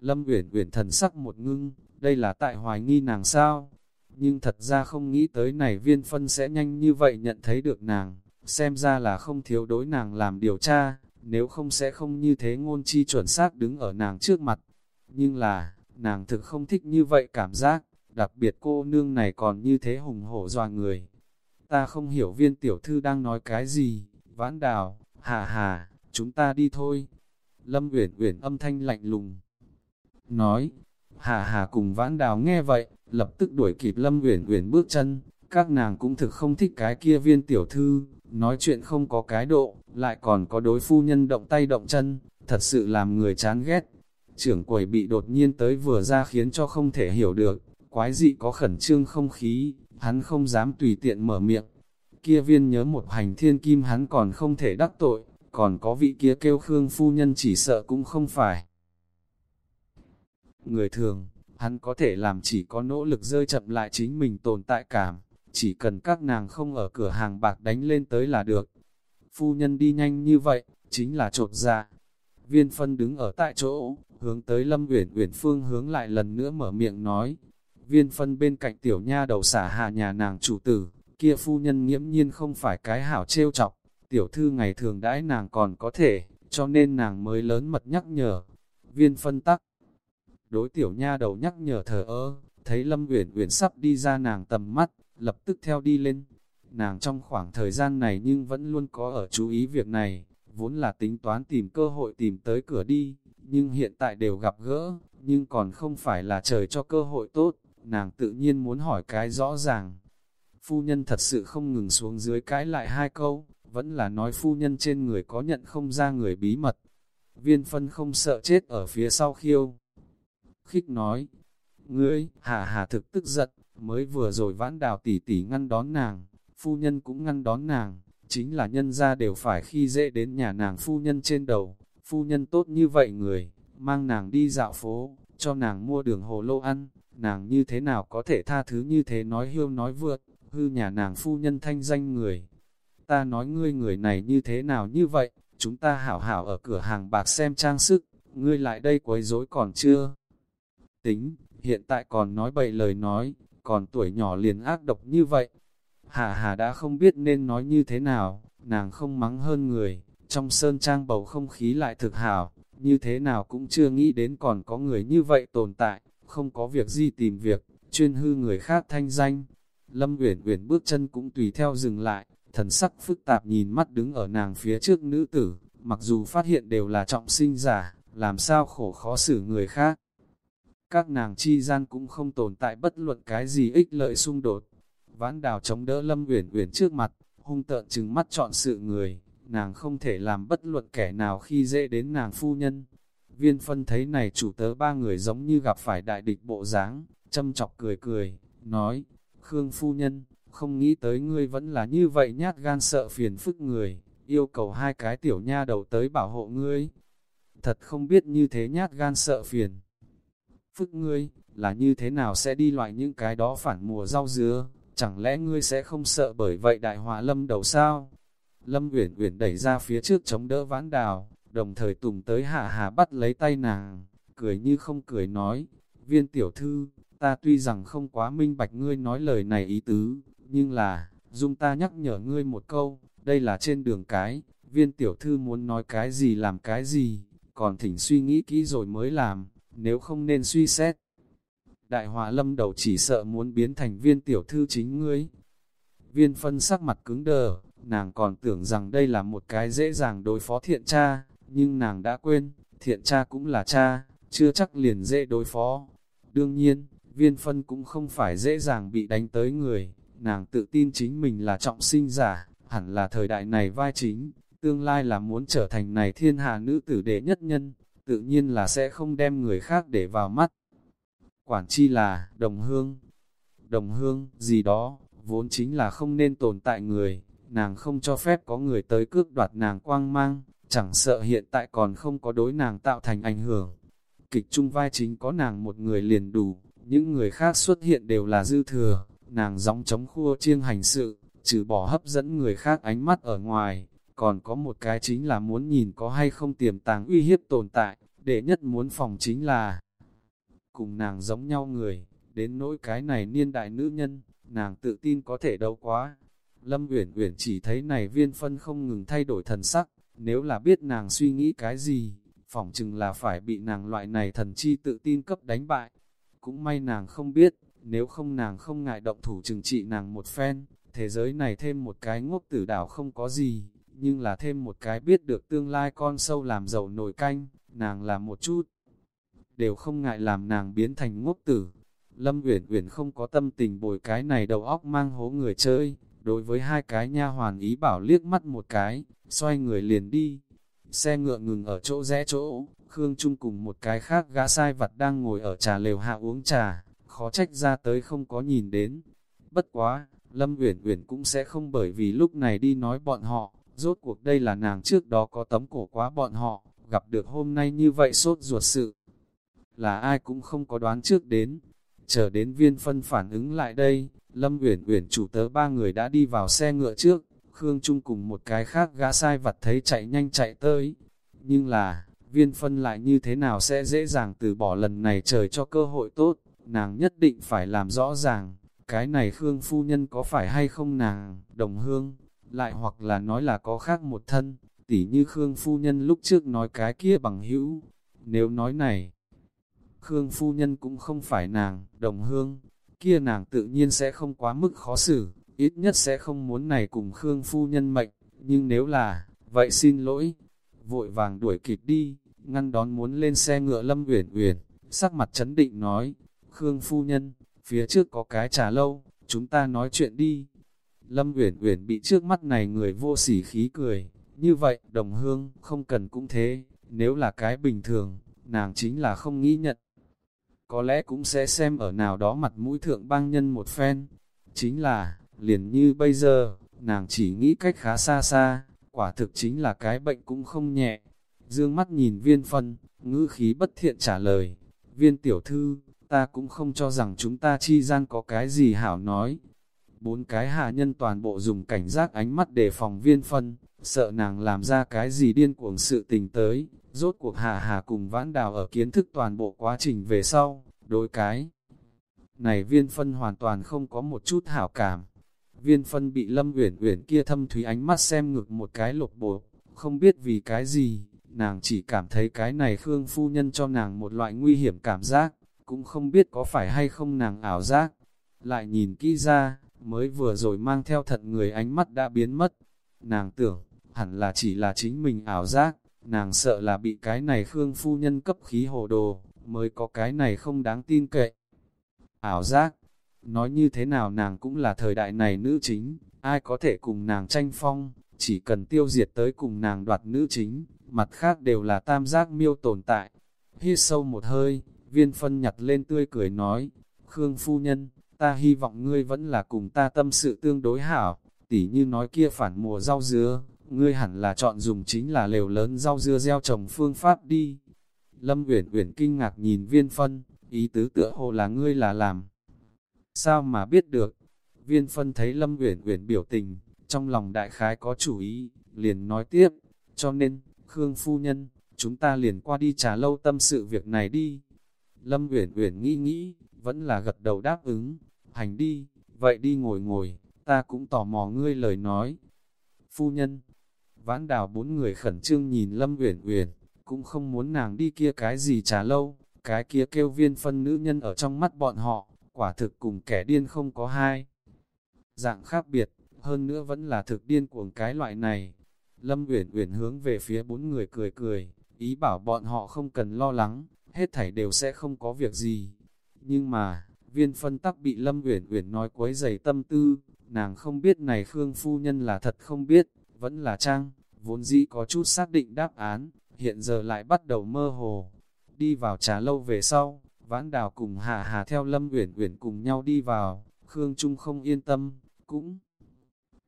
Lâm Uyển Uyển thần sắc một ngưng, đây là tại hoài nghi nàng sao? Nhưng thật ra không nghĩ tới này viên phân sẽ nhanh như vậy nhận thấy được nàng, xem ra là không thiếu đối nàng làm điều tra, nếu không sẽ không như thế ngôn chi chuẩn xác đứng ở nàng trước mặt. Nhưng là, nàng thực không thích như vậy cảm giác, đặc biệt cô nương này còn như thế hùng hổ dọa người. Ta không hiểu viên tiểu thư đang nói cái gì, vãn đào, hà hà, chúng ta đi thôi. Lâm Uyển Uyển âm thanh lạnh lùng. Nói, hà hà cùng vãn đào nghe vậy, lập tức đuổi kịp Lâm Uyển Uyển bước chân, các nàng cũng thực không thích cái kia viên tiểu thư, nói chuyện không có cái độ, lại còn có đối phu nhân động tay động chân, thật sự làm người chán ghét. Trưởng quầy bị đột nhiên tới vừa ra khiến cho không thể hiểu được, quái dị có khẩn trương không khí, hắn không dám tùy tiện mở miệng. Kia viên nhớ một hành thiên kim hắn còn không thể đắc tội, còn có vị kia kêu Khương phu nhân chỉ sợ cũng không phải. Người thường, hắn có thể làm chỉ có nỗ lực rơi chậm lại chính mình tồn tại cảm, chỉ cần các nàng không ở cửa hàng bạc đánh lên tới là được. Phu nhân đi nhanh như vậy, chính là trột ra. Viên phân đứng ở tại chỗ, hướng tới Lâm Uyển Uyển phương hướng lại lần nữa mở miệng nói. Viên phân bên cạnh tiểu nha đầu xả hạ nhà nàng chủ tử, kia phu nhân nghiễm nhiên không phải cái hảo trêu chọc, tiểu thư ngày thường đãi nàng còn có thể, cho nên nàng mới lớn mật nhắc nhở. Viên phân tắc, đối tiểu nha đầu nhắc nhở thờ ơ, thấy Lâm Uyển Uyển sắp đi ra nàng tầm mắt, lập tức theo đi lên. Nàng trong khoảng thời gian này nhưng vẫn luôn có ở chú ý việc này, vốn là tính toán tìm cơ hội tìm tới cửa đi, nhưng hiện tại đều gặp gỡ, nhưng còn không phải là trời cho cơ hội tốt, nàng tự nhiên muốn hỏi cái rõ ràng. Phu nhân thật sự không ngừng xuống dưới cái lại hai câu, vẫn là nói phu nhân trên người có nhận không ra người bí mật. Viên phân không sợ chết ở phía sau khiêu. Khích nói, ngươi, hà hà thực tức giận, mới vừa rồi vãn đào tỷ tỷ ngăn đón nàng, phu nhân cũng ngăn đón nàng, chính là nhân ra đều phải khi dễ đến nhà nàng phu nhân trên đầu, phu nhân tốt như vậy người, mang nàng đi dạo phố, cho nàng mua đường hồ lô ăn, nàng như thế nào có thể tha thứ như thế nói hiêu nói vượt, hư nhà nàng phu nhân thanh danh người. Ta nói ngươi người này như thế nào như vậy, chúng ta hảo hảo ở cửa hàng bạc xem trang sức, ngươi lại đây quấy rối còn chưa? Tính, hiện tại còn nói bậy lời nói, còn tuổi nhỏ liền ác độc như vậy. Hà hà đã không biết nên nói như thế nào, nàng không mắng hơn người, trong sơn trang bầu không khí lại thực hảo, như thế nào cũng chưa nghĩ đến còn có người như vậy tồn tại, không có việc gì tìm việc, chuyên hư người khác thanh danh. Lâm Uyển Uyển bước chân cũng tùy theo dừng lại, thần sắc phức tạp nhìn mắt đứng ở nàng phía trước nữ tử, mặc dù phát hiện đều là trọng sinh giả, làm sao khổ khó xử người khác. Các nàng chi gian cũng không tồn tại bất luận cái gì ích lợi xung đột. Vãn đào chống đỡ Lâm Uyển Uyển trước mặt, hung tợn trừng mắt chọn sự người, nàng không thể làm bất luận kẻ nào khi dễ đến nàng phu nhân. Viên phân thấy này chủ tớ ba người giống như gặp phải đại địch bộ dáng, châm chọc cười cười, nói, Khương phu nhân, không nghĩ tới ngươi vẫn là như vậy nhát gan sợ phiền phức người, yêu cầu hai cái tiểu nha đầu tới bảo hộ ngươi. Thật không biết như thế nhát gan sợ phiền. Phức ngươi, là như thế nào sẽ đi loại những cái đó phản mùa rau dứa, chẳng lẽ ngươi sẽ không sợ bởi vậy đại họa lâm đầu sao? Lâm Uyển Uyển đẩy ra phía trước chống đỡ vãn đào, đồng thời tùng tới hạ hà bắt lấy tay nàng, cười như không cười nói, viên tiểu thư, ta tuy rằng không quá minh bạch ngươi nói lời này ý tứ, nhưng là, dung ta nhắc nhở ngươi một câu, đây là trên đường cái, viên tiểu thư muốn nói cái gì làm cái gì, còn thỉnh suy nghĩ kỹ rồi mới làm, nếu không nên suy xét. Đại hòa lâm đầu chỉ sợ muốn biến thành viên tiểu thư chính ngươi. Viên phân sắc mặt cứng đờ, nàng còn tưởng rằng đây là một cái dễ dàng đối phó thiện cha, nhưng nàng đã quên, thiện cha cũng là cha, chưa chắc liền dễ đối phó. Đương nhiên, viên phân cũng không phải dễ dàng bị đánh tới người, nàng tự tin chính mình là trọng sinh giả, hẳn là thời đại này vai chính, tương lai là muốn trở thành này thiên hạ nữ tử đệ nhất nhân, tự nhiên là sẽ không đem người khác để vào mắt. Quản chi là, đồng hương, đồng hương, gì đó, vốn chính là không nên tồn tại người, nàng không cho phép có người tới cước đoạt nàng quang mang, chẳng sợ hiện tại còn không có đối nàng tạo thành ảnh hưởng. Kịch trung vai chính có nàng một người liền đủ, những người khác xuất hiện đều là dư thừa, nàng gióng chống khua chiêng hành sự, trừ bỏ hấp dẫn người khác ánh mắt ở ngoài, còn có một cái chính là muốn nhìn có hay không tiềm tàng uy hiếp tồn tại, để nhất muốn phòng chính là, cùng nàng giống nhau người, đến nỗi cái này niên đại nữ nhân, nàng tự tin có thể đâu quá. Lâm Uyển Uyển chỉ thấy này viên phân không ngừng thay đổi thần sắc, nếu là biết nàng suy nghĩ cái gì, phỏng chừng là phải bị nàng loại này thần chi tự tin cấp đánh bại. Cũng may nàng không biết, nếu không nàng không ngại động thủ trừng trị nàng một phen, thế giới này thêm một cái ngốc tử đảo không có gì, nhưng là thêm một cái biết được tương lai con sâu làm giàu nổi canh, nàng làm một chút. Đều không ngại làm nàng biến thành ngốc tử. Lâm Uyển Uyển không có tâm tình bồi cái này đầu óc mang hố người chơi, đối với hai cái nha hoàn ý bảo liếc mắt một cái, xoay người liền đi. Xe ngựa ngừng ở chỗ rẽ chỗ, Khương Trung cùng một cái khác gã sai vặt đang ngồi ở trà lều hạ uống trà, khó trách ra tới không có nhìn đến. Bất quá, Lâm Uyển Uyển cũng sẽ không bởi vì lúc này đi nói bọn họ, rốt cuộc đây là nàng trước đó có tấm cổ quá bọn họ, gặp được hôm nay như vậy sốt ruột sự. Là ai cũng không có đoán trước đến, chờ đến viên phân phản ứng lại đây, Lâm Uyển Uyển chủ tớ ba người đã đi vào xe ngựa trước, Khương Trung cùng một cái khác gã sai vặt thấy chạy nhanh chạy tới. Nhưng là, viên phân lại như thế nào sẽ dễ dàng từ bỏ lần này trời cho cơ hội tốt, nàng nhất định phải làm rõ ràng, cái này Khương phu nhân có phải hay không nàng, đồng hương, lại hoặc là nói là có khác một thân, tỉ như Khương phu nhân lúc trước nói cái kia bằng hữu. Nếu nói này, Khương phu nhân cũng không phải nàng, đồng hương, kia nàng tự nhiên sẽ không quá mức khó xử, ít nhất sẽ không muốn này cùng Khương phu nhân mệnh, nhưng nếu là, vậy xin lỗi, vội vàng đuổi kịp đi, ngăn đón muốn lên xe ngựa Lâm Uyển Uyển, sắc mặt chấn định nói, Khương phu nhân, phía trước có cái trà lâu, chúng ta nói chuyện đi. Lâm Uyển Uyển bị trước mắt này người vô sỉ khí cười, như vậy, đồng hương, không cần cũng thế, nếu là cái bình thường, nàng chính là không nghĩ nhận. Có lẽ cũng sẽ xem ở nào đó mặt mũi thượng băng nhân một phen. Chính là, liền như bây giờ, nàng chỉ nghĩ cách khá xa xa, quả thực chính là cái bệnh cũng không nhẹ. Dương mắt nhìn viên phân, ngữ khí bất thiện trả lời, viên tiểu thư, ta cũng không cho rằng chúng ta chi gian có cái gì hảo nói. Bốn cái hạ nhân toàn bộ dùng cảnh giác ánh mắt để phòng viên phân, sợ nàng làm ra cái gì điên cuồng sự tình tới, rốt cuộc hà hà cùng vãn đào ở kiến thức toàn bộ quá trình về sau, đối cái. Này viên phân hoàn toàn không có một chút hảo cảm. Viên phân bị lâm uyển uyển kia thâm thúy ánh mắt xem ngực một cái lột bộ, không biết vì cái gì, nàng chỉ cảm thấy cái này Khương phu nhân cho nàng một loại nguy hiểm cảm giác, cũng không biết có phải hay không nàng ảo giác. Lại nhìn kỹ ra, mới vừa rồi mang theo thật người ánh mắt đã biến mất. Nàng tưởng, hẳn là chỉ là chính mình ảo giác, nàng sợ là bị cái này Khương phu nhân cấp khí hồ đồ, mới có cái này không đáng tin cậy. Ảo giác, nói như thế nào nàng cũng là thời đại này nữ chính, ai có thể cùng nàng tranh phong, chỉ cần tiêu diệt tới cùng nàng đoạt nữ chính, mặt khác đều là tam giác miêu tồn tại. Hít sâu một hơi, viên phân nhặt lên tươi cười nói, Khương phu nhân, ta hy vọng ngươi vẫn là cùng ta tâm sự tương đối hảo, tỉ như nói kia phản mùa rau dứa, ngươi hẳn là chọn dùng chính là lều lớn rau dưa gieo trồng phương pháp đi. Lâm Uyển Uyển kinh ngạc nhìn viên phân, ý tứ tựa hồ là ngươi là làm. Sao mà biết được? Viên phân thấy Lâm Uyển Uyển biểu tình, trong lòng đại khái có chủ ý, liền nói tiếp, cho nên, Khương phu nhân, chúng ta liền qua đi trà lâu tâm sự việc này đi. Lâm Uyển Uyển nghĩ nghĩ, vẫn là gật đầu đáp ứng, hành đi, vậy đi ngồi ngồi, ta cũng tò mò ngươi lời nói. Phu nhân, vãn đào bốn người khẩn trương nhìn Lâm Uyển Uyển, cũng không muốn nàng đi kia cái gì trà lâu, cái kia kêu viên phân nữ nhân ở trong mắt bọn họ, quả thực cùng kẻ điên không có hai. Dạng khác biệt, hơn nữa vẫn là thực điên cuồng cái loại này. Lâm Uyển Uyển hướng về phía bốn người cười cười, ý bảo bọn họ không cần lo lắng, hết thảy đều sẽ không có việc gì. Nhưng mà, viên phân tắc bị Lâm Uyển Uyển nói quấy dày tâm tư, nàng không biết này Khương phu nhân là thật không biết, vẫn là trang, vốn dĩ có chút xác định đáp án, hiện giờ lại bắt đầu mơ hồ. Đi vào trà lâu về sau, vãn đào cùng Hà Hà theo Lâm Uyển Uyển cùng nhau đi vào, Khương Trung không yên tâm, cũng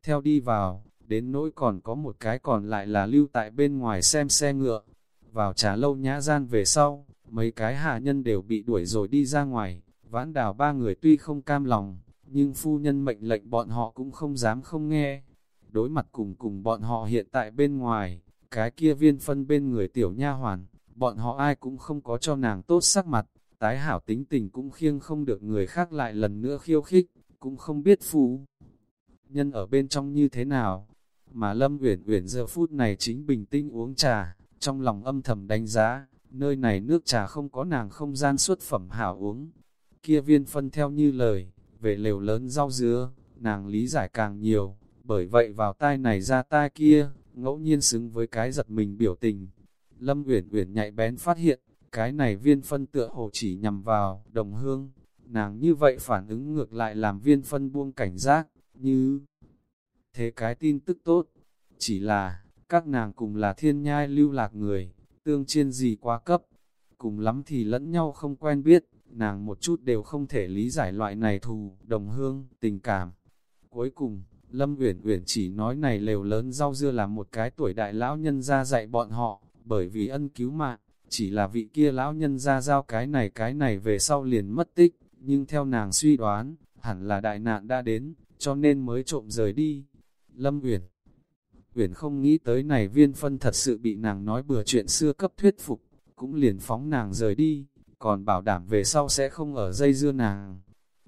theo đi vào, đến nỗi còn có một cái còn lại là lưu tại bên ngoài xem xe ngựa. Vào trà lâu nhã gian về sau, mấy cái hạ nhân đều bị đuổi rồi đi ra ngoài, vãn đào ba người tuy không cam lòng, nhưng phu nhân mệnh lệnh bọn họ cũng không dám không nghe. Đối mặt cùng cùng bọn họ hiện tại bên ngoài, cái kia viên phân bên người tiểu nha hoàn, bọn họ ai cũng không có cho nàng tốt sắc mặt, tái hảo tính tình cũng khiêng không được người khác lại lần nữa khiêu khích, cũng không biết phu Nhân ở bên trong như thế nào, mà Lâm Uyển Uyển giờ phút này chính bình tĩnh uống trà, trong lòng âm thầm đánh giá, nơi này nước trà không có nàng không gian xuất phẩm hảo uống. Kia viên phân theo như lời, về lều lớn rau dứa, nàng lý giải càng nhiều, bởi vậy vào tai này ra tai kia, ngẫu nhiên xứng với cái giật mình biểu tình. Lâm Uyển Uyển nhạy bén phát hiện, cái này viên phân tựa hồ chỉ nhằm vào đồng hương, nàng như vậy phản ứng ngược lại làm viên phân buông cảnh giác, như thế cái tin tức tốt, chỉ là, các nàng cùng là thiên nhai lưu lạc người, tương chiên gì quá cấp, cùng lắm thì lẫn nhau không quen biết, nàng một chút đều không thể lý giải loại này thù, đồng hương, tình cảm. Cuối cùng, Lâm Uyển Uyển chỉ nói này lều lớn rau dưa là một cái tuổi đại lão nhân ra dạy bọn họ, bởi vì ân cứu mạng, chỉ là vị kia lão nhân ra giao cái này cái này về sau liền mất tích, nhưng theo nàng suy đoán, hẳn là đại nạn đã đến, cho nên mới trộm rời đi. Lâm Uyển Uyển không nghĩ tới này viên phân thật sự bị nàng nói bừa chuyện xưa cấp thuyết phục, cũng liền phóng nàng rời đi, còn bảo đảm về sau sẽ không ở dây dưa nàng.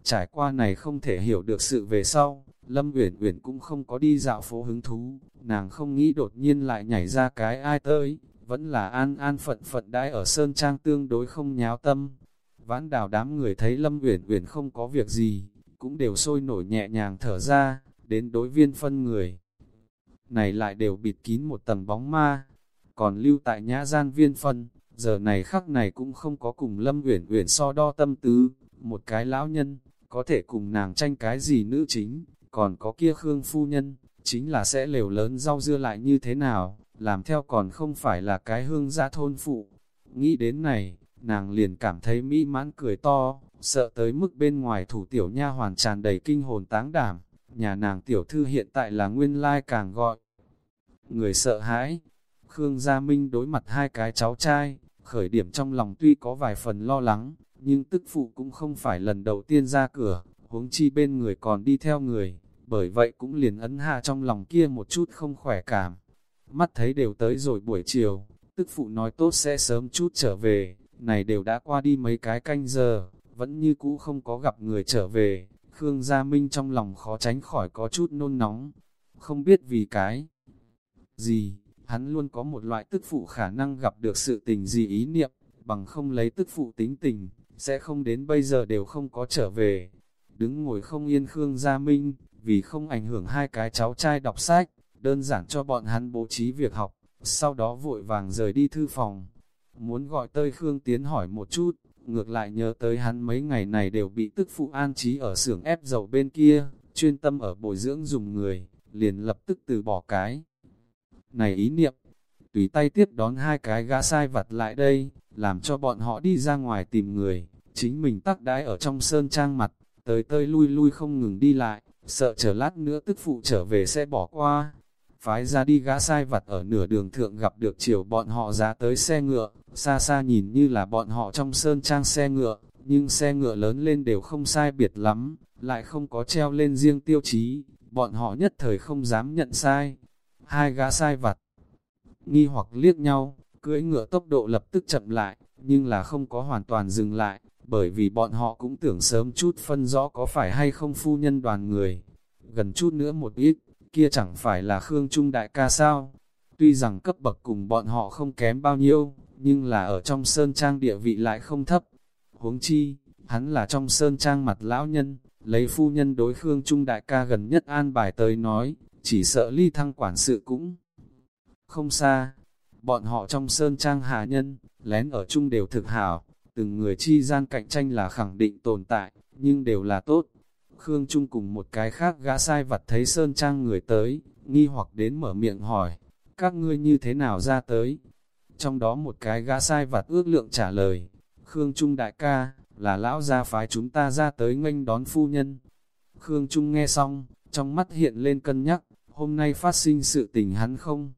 Trải qua này không thể hiểu được sự về sau, Lâm Uyển Uyển cũng không có đi dạo phố hứng thú, nàng không nghĩ đột nhiên lại nhảy ra cái ai tới, vẫn là an an phận phận đãi ở Sơn Trang tương đối không nháo tâm. Vãn đào đám người thấy Lâm Uyển Uyển không có việc gì, cũng đều sôi nổi nhẹ nhàng thở ra, đến đối viên phân người. Này lại đều bịt kín một tầng bóng ma, còn lưu tại nhã gian viên phân, giờ này khắc này cũng không có cùng Lâm Uyển Uyển so đo tâm tứ, một cái lão nhân, có thể cùng nàng tranh cái gì nữ chính, còn có kia Khương phu nhân, chính là sẽ lều lớn rau dưa lại như thế nào, làm theo còn không phải là cái hương gia thôn phụ. Nghĩ đến này, nàng liền cảm thấy mỹ mãn cười to, sợ tới mức bên ngoài thủ tiểu nha hoàn tràn đầy kinh hồn táng đảm, nhà nàng tiểu thư hiện tại là nguyên lai càng gọi. Người sợ hãi, Khương Gia Minh đối mặt hai cái cháu trai, khởi điểm trong lòng tuy có vài phần lo lắng, nhưng tức phụ cũng không phải lần đầu tiên ra cửa, huống chi bên người còn đi theo người, bởi vậy cũng liền ấn hạ trong lòng kia một chút không khỏe cảm. Mắt thấy đều tới rồi buổi chiều, tức phụ nói tốt sẽ sớm chút trở về, này đều đã qua đi mấy cái canh giờ, vẫn như cũ không có gặp người trở về, Khương Gia Minh trong lòng khó tránh khỏi có chút nôn nóng, không biết vì cái gì, hắn luôn có một loại tức phụ khả năng gặp được sự tình gì ý niệm, bằng không lấy tức phụ tính tình, sẽ không đến bây giờ đều không có trở về. Đứng ngồi không yên Khương Gia Minh, vì không ảnh hưởng hai cái cháu trai đọc sách, đơn giản cho bọn hắn bố trí việc học, sau đó vội vàng rời đi thư phòng. Muốn gọi tơi Khương tiến hỏi một chút, ngược lại nhớ tới hắn mấy ngày này đều bị tức phụ an trí ở xưởng ép dầu bên kia, chuyên tâm ở bồi dưỡng dùng người, liền lập tức từ bỏ cái. Này ý niệm, tùy tay tiếp đón hai cái gã sai vặt lại đây, làm cho bọn họ đi ra ngoài tìm người, chính mình tắc đái ở trong sơn trang mặt, tới tơi lui lui không ngừng đi lại, sợ chờ lát nữa tức phụ trở về sẽ bỏ qua. Phái ra đi gã sai vặt ở nửa đường thượng gặp được chiều bọn họ ra tới xe ngựa, xa xa nhìn như là bọn họ trong sơn trang xe ngựa, nhưng xe ngựa lớn lên đều không sai biệt lắm, lại không có treo lên riêng tiêu chí, bọn họ nhất thời không dám nhận sai. Hai gã sai vặt, nghi hoặc liếc nhau, cưỡi ngựa tốc độ lập tức chậm lại, nhưng là không có hoàn toàn dừng lại, bởi vì bọn họ cũng tưởng sớm chút phân rõ có phải hay không phu nhân đoàn người. Gần chút nữa một ít, kia chẳng phải là Khương Trung Đại ca sao. Tuy rằng cấp bậc cùng bọn họ không kém bao nhiêu, nhưng là ở trong sơn trang địa vị lại không thấp. Huống chi, hắn là trong sơn trang mặt lão nhân, lấy phu nhân đối Khương Trung Đại ca gần nhất an bài tới nói, chỉ sợ ly thăng quản sự cũng không xa. Bọn họ trong sơn trang hạ nhân, lén ở chung đều thực hảo, từng người chi gian cạnh tranh là khẳng định tồn tại, nhưng đều là tốt. Khương Trung cùng một cái khác gã sai vặt thấy Sơn Trang người tới, nghi hoặc đến mở miệng hỏi, các ngươi như thế nào ra tới? Trong đó một cái gã sai vặt ước lượng trả lời, Khương Trung đại ca, là lão gia phái chúng ta ra tới nghênh đón phu nhân. Khương Trung nghe xong, trong mắt hiện lên cân nhắc, hôm nay phát sinh sự tình hắn không?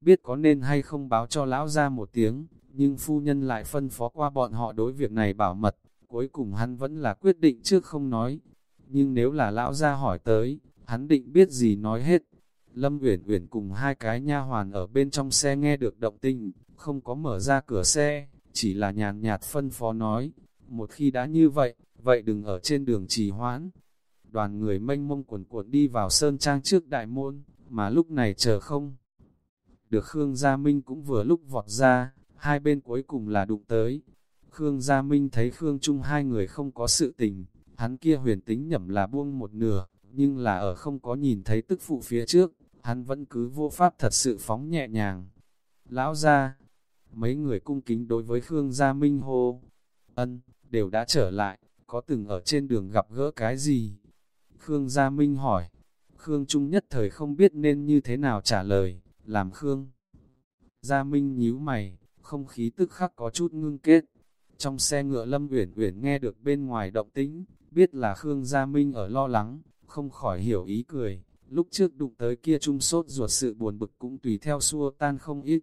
Biết có nên hay không báo cho lão gia một tiếng, nhưng phu nhân lại phân phó qua bọn họ đối việc này bảo mật, cuối cùng hắn vẫn là quyết định trước không nói. Nhưng nếu là lão gia hỏi tới, hắn định biết gì nói hết. Lâm Uyển Uyển cùng hai cái nha hoàn ở bên trong xe nghe được động tinh, không có mở ra cửa xe, chỉ là nhàn nhạt phân phó nói, một khi đã như vậy, vậy đừng ở trên đường trì hoãn. Đoàn người mênh mông cuồn cuộn đi vào sơn trang trước đại môn, mà lúc này chờ không. Được Khương Gia Minh cũng vừa lúc vọt ra, hai bên cuối cùng là đụng tới. Khương Gia Minh thấy Khương Trung hai người không có sự tình, hắn kia huyền tính nhẩm là buông một nửa, nhưng là ở không có nhìn thấy tức phụ phía trước, hắn vẫn cứ vô pháp thật sự phóng nhẹ nhàng. Lão ra, mấy người cung kính đối với Khương Gia Minh hô, ân, đều đã trở lại, có từng ở trên đường gặp gỡ cái gì? Khương Gia Minh hỏi, Khương Trung nhất thời không biết nên như thế nào trả lời, làm Khương. Gia Minh nhíu mày, không khí tức khắc có chút ngưng kết. Trong xe ngựa Lâm Uyển Uyển nghe được bên ngoài động tĩnh, biết là Khương Gia Minh ở lo lắng, không khỏi hiểu ý cười. Lúc trước đụng tới kia trung sốt ruột sự buồn bực cũng tùy theo xua tan không ít.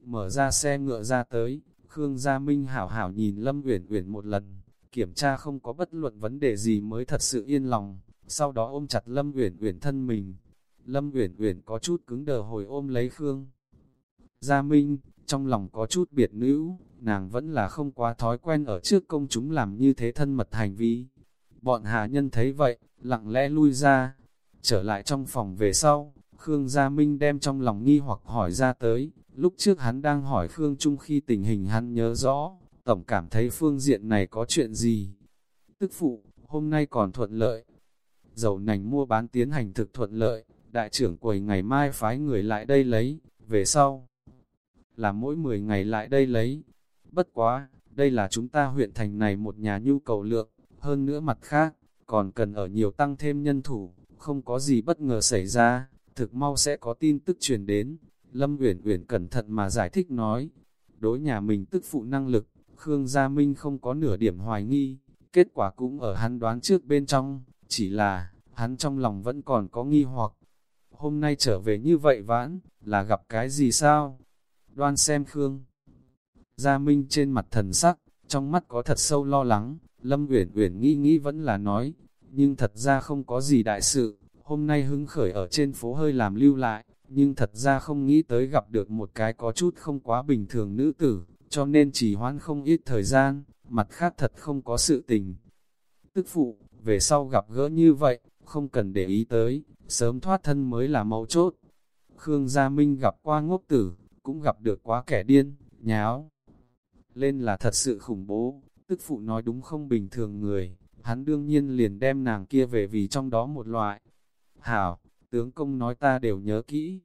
Mở ra xe ngựa ra tới, Khương Gia Minh hảo hảo nhìn Lâm Uyển Uyển một lần, kiểm tra không có bất luận vấn đề gì mới thật sự yên lòng, sau đó ôm chặt Lâm Uyển Uyển thân mình. Lâm Uyển Uyển có chút cứng đờ hồi ôm lấy Khương Gia Minh, trong lòng có chút biệt nữ, nàng vẫn là không quá thói quen ở trước công chúng làm như thế thân mật hành vi. Bọn hạ nhân thấy vậy, lặng lẽ lui ra, trở lại trong phòng về sau, Khương Gia Minh đem trong lòng nghi hoặc hỏi ra tới, lúc trước hắn đang hỏi Khương Trung khi tình hình hắn nhớ rõ, tổng cảm thấy phương diện này có chuyện gì. Tức phụ, hôm nay còn thuận lợi. Dầu nành mua bán tiến hành thực thuận lợi, đại trưởng quầy ngày mai phái người lại đây lấy, về sau. Là mỗi 10 ngày lại đây lấy. Bất quá, đây là chúng ta huyện thành này một nhà nhu cầu lượng, hơn nữa mặt khác, còn cần ở nhiều tăng thêm nhân thủ, không có gì bất ngờ xảy ra, thực mau sẽ có tin tức truyền đến. Lâm Uyển Uyển cẩn thận mà giải thích nói, đối nhà mình tức phụ năng lực, Khương Gia Minh không có nửa điểm hoài nghi, kết quả cũng ở hắn đoán trước bên trong, chỉ là, hắn trong lòng vẫn còn có nghi hoặc. Hôm nay trở về như vậy vãn, là gặp cái gì sao? Đoan xem Khương. Gia Minh trên mặt thần sắc, trong mắt có thật sâu lo lắng, Lâm Uyển Uyển nghĩ nghĩ vẫn là nói, nhưng thật ra không có gì đại sự, hôm nay hứng khởi ở trên phố hơi làm lưu lại, nhưng thật ra không nghĩ tới gặp được một cái có chút không quá bình thường nữ tử, cho nên chỉ hoãn không ít thời gian, mặt khác thật không có sự tình. Tức phụ, về sau gặp gỡ như vậy, không cần để ý tới, sớm thoát thân mới là mấu chốt. Khương Gia Minh gặp qua ngốc tử, cũng gặp được quá kẻ điên, nháo. Lên là thật sự khủng bố, tức phụ nói đúng không bình thường người, hắn đương nhiên liền đem nàng kia về vì trong đó một loại. Hảo, tướng công nói ta đều nhớ kỹ.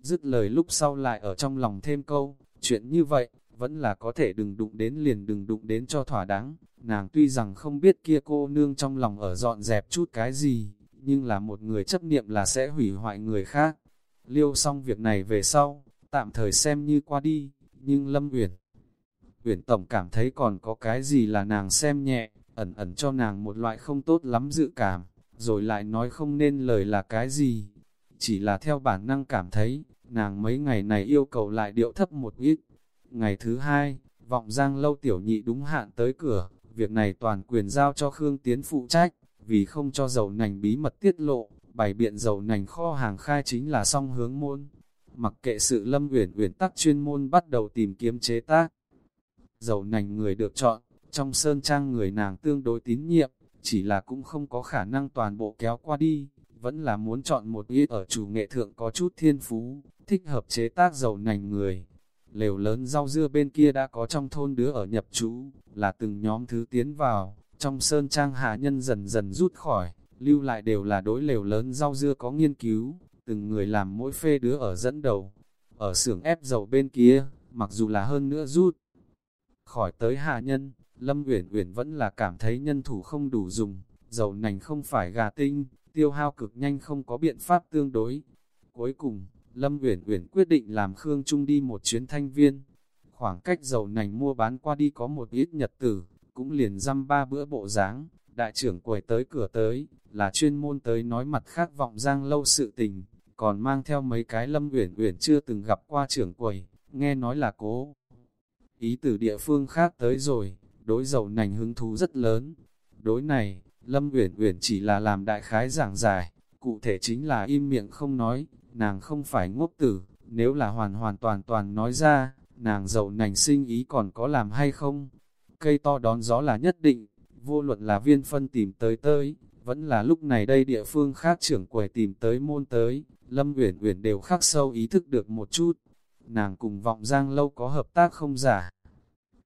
Dứt lời lúc sau lại ở trong lòng thêm câu, chuyện như vậy, vẫn là có thể đừng đụng đến liền đừng đụng đến cho thỏa đáng. Nàng tuy rằng không biết kia cô nương trong lòng ở dọn dẹp chút cái gì, nhưng là một người chấp niệm là sẽ hủy hoại người khác. Liêu xong việc này về sau, tạm thời xem như qua đi, nhưng Lâm Uyển Uyển Tổng cảm thấy còn có cái gì là nàng xem nhẹ, ẩn ẩn cho nàng một loại không tốt lắm dự cảm, rồi lại nói không nên lời là cái gì. Chỉ là theo bản năng cảm thấy, nàng mấy ngày này yêu cầu lại điệu thấp một ít. Ngày thứ hai, vọng giang lâu tiểu nhị đúng hạn tới cửa, việc này toàn quyền giao cho Khương Tiến phụ trách, vì không cho dầu nành bí mật tiết lộ, bày biện dầu nành kho hàng khai chính là song hướng môn. Mặc kệ sự lâm uyển uyển tắc chuyên môn bắt đầu tìm kiếm chế tác. Dầu nành người được chọn, trong sơn trang người nàng tương đối tín nhiệm, chỉ là cũng không có khả năng toàn bộ kéo qua đi, vẫn là muốn chọn một ít ở chủ nghệ thượng có chút thiên phú, thích hợp chế tác dầu nành người. Lều lớn rau dưa bên kia đã có trong thôn đứa ở nhập trú, là từng nhóm thứ tiến vào, trong sơn trang hạ nhân dần dần rút khỏi, lưu lại đều là đối lều lớn rau dưa có nghiên cứu, từng người làm mỗi phê đứa ở dẫn đầu. Ở xưởng ép dầu bên kia, mặc dù là hơn nữa rút khỏi tới hạ nhân, Lâm Uyển Uyển vẫn là cảm thấy nhân thủ không đủ dùng, dầu nành không phải gà tinh, tiêu hao cực nhanh không có biện pháp tương đối. Cuối cùng, Lâm Uyển Uyển quyết định làm Khương Trung đi một chuyến thanh viên. Khoảng cách dầu nành mua bán qua đi có một ít nhật tử, cũng liền dăm ba bữa bộ dáng đại trưởng quầy tới cửa tới, là chuyên môn tới nói mặt khác vọng giang lâu sự tình, còn mang theo mấy cái Lâm Uyển Uyển chưa từng gặp qua trưởng quầy, nghe nói là cố. Ý từ địa phương khác tới rồi, đối dầu nành hứng thú rất lớn. Đối này, Lâm Uyển Uyển chỉ là làm đại khái giảng giải, cụ thể chính là im miệng không nói, nàng không phải ngốc tử, nếu là hoàn hoàn toàn toàn nói ra, nàng giàu nành sinh ý còn có làm hay không? Cây to đón gió là nhất định, vô luận là viên phân tìm tới tới, vẫn là lúc này đây địa phương khác trưởng quầy tìm tới môn tới, Lâm Uyển Uyển đều khắc sâu ý thức được một chút. Nàng cùng vọng giang lâu có hợp tác không giả,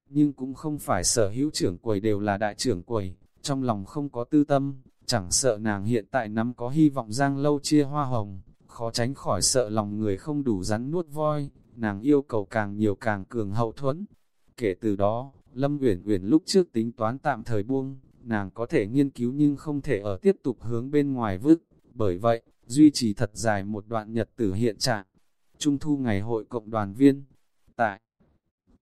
nhưng cũng không phải sở hữu trưởng quầy đều là đại trưởng quầy, trong lòng không có tư tâm, chẳng sợ nàng hiện tại nắm có hy vọng giang lâu chia hoa hồng, khó tránh khỏi sợ lòng người không đủ rắn nuốt voi, nàng yêu cầu càng nhiều càng cường hậu thuẫn. Kể từ đó, Lâm Uyển Uyển lúc trước tính toán tạm thời buông, nàng có thể nghiên cứu nhưng không thể ở tiếp tục hướng bên ngoài vứt, bởi vậy, duy trì thật dài một đoạn nhật tử hiện trạng. Trung thu ngày hội cộng đoàn viên. Tại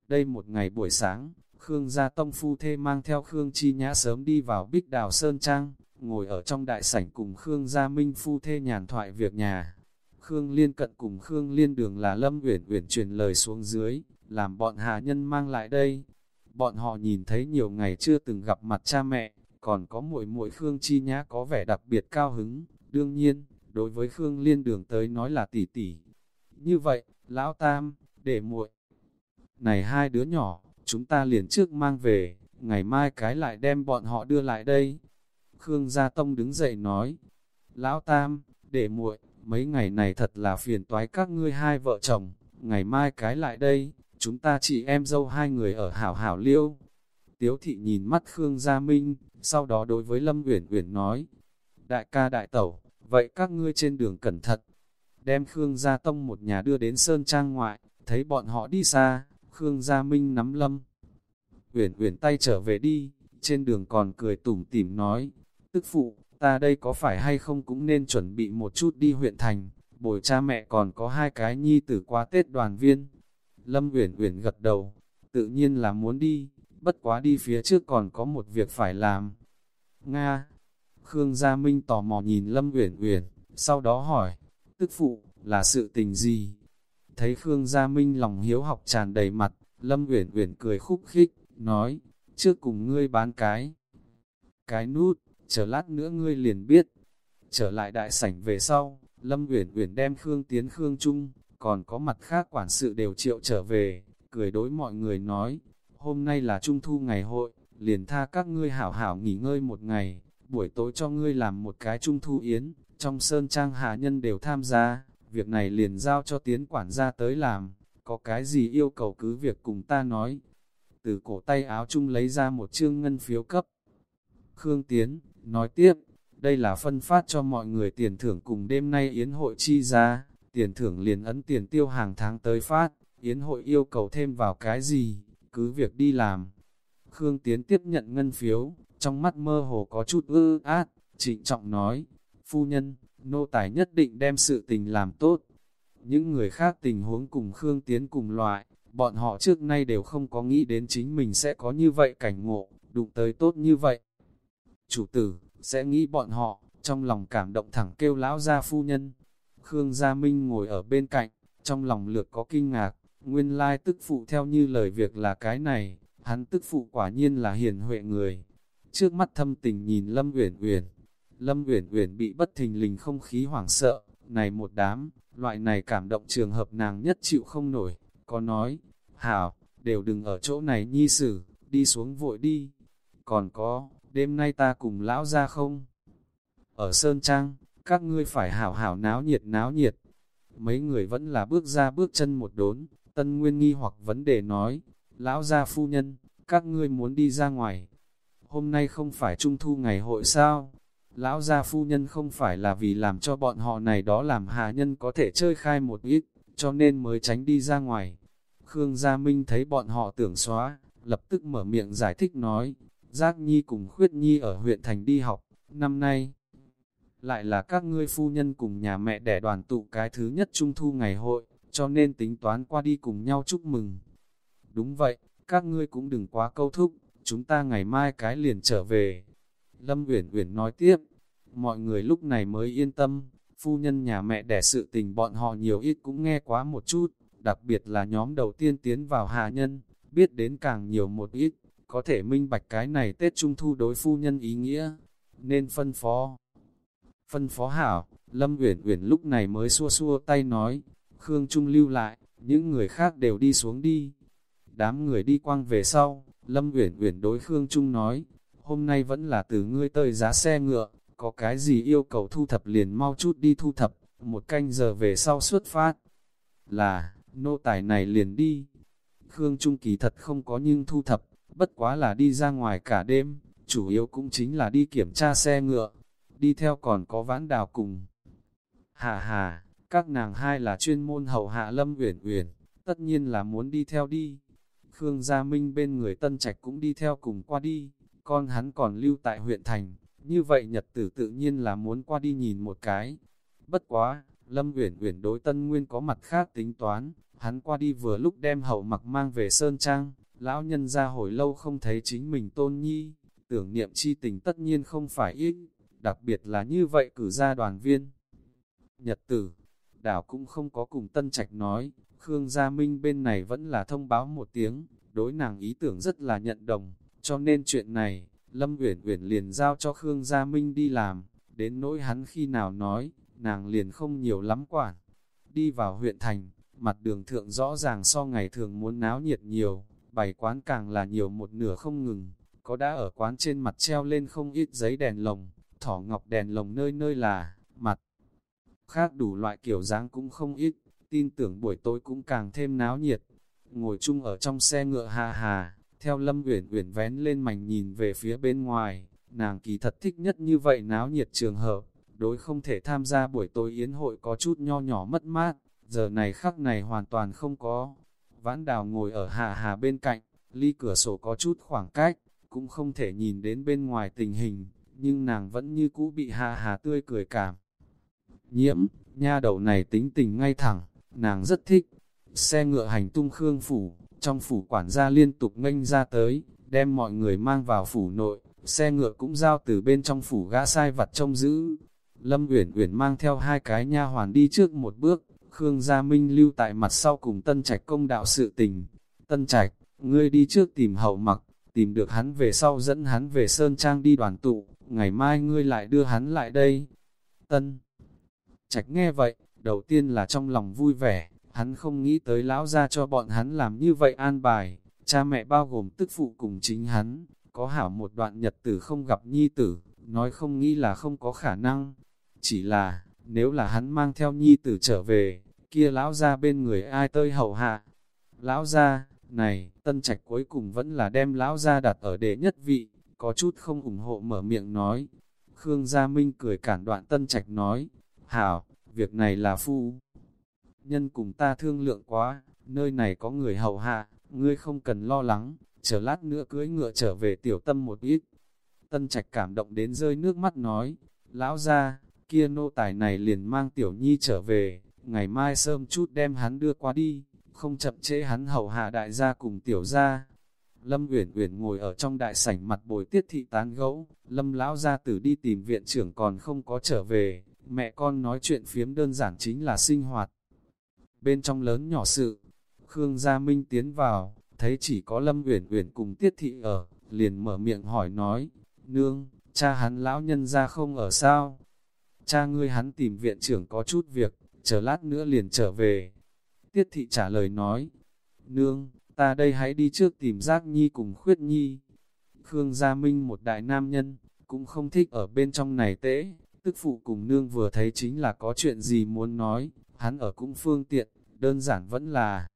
đây một ngày buổi sáng, Khương Gia Tông Phu Thê mang theo Khương Chi Nhã sớm đi vào Bích Đào Sơn Trang, ngồi ở trong đại sảnh cùng Khương Gia Minh Phu Thê nhàn thoại việc nhà. Khương Liên cận cùng Khương Liên đường là Lâm Uyển Uyển truyền lời xuống dưới, làm bọn hạ nhân mang lại đây. Bọn họ nhìn thấy nhiều ngày chưa từng gặp mặt cha mẹ, còn có muội muội Khương Chi Nhã có vẻ đặc biệt cao hứng, đương nhiên, đối với Khương Liên đường tới nói là tỷ tỷ. Như vậy, lão tam, để muội này hai đứa nhỏ, chúng ta liền trước mang về, ngày mai cái lại đem bọn họ đưa lại đây. Khương Gia Tông đứng dậy nói, Lão Tam, để muội, mấy ngày này thật là phiền toái các ngươi hai vợ chồng, ngày mai cái lại đây, chúng ta chị em dâu hai người ở hảo hảo liêu. Tiếu thị nhìn mắt Khương Gia Minh, sau đó đối với Lâm Uyển Uyển nói, Đại ca đại tẩu, vậy các ngươi trên đường cẩn thận. Đem Khương Gia Tông một nhà đưa đến Sơn Trang ngoại, thấy bọn họ đi xa, Khương Gia Minh nắm Lâm. Uyển Uyển tay trở về đi, trên đường còn cười tủm tỉm nói, tức phụ, ta đây có phải hay không cũng nên chuẩn bị một chút đi huyện thành, bồi cha mẹ còn có hai cái nhi tử qua Tết đoàn viên. Lâm Uyển Uyển gật đầu, tự nhiên là muốn đi, bất quá đi phía trước còn có một việc phải làm. Nga Khương Gia Minh tò mò nhìn Lâm Uyển Uyển, sau đó hỏi, tức phụ, là sự tình gì? Thấy Khương Gia Minh lòng hiếu học tràn đầy mặt, Lâm Uyển Uyển cười khúc khích, nói, trước cùng ngươi bán cái. Cái nút, chờ lát nữa ngươi liền biết. Trở lại đại sảnh về sau, Lâm Uyển Uyển đem Khương Tiến Khương Trung, còn có mặt khác quản sự đều triệu trở về, cười đối mọi người nói, hôm nay là trung thu ngày hội, liền tha các ngươi hảo hảo nghỉ ngơi một ngày, buổi tối cho ngươi làm một cái trung thu yến, trong sơn trang hạ nhân đều tham gia, việc này liền giao cho tiến quản gia tới làm, có cái gì yêu cầu cứ việc cùng ta nói. Từ cổ tay áo chung lấy ra một chương ngân phiếu cấp. Khương Tiến, nói tiếp, đây là phân phát cho mọi người tiền thưởng cùng đêm nay yến hội chi ra, tiền thưởng liền ấn tiền tiêu hàng tháng tới phát, yến hội yêu cầu thêm vào cái gì, cứ việc đi làm. Khương Tiến tiếp nhận ngân phiếu, trong mắt mơ hồ có chút ư át, trịnh trọng nói, phu nhân, nô tài nhất định đem sự tình làm tốt. Những người khác tình huống cùng Khương Tiến cùng loại, bọn họ trước nay đều không có nghĩ đến chính mình sẽ có như vậy cảnh ngộ, đụng tới tốt như vậy. Chủ tử, sẽ nghĩ bọn họ, trong lòng cảm động thẳng kêu lão gia phu nhân. Khương Gia Minh ngồi ở bên cạnh, trong lòng lược có kinh ngạc, nguyên lai tức phụ theo như lời việc là cái này, hắn tức phụ quả nhiên là hiền huệ người. Trước mắt thâm tình nhìn Lâm Uyển Uyển, Lâm Uyển Uyển bị bất thình lình không khí hoảng sợ, này một đám, loại này cảm động trường hợp nàng nhất chịu không nổi, có nói, hảo, đều đừng ở chỗ này nhi xử, đi xuống vội đi. Còn có, đêm nay ta cùng lão ra không? Ở Sơn Trang, các ngươi phải hảo hảo náo nhiệt náo nhiệt. Mấy người vẫn là bước ra bước chân một đốn, tân nguyên nghi hoặc vấn đề nói, lão gia phu nhân, các ngươi muốn đi ra ngoài. Hôm nay không phải trung thu ngày hội sao? Lão gia phu nhân không phải là vì làm cho bọn họ này đó làm hạ nhân có thể chơi khai một ít, cho nên mới tránh đi ra ngoài. Khương Gia Minh thấy bọn họ tưởng xóa, lập tức mở miệng giải thích nói, Giác Nhi cùng Khuyết Nhi ở huyện thành đi học, năm nay. Lại là các ngươi phu nhân cùng nhà mẹ đẻ đoàn tụ cái thứ nhất trung thu ngày hội, cho nên tính toán qua đi cùng nhau chúc mừng. Đúng vậy, các ngươi cũng đừng quá câu thúc, chúng ta ngày mai cái liền trở về. Lâm Uyển Uyển nói tiếp, mọi người lúc này mới yên tâm, phu nhân nhà mẹ đẻ sự tình bọn họ nhiều ít cũng nghe quá một chút, đặc biệt là nhóm đầu tiên tiến vào hạ nhân, biết đến càng nhiều một ít, có thể minh bạch cái này Tết Trung Thu đối phu nhân ý nghĩa, nên phân phó. Phân phó hảo, Lâm Uyển Uyển lúc này mới xua xua tay nói, Khương Trung lưu lại, những người khác đều đi xuống đi, Đám người đi quang về sau, Lâm Uyển Uyển đối Khương Trung nói, hôm nay vẫn là từ ngươi tơi giá xe ngựa, có cái gì yêu cầu thu thập liền mau chút đi thu thập, một canh giờ về sau xuất phát. Là, nô tài này liền đi. Khương Trung kỳ thật không có nhưng thu thập, bất quá là đi ra ngoài cả đêm, chủ yếu cũng chính là đi kiểm tra xe ngựa, đi theo còn có vãn đào cùng. Hà hà, các nàng hai là chuyên môn hậu hạ Lâm Uyển Uyển, tất nhiên là muốn đi theo đi. Khương Gia Minh bên người Tân Trạch cũng đi theo cùng qua đi, con hắn còn lưu tại huyện thành, như vậy nhật tử tự nhiên là muốn qua đi nhìn một cái. Bất quá, Lâm Uyển Uyển đối Tân Nguyên có mặt khác tính toán, hắn qua đi vừa lúc đem hậu mặc mang về Sơn Trang, lão nhân ra hồi lâu không thấy chính mình tôn nhi, tưởng niệm chi tình tất nhiên không phải ít, đặc biệt là như vậy cử ra đoàn viên. Nhật tử, đảo cũng không có cùng Tân Trạch nói, Khương Gia Minh bên này vẫn là thông báo một tiếng, đối nàng ý tưởng rất là nhận đồng, cho nên chuyện này, Lâm Uyển Uyển liền giao cho Khương Gia Minh đi làm, đến nỗi hắn khi nào nói, nàng liền không nhiều lắm quản. Đi vào huyện thành, mặt đường thượng rõ ràng so ngày thường muốn náo nhiệt nhiều, bày quán càng là nhiều một nửa không ngừng, có đã ở quán trên mặt treo lên không ít giấy đèn lồng, thỏ ngọc đèn lồng nơi nơi là, mặt. Khác đủ loại kiểu dáng cũng không ít, tin tưởng buổi tối cũng càng thêm náo nhiệt. Ngồi chung ở trong xe ngựa hà hà, theo Lâm Uyển Uyển vén lên mảnh nhìn về phía bên ngoài, nàng kỳ thật thích nhất như vậy náo nhiệt trường hợp, đối không thể tham gia buổi tối yến hội có chút nho nhỏ mất mát, giờ này khắc này hoàn toàn không có. Vãn đào ngồi ở hà hà bên cạnh, ly cửa sổ có chút khoảng cách, cũng không thể nhìn đến bên ngoài tình hình, nhưng nàng vẫn như cũ bị hà hà tươi cười cảm. Nhiễm, nha đầu này tính tình ngay thẳng, nàng rất thích. Xe ngựa hành tung khương phủ, trong phủ quản gia liên tục nghênh ra tới, đem mọi người mang vào phủ nội, xe ngựa cũng giao từ bên trong phủ gã sai vặt trông giữ. Lâm Uyển Uyển mang theo hai cái nha hoàn đi trước một bước, Khương Gia Minh lưu tại mặt sau cùng Tân Trạch công đạo sự tình. Tân Trạch, ngươi đi trước tìm hậu mặc, tìm được hắn về sau dẫn hắn về Sơn Trang đi đoàn tụ, ngày mai ngươi lại đưa hắn lại đây. Tân Trạch nghe vậy, đầu tiên là trong lòng vui vẻ, hắn không nghĩ tới lão ra cho bọn hắn làm như vậy an bài, cha mẹ bao gồm tức phụ cùng chính hắn, có hảo một đoạn nhật tử không gặp nhi tử, nói không nghĩ là không có khả năng, chỉ là, nếu là hắn mang theo nhi tử trở về, kia lão ra bên người ai tơi hậu hạ. Lão ra, này, tân trạch cuối cùng vẫn là đem lão ra đặt ở đệ nhất vị, có chút không ủng hộ mở miệng nói. Khương Gia Minh cười cản đoạn tân trạch nói, Hảo, việc này là phu. Nhân cùng ta thương lượng quá, nơi này có người hậu hạ, ngươi không cần lo lắng, chờ lát nữa cưới ngựa trở về tiểu tâm một ít. Tân trạch cảm động đến rơi nước mắt nói, lão ra, kia nô tài này liền mang tiểu nhi trở về, ngày mai sớm chút đem hắn đưa qua đi, không chậm trễ hắn hậu hạ đại gia cùng tiểu gia. Lâm Uyển Uyển ngồi ở trong đại sảnh mặt bồi tiết thị tán gẫu, Lâm lão gia tử đi tìm viện trưởng còn không có trở về, mẹ con nói chuyện phiếm đơn giản chính là sinh hoạt. Bên trong lớn nhỏ sự, Khương Gia Minh tiến vào, thấy chỉ có Lâm Uyển Uyển cùng Tiết thị ở, liền mở miệng hỏi nói, "Nương, cha hắn lão nhân gia không ở sao?" Cha ngươi hắn tìm viện trưởng có chút việc, chờ lát nữa liền trở về. Tiết thị trả lời nói, nương, ta đây hãy đi trước tìm giác nhi cùng khuyết nhi. Khương Gia Minh một đại nam nhân, cũng không thích ở bên trong này tễ, tức phụ cùng nương vừa thấy chính là có chuyện gì muốn nói, hắn ở cũng phương tiện, đơn giản vẫn là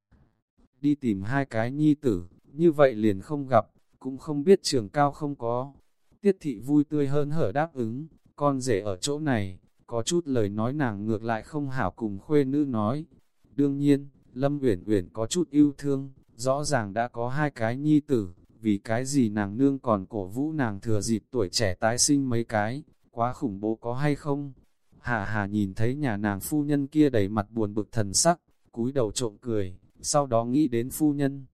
đi tìm hai cái nhi tử, như vậy liền không gặp, cũng không biết trường cao không có. Tiết thị vui tươi hơn hở đáp ứng, con rể ở chỗ này, có chút lời nói nàng ngược lại không hảo cùng khuê nữ nói. Đương nhiên, Lâm Uyển Uyển có chút yêu thương, rõ ràng đã có hai cái nhi tử, vì cái gì nàng nương còn cổ vũ nàng thừa dịp tuổi trẻ tái sinh mấy cái, quá khủng bố có hay không? Hà hà nhìn thấy nhà nàng phu nhân kia đầy mặt buồn bực thần sắc, cúi đầu trộm cười, sau đó nghĩ đến phu nhân.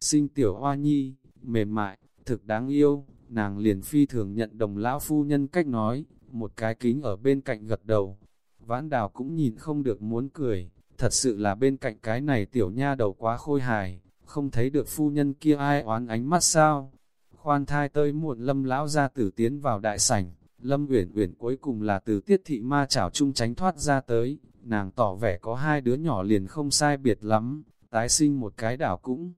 Sinh tiểu hoa nhi, mềm mại, thực đáng yêu, nàng liền phi thường nhận đồng lão phu nhân cách nói, một cái kính ở bên cạnh gật đầu. Vãn đào cũng nhìn không được muốn cười, thật sự là bên cạnh cái này tiểu nha đầu quá khôi hài, không thấy được phu nhân kia ai oán ánh mắt sao. Khoan thai tơi muộn lâm lão ra tử tiến vào đại sảnh, lâm uyển uyển cuối cùng là từ tiết thị ma chảo chung tránh thoát ra tới, nàng tỏ vẻ có hai đứa nhỏ liền không sai biệt lắm, tái sinh một cái đảo cũng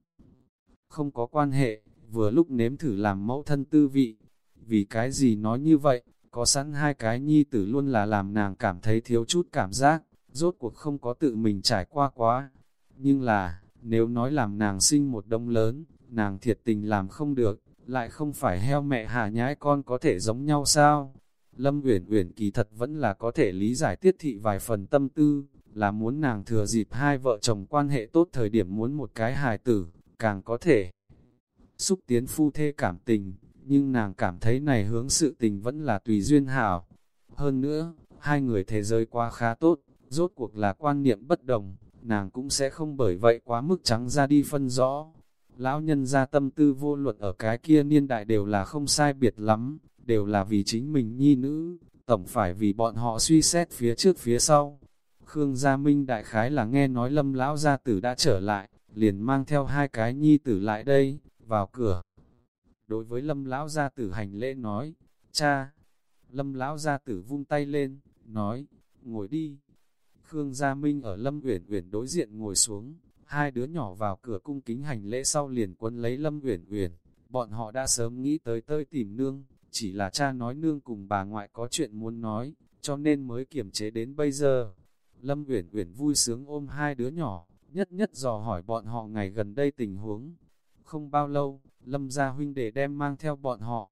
không có quan hệ, vừa lúc nếm thử làm mẫu thân tư vị. Vì cái gì nói như vậy, có sẵn hai cái nhi tử luôn là làm nàng cảm thấy thiếu chút cảm giác, rốt cuộc không có tự mình trải qua quá. Nhưng là, nếu nói làm nàng sinh một đông lớn, nàng thiệt tình làm không được, lại không phải heo mẹ hạ nhái con có thể giống nhau sao? Lâm Uyển Uyển kỳ thật vẫn là có thể lý giải tiết thị vài phần tâm tư, là muốn nàng thừa dịp hai vợ chồng quan hệ tốt thời điểm muốn một cái hài tử, càng có thể xúc tiến phu thê cảm tình, nhưng nàng cảm thấy này hướng sự tình vẫn là tùy duyên hảo. Hơn nữa, hai người thế giới qua khá tốt, rốt cuộc là quan niệm bất đồng, nàng cũng sẽ không bởi vậy quá mức trắng ra đi phân rõ. Lão nhân ra tâm tư vô luận ở cái kia niên đại đều là không sai biệt lắm, đều là vì chính mình nhi nữ, tổng phải vì bọn họ suy xét phía trước phía sau. Khương Gia Minh đại khái là nghe nói lâm lão gia tử đã trở lại, liền mang theo hai cái nhi tử lại đây, vào cửa. Đối với lâm lão gia tử hành lễ nói, cha, lâm lão gia tử vung tay lên, nói, ngồi đi. Khương Gia Minh ở lâm uyển uyển đối diện ngồi xuống, hai đứa nhỏ vào cửa cung kính hành lễ sau liền quân lấy lâm uyển uyển. Bọn họ đã sớm nghĩ tới tơi tìm nương, chỉ là cha nói nương cùng bà ngoại có chuyện muốn nói, cho nên mới kiềm chế đến bây giờ. Lâm Uyển Uyển vui sướng ôm hai đứa nhỏ, nhất nhất dò hỏi bọn họ ngày gần đây tình huống. Không bao lâu, Lâm gia huynh đệ đem mang theo bọn họ.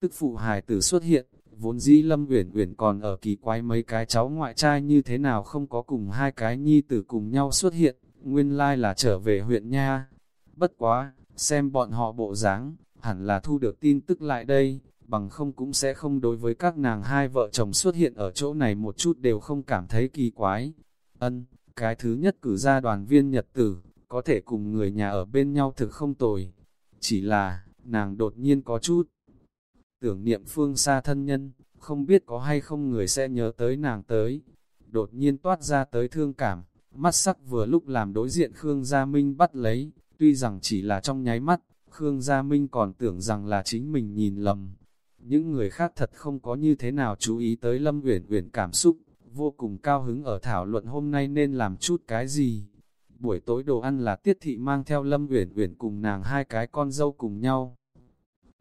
Tức phụ hài tử xuất hiện, vốn dĩ Lâm Uyển Uyển còn ở kỳ quái mấy cái cháu ngoại trai như thế nào không có cùng hai cái nhi tử cùng nhau xuất hiện, nguyên lai là trở về huyện nha. Bất quá, xem bọn họ bộ dáng, hẳn là thu được tin tức lại đây, bằng không cũng sẽ không đối với các nàng hai vợ chồng xuất hiện ở chỗ này một chút đều không cảm thấy kỳ quái. Ân, cái thứ nhất cử ra đoàn viên nhật tử, có thể cùng người nhà ở bên nhau thực không tồi. Chỉ là, nàng đột nhiên có chút tưởng niệm phương xa thân nhân, không biết có hay không người sẽ nhớ tới nàng tới. Đột nhiên toát ra tới thương cảm, mắt sắc vừa lúc làm đối diện Khương Gia Minh bắt lấy, tuy rằng chỉ là trong nháy mắt, Khương Gia Minh còn tưởng rằng là chính mình nhìn lầm. Những người khác thật không có như thế nào chú ý tới Lâm Uyển Uyển cảm xúc, vô cùng cao hứng ở thảo luận hôm nay nên làm chút cái gì. Buổi tối đồ ăn là Tiết Thị mang theo Lâm Uyển Uyển cùng nàng hai cái con dâu cùng nhau.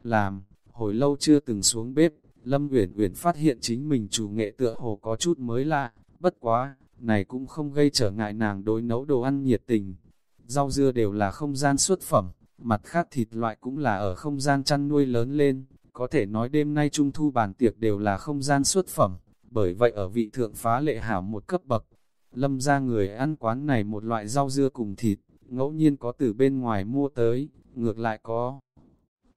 Làm, hồi lâu chưa từng xuống bếp, Lâm Uyển Uyển phát hiện chính mình chủ nghệ tựa hồ có chút mới lạ, bất quá, này cũng không gây trở ngại nàng đối nấu đồ ăn nhiệt tình. Rau dưa đều là không gian xuất phẩm, mặt khác thịt loại cũng là ở không gian chăn nuôi lớn lên, có thể nói đêm nay trung thu bàn tiệc đều là không gian xuất phẩm, bởi vậy ở vị thượng phá lệ hảo một cấp bậc. Lâm ra người ăn quán này một loại rau dưa cùng thịt, ngẫu nhiên có từ bên ngoài mua tới, ngược lại có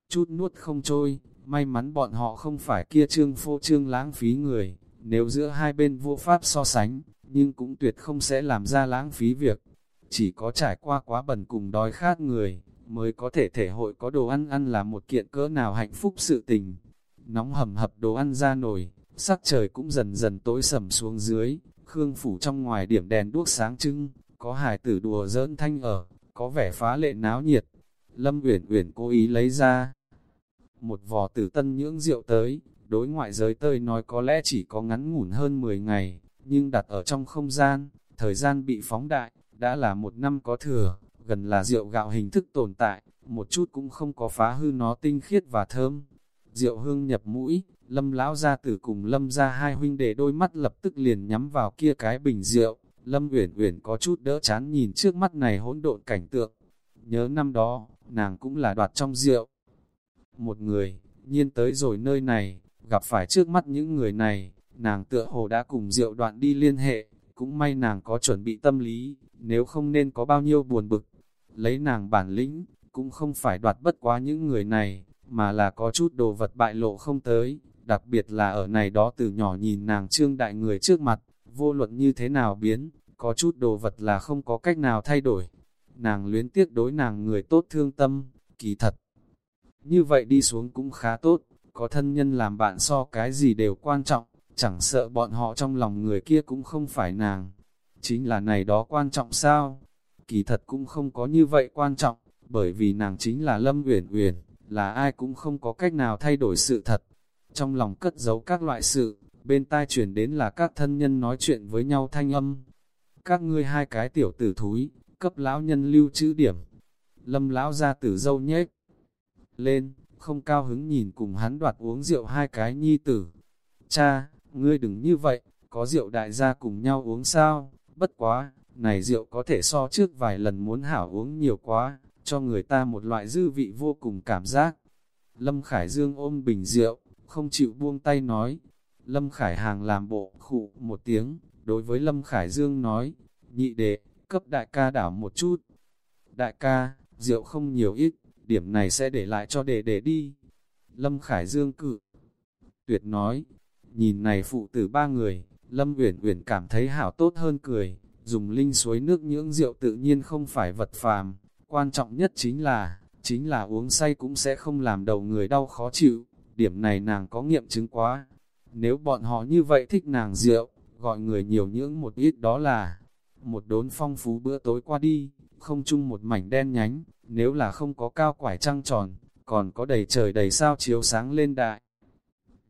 chút nuốt không trôi, may mắn bọn họ không phải kia trương phô trương lãng phí người, nếu giữa hai bên vô pháp so sánh, nhưng cũng tuyệt không sẽ làm ra lãng phí việc. Chỉ có trải qua quá bần cùng đói khát người, mới có thể thể hội có đồ ăn ăn là một kiện cỡ nào hạnh phúc sự tình. Nóng hầm hập đồ ăn ra nổi, sắc trời cũng dần dần tối sầm xuống dưới, khương phủ trong ngoài điểm đèn đuốc sáng trưng, có hài tử đùa giỡn thanh ở, có vẻ phá lệ náo nhiệt. Lâm Uyển Uyển cố ý lấy ra một vò tử tân nhưỡng rượu tới, đối ngoại giới tơi nói có lẽ chỉ có ngắn ngủn hơn 10 ngày, nhưng đặt ở trong không gian, thời gian bị phóng đại, đã là một năm có thừa, gần là rượu gạo hình thức tồn tại, một chút cũng không có phá hư nó tinh khiết và thơm. Rượu hương nhập mũi, lâm lão gia tử cùng lâm ra hai huynh đệ đôi mắt lập tức liền nhắm vào kia cái bình rượu, lâm uyển uyển có chút đỡ chán nhìn trước mắt này hỗn độn cảnh tượng. Nhớ năm đó, nàng cũng là đoạt trong rượu. Một người, nhiên tới rồi nơi này, gặp phải trước mắt những người này, nàng tựa hồ đã cùng rượu đoạn đi liên hệ, cũng may nàng có chuẩn bị tâm lý, nếu không nên có bao nhiêu buồn bực. Lấy nàng bản lĩnh, cũng không phải đoạt bất quá những người này, mà là có chút đồ vật bại lộ không tới, đặc biệt là ở này đó từ nhỏ nhìn nàng trương đại người trước mặt, vô luận như thế nào biến, có chút đồ vật là không có cách nào thay đổi. Nàng luyến tiếc đối nàng người tốt thương tâm, kỳ thật. Như vậy đi xuống cũng khá tốt, có thân nhân làm bạn so cái gì đều quan trọng, chẳng sợ bọn họ trong lòng người kia cũng không phải nàng. Chính là này đó quan trọng sao? Kỳ thật cũng không có như vậy quan trọng, bởi vì nàng chính là Lâm Uyển Uyển, là ai cũng không có cách nào thay đổi sự thật. Trong lòng cất giấu các loại sự, bên tai chuyển đến là các thân nhân nói chuyện với nhau thanh âm. Các ngươi hai cái tiểu tử thúi, cấp lão nhân lưu trữ điểm. Lâm lão ra tử dâu nhếch lên, không cao hứng nhìn cùng hắn đoạt uống rượu hai cái nhi tử. Cha, ngươi đừng như vậy, có rượu đại gia cùng nhau uống sao, bất quá, này rượu có thể so trước vài lần muốn hảo uống nhiều quá, cho người ta một loại dư vị vô cùng cảm giác. Lâm Khải Dương ôm bình rượu, không chịu buông tay nói. Lâm Khải Hàng làm bộ khụ một tiếng, đối với Lâm Khải Dương nói, nhị đệ, cấp đại ca đảo một chút. Đại ca, rượu không nhiều ít, điểm này sẽ để lại cho đệ đệ đi. Lâm Khải Dương cự. Tuyệt nói, nhìn này phụ tử ba người, Lâm Uyển Uyển cảm thấy hảo tốt hơn cười, dùng linh suối nước nhưỡng rượu tự nhiên không phải vật phàm, quan trọng nhất chính là, chính là uống say cũng sẽ không làm đầu người đau khó chịu, điểm này nàng có nghiệm chứng quá. Nếu bọn họ như vậy thích nàng rượu, gọi người nhiều nhưỡng một ít đó là một đốn phong phú bữa tối qua đi, không chung một mảnh đen nhánh, nếu là không có cao quải trăng tròn, còn có đầy trời đầy sao chiếu sáng lên đại.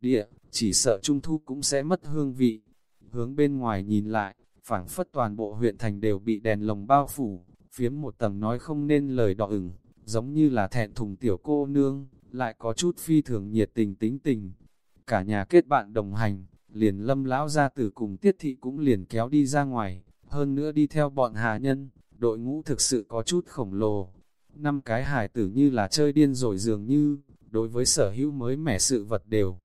Địa, chỉ sợ trung thu cũng sẽ mất hương vị. Hướng bên ngoài nhìn lại, phảng phất toàn bộ huyện thành đều bị đèn lồng bao phủ, phiếm một tầng nói không nên lời đỏ ửng, giống như là thẹn thùng tiểu cô nương, lại có chút phi thường nhiệt tình tính tình. Cả nhà kết bạn đồng hành, liền lâm lão ra từ cùng tiết thị cũng liền kéo đi ra ngoài, hơn nữa đi theo bọn hà nhân, đội ngũ thực sự có chút khổng lồ. Năm cái hài tử như là chơi điên rồi dường như, đối với sở hữu mới mẻ sự vật đều.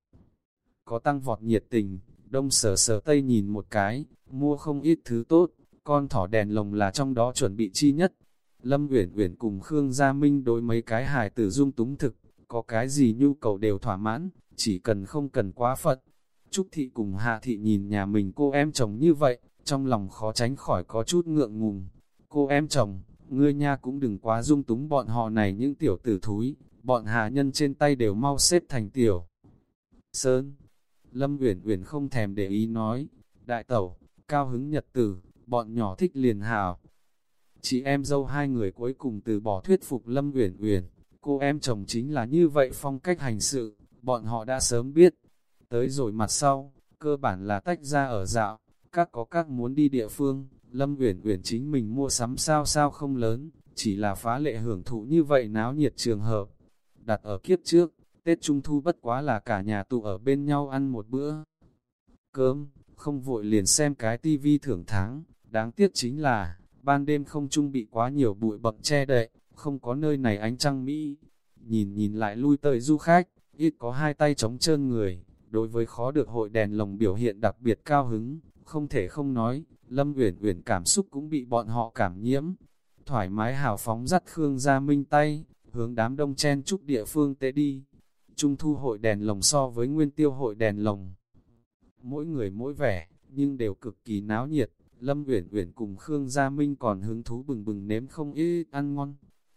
Có tăng vọt nhiệt tình, đông sở sở tây nhìn một cái, mua không ít thứ tốt, con thỏ đèn lồng là trong đó chuẩn bị chi nhất. Lâm Uyển Uyển cùng Khương Gia Minh đối mấy cái hài tử dung túng thực, có cái gì nhu cầu đều thỏa mãn, chỉ cần không cần quá phật. Trúc Thị cùng Hạ Thị nhìn nhà mình cô em chồng như vậy, trong lòng khó tránh khỏi có chút ngượng ngùng. Cô em chồng, ngươi nha cũng đừng quá dung túng bọn họ này những tiểu tử thúi, bọn hạ nhân trên tay đều mau xếp thành tiểu. Sơn, Lâm Uyển Uyển không thèm để ý nói, đại tẩu, cao hứng nhật tử, bọn nhỏ thích liền hào. Chị em dâu hai người cuối cùng từ bỏ thuyết phục Lâm Uyển Uyển, cô em chồng chính là như vậy phong cách hành sự, bọn họ đã sớm biết. Tới rồi mặt sau, cơ bản là tách ra ở dạo, các có các muốn đi địa phương, Lâm Uyển Uyển chính mình mua sắm sao sao không lớn, chỉ là phá lệ hưởng thụ như vậy náo nhiệt trường hợp. Đặt ở kiếp trước, Tết Trung Thu bất quá là cả nhà tụ ở bên nhau ăn một bữa. Cơm, không vội liền xem cái tivi thưởng tháng, đáng tiếc chính là, ban đêm không trung bị quá nhiều bụi bậm che đậy, không có nơi này ánh trăng Mỹ. Nhìn nhìn lại lui tới du khách, ít có hai tay chống trơn người, đối với khó được hội đèn lồng biểu hiện đặc biệt cao hứng, không thể không nói, Lâm Uyển Uyển cảm xúc cũng bị bọn họ cảm nhiễm. Thoải mái hào phóng dắt Khương Gia Minh tay, hướng đám đông chen chúc địa phương tế đi. Trung thu hội đèn lồng so với nguyên tiêu hội đèn lồng. Mỗi người mỗi vẻ, nhưng đều cực kỳ náo nhiệt. Lâm Uyển Uyển cùng Khương Gia Minh còn hứng thú bừng bừng nếm không ít ăn ngon.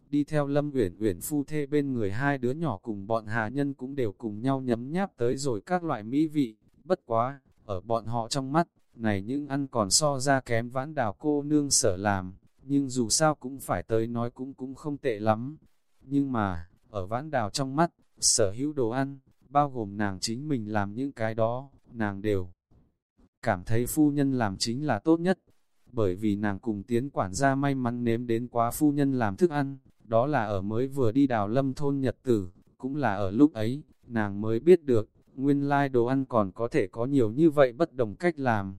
Đi theo Lâm Uyển Uyển phu thê bên người hai đứa nhỏ cùng bọn hà nhân cũng đều cùng nhau nhấm nháp tới rồi các loại mỹ vị. Bất quá, ở bọn họ trong mắt, này những ăn còn so ra kém vãn đào cô nương sở làm, nhưng dù sao cũng phải tới nói cũng cũng không tệ lắm. Nhưng mà, ở vãn đào trong mắt, sở hữu đồ ăn, bao gồm nàng chính mình làm những cái đó, nàng đều cảm thấy phu nhân làm chính là tốt nhất. Bởi vì nàng cùng tiến quản gia may mắn nếm đến quá phu nhân làm thức ăn, đó là ở mới vừa đi đào lâm thôn nhật tử, cũng là ở lúc ấy, nàng mới biết được, nguyên lai đồ ăn còn có thể có nhiều như vậy bất đồng cách làm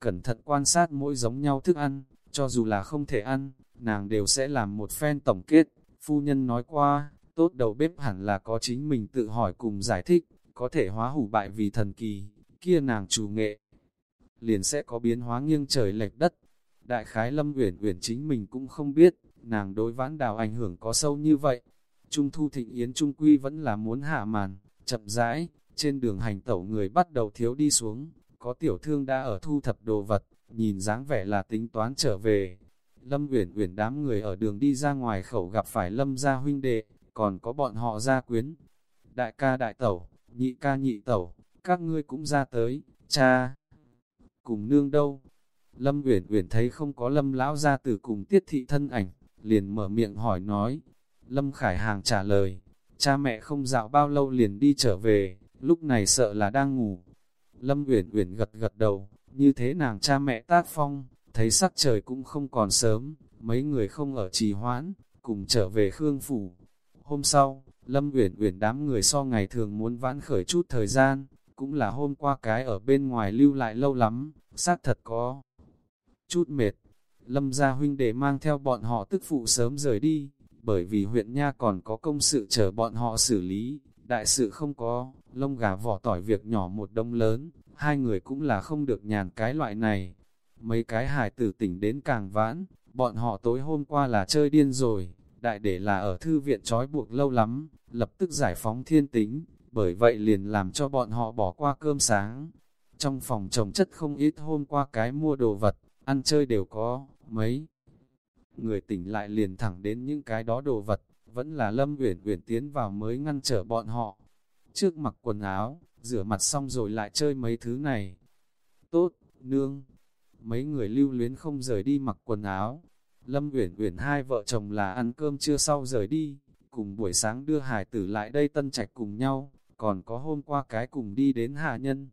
cẩn thận quan sát mỗi giống nhau thức ăn, cho dù là không thể ăn, nàng đều sẽ làm một phen tổng kết. Phu nhân nói qua, tốt đầu bếp hẳn là có chính mình tự hỏi cùng giải thích, có thể hóa hủ bại vì thần kỳ, kia nàng chủ nghệ. Liền sẽ có biến hóa nghiêng trời lệch đất. Đại khái lâm uyển uyển chính mình cũng không biết, nàng đối vãn đào ảnh hưởng có sâu như vậy. Trung thu thịnh yến trung quy vẫn là muốn hạ màn, chậm rãi, trên đường hành tẩu người bắt đầu thiếu đi xuống, có tiểu thương đã ở thu thập đồ vật, nhìn dáng vẻ là tính toán trở về. Lâm Uyển Uyển đám người ở đường đi ra ngoài khẩu gặp phải Lâm gia huynh đệ, còn có bọn họ gia quyến. Đại ca đại tẩu, nhị ca nhị tẩu, các ngươi cũng ra tới, cha. Cùng nương đâu? Lâm Uyển Uyển thấy không có Lâm lão gia tử cùng Tiết thị thân ảnh, liền mở miệng hỏi nói. Lâm Khải Hàng trả lời, cha mẹ không dạo bao lâu liền đi trở về, lúc này sợ là đang ngủ, Lâm Uyển Uyển gật gật đầu, như thế nàng cha mẹ tác phong, thấy sắc trời cũng không còn sớm, mấy người không ở trì hoãn, cùng trở về Khương Phủ. Hôm sau, Lâm Uyển Uyển đám người so ngày thường muốn vãn khởi chút thời gian, cũng là hôm qua cái ở bên ngoài lưu lại lâu lắm, xác thật có chút mệt. Lâm gia huynh để mang theo bọn họ tức phụ sớm rời đi, bởi vì huyện Nha còn có công sự chờ bọn họ xử lý, đại sự không có, lông gà vỏ tỏi việc nhỏ một đông lớn, hai người cũng là không được nhàn cái loại này. Mấy cái hài tử tỉnh đến càng vãn, bọn họ tối hôm qua là chơi điên rồi, đại để là ở thư viện trói buộc lâu lắm, lập tức giải phóng thiên tính, bởi vậy liền làm cho bọn họ bỏ qua cơm sáng. Trong phòng trồng chất không ít hôm qua cái mua đồ vật, ăn chơi đều có, mấy. Người tỉnh lại liền thẳng đến những cái đó đồ vật, vẫn là Lâm Uyển Uyển tiến vào mới ngăn trở bọn họ. Trước mặc quần áo, rửa mặt xong rồi lại chơi mấy thứ này. Tốt, nương. Mấy người lưu luyến không rời đi mặc quần áo. Lâm Uyển Uyển hai vợ chồng là ăn cơm trưa sau rời đi, cùng buổi sáng đưa hải tử lại đây tân trạch cùng nhau, còn có hôm qua cái cùng đi đến hạ nhân.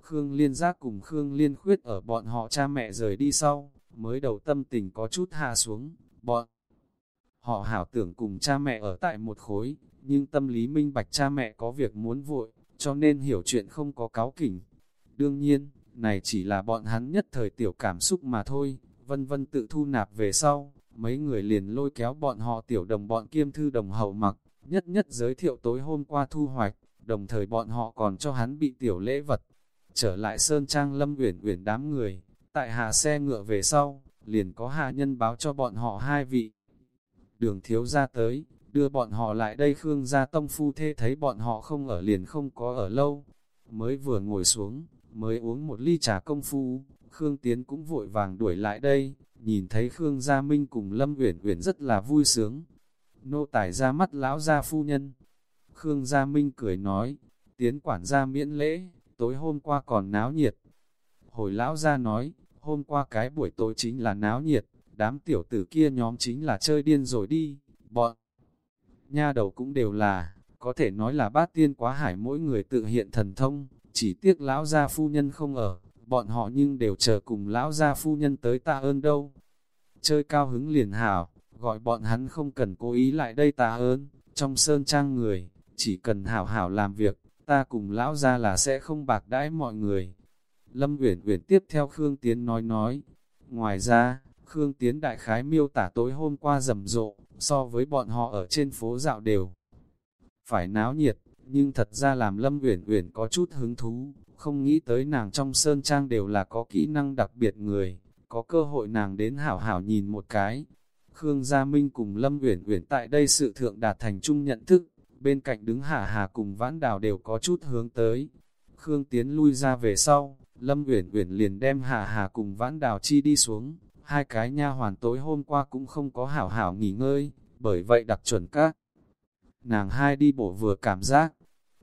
Khương Liên Giác cùng Khương Liên Khuyết ở bọn họ cha mẹ rời đi sau, mới đầu tâm tình có chút hạ xuống, bọn họ hảo tưởng cùng cha mẹ ở tại một khối, nhưng tâm lý minh bạch cha mẹ có việc muốn vội, cho nên hiểu chuyện không có cáo kỉnh. Đương nhiên, này chỉ là bọn hắn nhất thời tiểu cảm xúc mà thôi, vân vân tự thu nạp về sau, mấy người liền lôi kéo bọn họ tiểu đồng bọn kiêm thư đồng hậu mặc, nhất nhất giới thiệu tối hôm qua thu hoạch, đồng thời bọn họ còn cho hắn bị tiểu lễ vật. Trở lại Sơn Trang Lâm uyển uyển đám người, tại hạ xe ngựa về sau, liền có hạ nhân báo cho bọn họ hai vị. Đường thiếu ra tới, đưa bọn họ lại đây Khương gia tông phu thê thấy bọn họ không ở liền không có ở lâu. Mới vừa ngồi xuống, mới uống một ly trà công phu, Khương Tiến cũng vội vàng đuổi lại đây, nhìn thấy Khương Gia Minh cùng Lâm Uyển Uyển rất là vui sướng. Nô tài ra mắt lão gia phu nhân. Khương Gia Minh cười nói, Tiến quản gia miễn lễ, tối hôm qua còn náo nhiệt. Hồi lão gia nói, hôm qua cái buổi tối chính là náo nhiệt, đám tiểu tử kia nhóm chính là chơi điên rồi đi, bọn. Nha đầu cũng đều là, có thể nói là bát tiên quá hải mỗi người tự hiện thần thông, chỉ tiếc lão gia phu nhân không ở, bọn họ nhưng đều chờ cùng lão gia phu nhân tới ta ơn đâu. Chơi cao hứng liền hảo, gọi bọn hắn không cần cố ý lại đây ta ơn, trong sơn trang người, chỉ cần hảo hảo làm việc, ta cùng lão gia là sẽ không bạc đãi mọi người. Lâm Uyển Uyển tiếp theo Khương Tiến nói nói, ngoài ra, Khương Tiến đại khái miêu tả tối hôm qua rầm rộ, so với bọn họ ở trên phố dạo đều. Phải náo nhiệt, nhưng thật ra làm Lâm Uyển Uyển có chút hứng thú, không nghĩ tới nàng trong sơn trang đều là có kỹ năng đặc biệt người, có cơ hội nàng đến hảo hảo nhìn một cái. Khương Gia Minh cùng Lâm Uyển Uyển tại đây sự thượng đạt thành chung nhận thức, bên cạnh đứng Hà Hà cùng Vãn Đào đều có chút hướng tới. Khương Tiến lui ra về sau, Lâm Uyển Uyển liền đem Hà Hà cùng Vãn Đào chi đi xuống, hai cái nha hoàn tối hôm qua cũng không có hảo hảo nghỉ ngơi, bởi vậy đặc chuẩn các. Nàng hai đi bộ vừa cảm giác,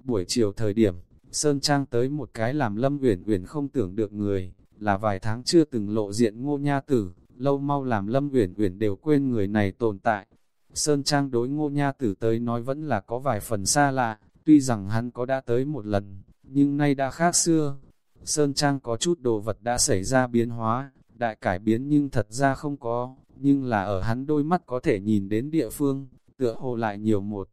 buổi chiều thời điểm, Sơn Trang tới một cái làm Lâm Uyển Uyển không tưởng được người, là vài tháng chưa từng lộ diện ngô nha tử, lâu mau làm Lâm Uyển Uyển đều quên người này tồn tại. Sơn Trang đối ngô nha tử tới nói vẫn là có vài phần xa lạ, tuy rằng hắn có đã tới một lần, nhưng nay đã khác xưa. Sơn Trang có chút đồ vật đã xảy ra biến hóa, đại cải biến nhưng thật ra không có, nhưng là ở hắn đôi mắt có thể nhìn đến địa phương, tựa hồ lại nhiều một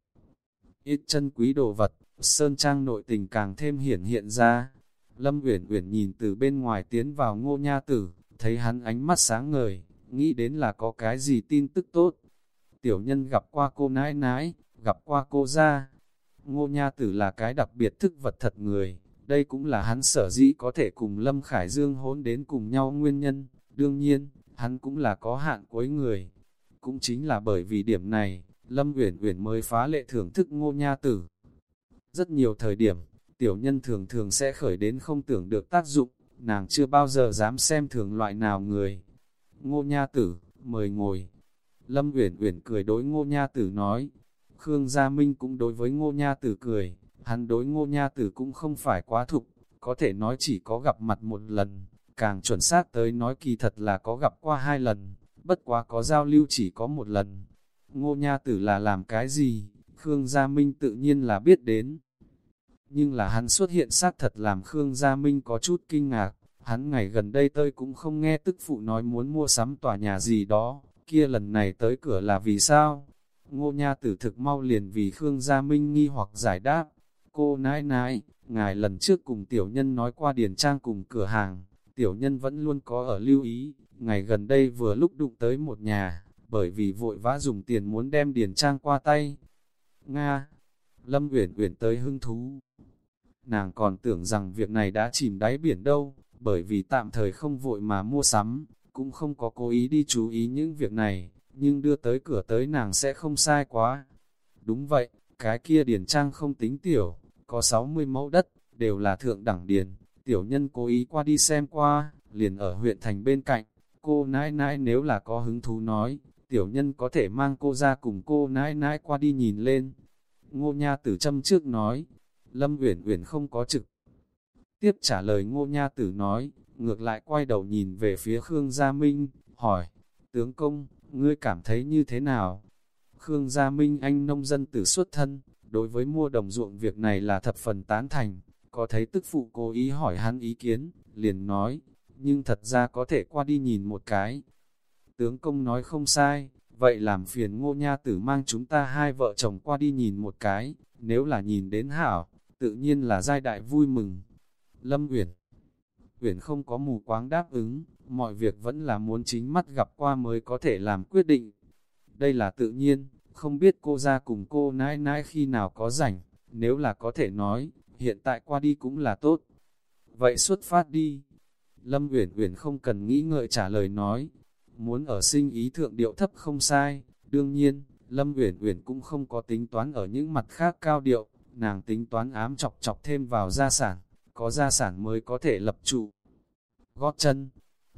ít chân quý đồ vật, sơn trang nội tình càng thêm hiển hiện ra. Lâm Uyển Uyển nhìn từ bên ngoài tiến vào ngô nha tử, thấy hắn ánh mắt sáng ngời, nghĩ đến là có cái gì tin tức tốt. Tiểu nhân gặp qua cô nãi nãi, gặp qua cô gia. Ngô nha tử là cái đặc biệt thức vật thật người, đây cũng là hắn sở dĩ có thể cùng Lâm Khải Dương hỗn đến cùng nhau nguyên nhân. Đương nhiên, hắn cũng là có hạn cuối người. Cũng chính là bởi vì điểm này, Lâm Uyển Uyển mới phá lệ thưởng thức ngô nha tử. Rất nhiều thời điểm, tiểu nhân thường thường sẽ khởi đến không tưởng được tác dụng, nàng chưa bao giờ dám xem thường loại nào người. Ngô nha tử, mời ngồi. Lâm Uyển Uyển cười đối ngô nha tử nói. Khương Gia Minh cũng đối với ngô nha tử cười, hắn đối ngô nha tử cũng không phải quá thục, có thể nói chỉ có gặp mặt một lần, càng chuẩn xác tới nói kỳ thật là có gặp qua hai lần, bất quá có giao lưu chỉ có một lần. Ngô nha tử là làm cái gì, Khương Gia Minh tự nhiên là biết đến. Nhưng là hắn xuất hiện xác thật làm Khương Gia Minh có chút kinh ngạc, hắn ngày gần đây tơi cũng không nghe tức phụ nói muốn mua sắm tòa nhà gì đó, kia lần này tới cửa là vì sao? Ngô Nha Tử thực mau liền vì Khương Gia Minh nghi hoặc giải đáp. Cô nãi nãi, ngài lần trước cùng tiểu nhân nói qua điền trang cùng cửa hàng, tiểu nhân vẫn luôn có ở lưu ý, ngày gần đây vừa lúc đụng tới một nhà, bởi vì vội vã dùng tiền muốn đem điền trang qua tay. Nga, Lâm Uyển Uyển tới hưng thú. Nàng còn tưởng rằng việc này đã chìm đáy biển đâu, bởi vì tạm thời không vội mà mua sắm, cũng không có cố ý đi chú ý những việc này, nhưng đưa tới cửa tới nàng sẽ không sai quá. Đúng vậy, cái kia điển trang không tính tiểu, có 60 mẫu đất, đều là thượng đẳng điền, tiểu nhân cố ý qua đi xem qua, liền ở huyện thành bên cạnh, cô nãi nãi nếu là có hứng thú nói, tiểu nhân có thể mang cô ra cùng cô nãi nãi qua đi nhìn lên. Ngô Nha Tử châm trước nói, Lâm Uyển Uyển không có trực. Tiếp trả lời Ngô Nha Tử nói, ngược lại quay đầu nhìn về phía Khương Gia Minh, hỏi, tướng công, ngươi cảm thấy như thế nào? Khương Gia Minh anh nông dân tử xuất thân, đối với mua đồng ruộng việc này là thập phần tán thành, có thấy tức phụ cố ý hỏi hắn ý kiến, liền nói, nhưng thật ra có thể qua đi nhìn một cái. Tướng công nói không sai, vậy làm phiền ngô nha tử mang chúng ta hai vợ chồng qua đi nhìn một cái, nếu là nhìn đến hảo, tự nhiên là giai đại vui mừng. Lâm Uyển Uyển không có mù quáng đáp ứng, mọi việc vẫn là muốn chính mắt gặp qua mới có thể làm quyết định. Đây là tự nhiên, không biết cô ra cùng cô nãi nãi khi nào có rảnh, nếu là có thể nói, hiện tại qua đi cũng là tốt. Vậy xuất phát đi. Lâm Uyển Uyển không cần nghĩ ngợi trả lời nói, muốn ở sinh ý thượng điệu thấp không sai, đương nhiên, Lâm Uyển Uyển cũng không có tính toán ở những mặt khác cao điệu, nàng tính toán ám chọc chọc thêm vào gia sản, có gia sản mới có thể lập trụ. Gót chân,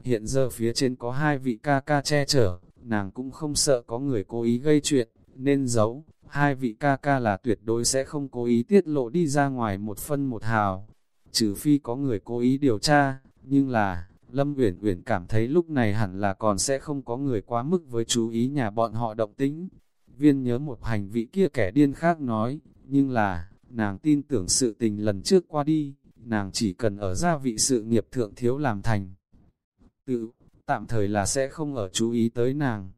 hiện giờ phía trên có hai vị ca ca che chở, nàng cũng không sợ có người cố ý gây chuyện, nên giấu, hai vị ca ca là tuyệt đối sẽ không cố ý tiết lộ đi ra ngoài một phân một hào, trừ phi có người cố ý điều tra, nhưng là, Lâm Uyển Uyển cảm thấy lúc này hẳn là còn sẽ không có người quá mức với chú ý nhà bọn họ động tính. Viên nhớ một hành vị kia kẻ điên khác nói, nhưng là, nàng tin tưởng sự tình lần trước qua đi, nàng chỉ cần ở gia vị sự nghiệp thượng thiếu làm thành. Tự, tạm thời là sẽ không ở chú ý tới nàng.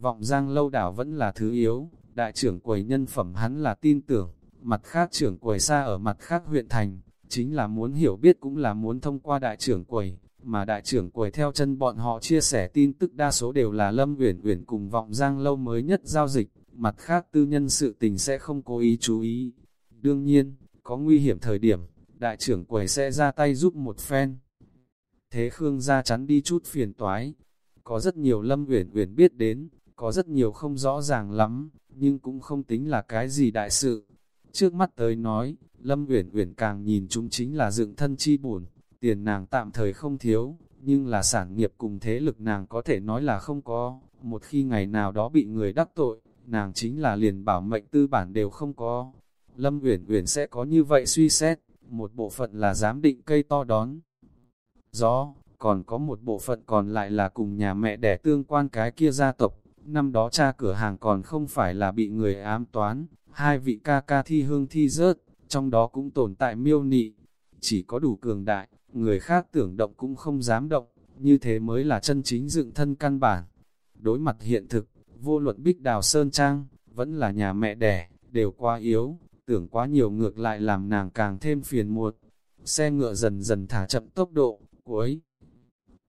Vọng giang lâu đảo vẫn là thứ yếu, đại trưởng quầy nhân phẩm hắn là tin tưởng, mặt khác trưởng quầy xa ở mặt khác huyện thành, chính là muốn hiểu biết cũng là muốn thông qua đại trưởng quầy, mà đại trưởng quầy theo chân bọn họ chia sẻ tin tức đa số đều là Lâm Uyển Uyển cùng vọng giang lâu mới nhất giao dịch, mặt khác tư nhân sự tình sẽ không cố ý chú ý. Đương nhiên, có nguy hiểm thời điểm, đại trưởng quầy sẽ ra tay giúp một phen. Thế Khương ra chắn đi chút phiền toái. Có rất nhiều Lâm Uyển Uyển biết đến, có rất nhiều không rõ ràng lắm, nhưng cũng không tính là cái gì đại sự. Trước mắt tới nói, Lâm Uyển Uyển càng nhìn chúng chính là dựng thân chi bổn, tiền nàng tạm thời không thiếu, nhưng là sản nghiệp cùng thế lực nàng có thể nói là không có, một khi ngày nào đó bị người đắc tội, nàng chính là liền bảo mệnh tư bản đều không có. Lâm Uyển Uyển sẽ có như vậy suy xét, một bộ phận là giám định cây to đón gió, còn có một bộ phận còn lại là cùng nhà mẹ đẻ tương quan cái kia gia tộc. Năm đó cha cửa hàng còn không phải là bị người ám toán, hai vị ca ca thi hương thi rớt, trong đó cũng tồn tại miêu nị. Chỉ có đủ cường đại, người khác tưởng động cũng không dám động, như thế mới là chân chính dựng thân căn bản. Đối mặt hiện thực, vô luận bích đào sơn trang, vẫn là nhà mẹ đẻ, đều quá yếu, tưởng quá nhiều ngược lại làm nàng càng thêm phiền muộn. Xe ngựa dần dần thả chậm tốc độ, cuối.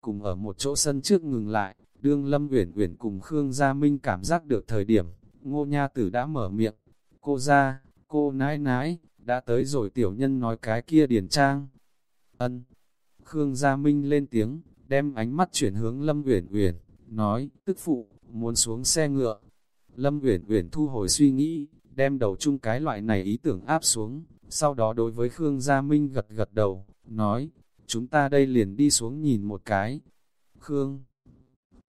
Cùng ở một chỗ sân trước ngừng lại, đương Lâm Uyển Uyển cùng Khương Gia Minh cảm giác được thời điểm, Ngô Nha Tử đã mở miệng. Cô ra, cô nãi nãi, đã tới rồi tiểu nhân nói cái kia điển trang. Ân. Khương Gia Minh lên tiếng, đem ánh mắt chuyển hướng Lâm Uyển Uyển, nói, tức phụ, muốn xuống xe ngựa. Lâm Uyển Uyển thu hồi suy nghĩ, đem đầu chung cái loại này ý tưởng áp xuống, sau đó đối với Khương Gia Minh gật gật đầu, nói, chúng ta đây liền đi xuống nhìn một cái. Khương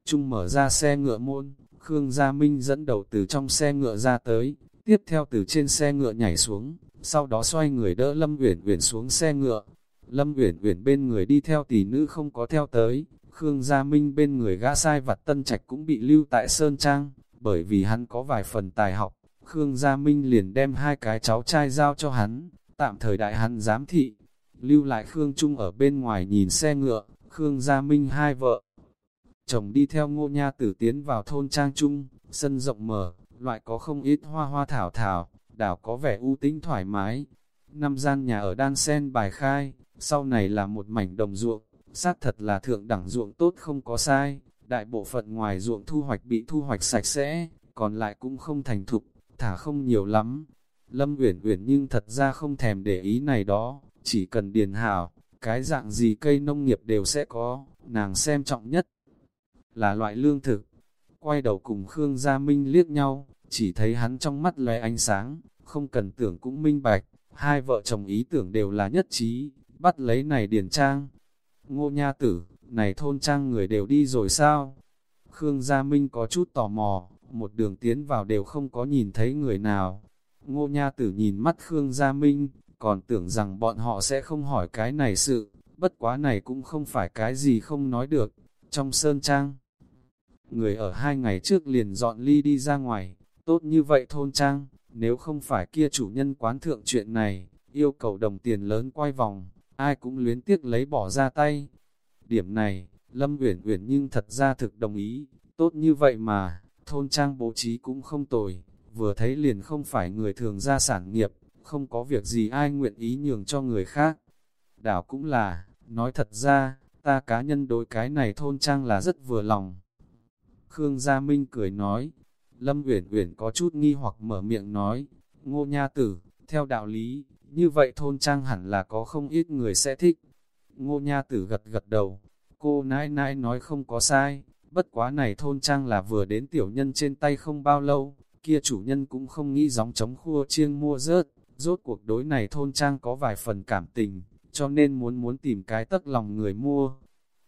Trung mở ra xe ngựa môn, Khương Gia Minh dẫn đầu từ trong xe ngựa ra tới, tiếp theo từ trên xe ngựa nhảy xuống, sau đó xoay người đỡ Lâm Uyển Uyển xuống xe ngựa. Lâm Uyển Uyển bên người đi theo tỷ nữ không có theo tới, Khương Gia Minh bên người gã sai vặt tân trạch cũng bị lưu tại Sơn Trang, bởi vì hắn có vài phần tài học, Khương Gia Minh liền đem hai cái cháu trai giao cho hắn, tạm thời đại hắn giám thị, lưu lại Khương Trung ở bên ngoài nhìn xe ngựa, Khương Gia Minh hai vợ. Chồng đi theo ngô nha tử tiến vào thôn trang trung, sân rộng mở, loại có không ít hoa hoa thảo thảo, đảo có vẻ u tĩnh thoải mái. Năm gian nhà ở đan sen bài khai, sau này là một mảnh đồng ruộng, xác thật là thượng đẳng ruộng tốt không có sai, đại bộ phận ngoài ruộng thu hoạch bị thu hoạch sạch sẽ, còn lại cũng không thành thục, thả không nhiều lắm. Lâm Uyển Uyển nhưng thật ra không thèm để ý này đó, chỉ cần điền hảo, cái dạng gì cây nông nghiệp đều sẽ có, nàng xem trọng nhất là loại lương thực. Quay đầu cùng Khương Gia Minh liếc nhau, chỉ thấy hắn trong mắt lóe ánh sáng, không cần tưởng cũng minh bạch, hai vợ chồng ý tưởng đều là nhất trí, bắt lấy này điền trang. Ngô Nha Tử, này thôn trang người đều đi rồi sao? Khương Gia Minh có chút tò mò, một đường tiến vào đều không có nhìn thấy người nào. Ngô Nha Tử nhìn mắt Khương Gia Minh, còn tưởng rằng bọn họ sẽ không hỏi cái này sự, bất quá này cũng không phải cái gì không nói được. Trong sơn trang, người ở hai ngày trước liền dọn ly đi ra ngoài, tốt như vậy thôn trang, nếu không phải kia chủ nhân quán thượng chuyện này, yêu cầu đồng tiền lớn quay vòng, ai cũng luyến tiếc lấy bỏ ra tay. Điểm này, Lâm Uyển Uyển nhưng thật ra thực đồng ý, tốt như vậy mà, thôn trang bố trí cũng không tồi, vừa thấy liền không phải người thường ra sản nghiệp, không có việc gì ai nguyện ý nhường cho người khác. Đảo cũng là, nói thật ra, ta cá nhân đối cái này thôn trang là rất vừa lòng. Khương Gia Minh cười nói, Lâm Uyển Uyển có chút nghi hoặc mở miệng nói, ngô nha tử, theo đạo lý, như vậy thôn trang hẳn là có không ít người sẽ thích. Ngô nha tử gật gật đầu, cô nãi nãi nói không có sai, bất quá này thôn trang là vừa đến tiểu nhân trên tay không bao lâu, kia chủ nhân cũng không nghĩ gióng chống khua chiêng mua rớt, rốt cuộc đối này thôn trang có vài phần cảm tình, cho nên muốn muốn tìm cái tất lòng người mua.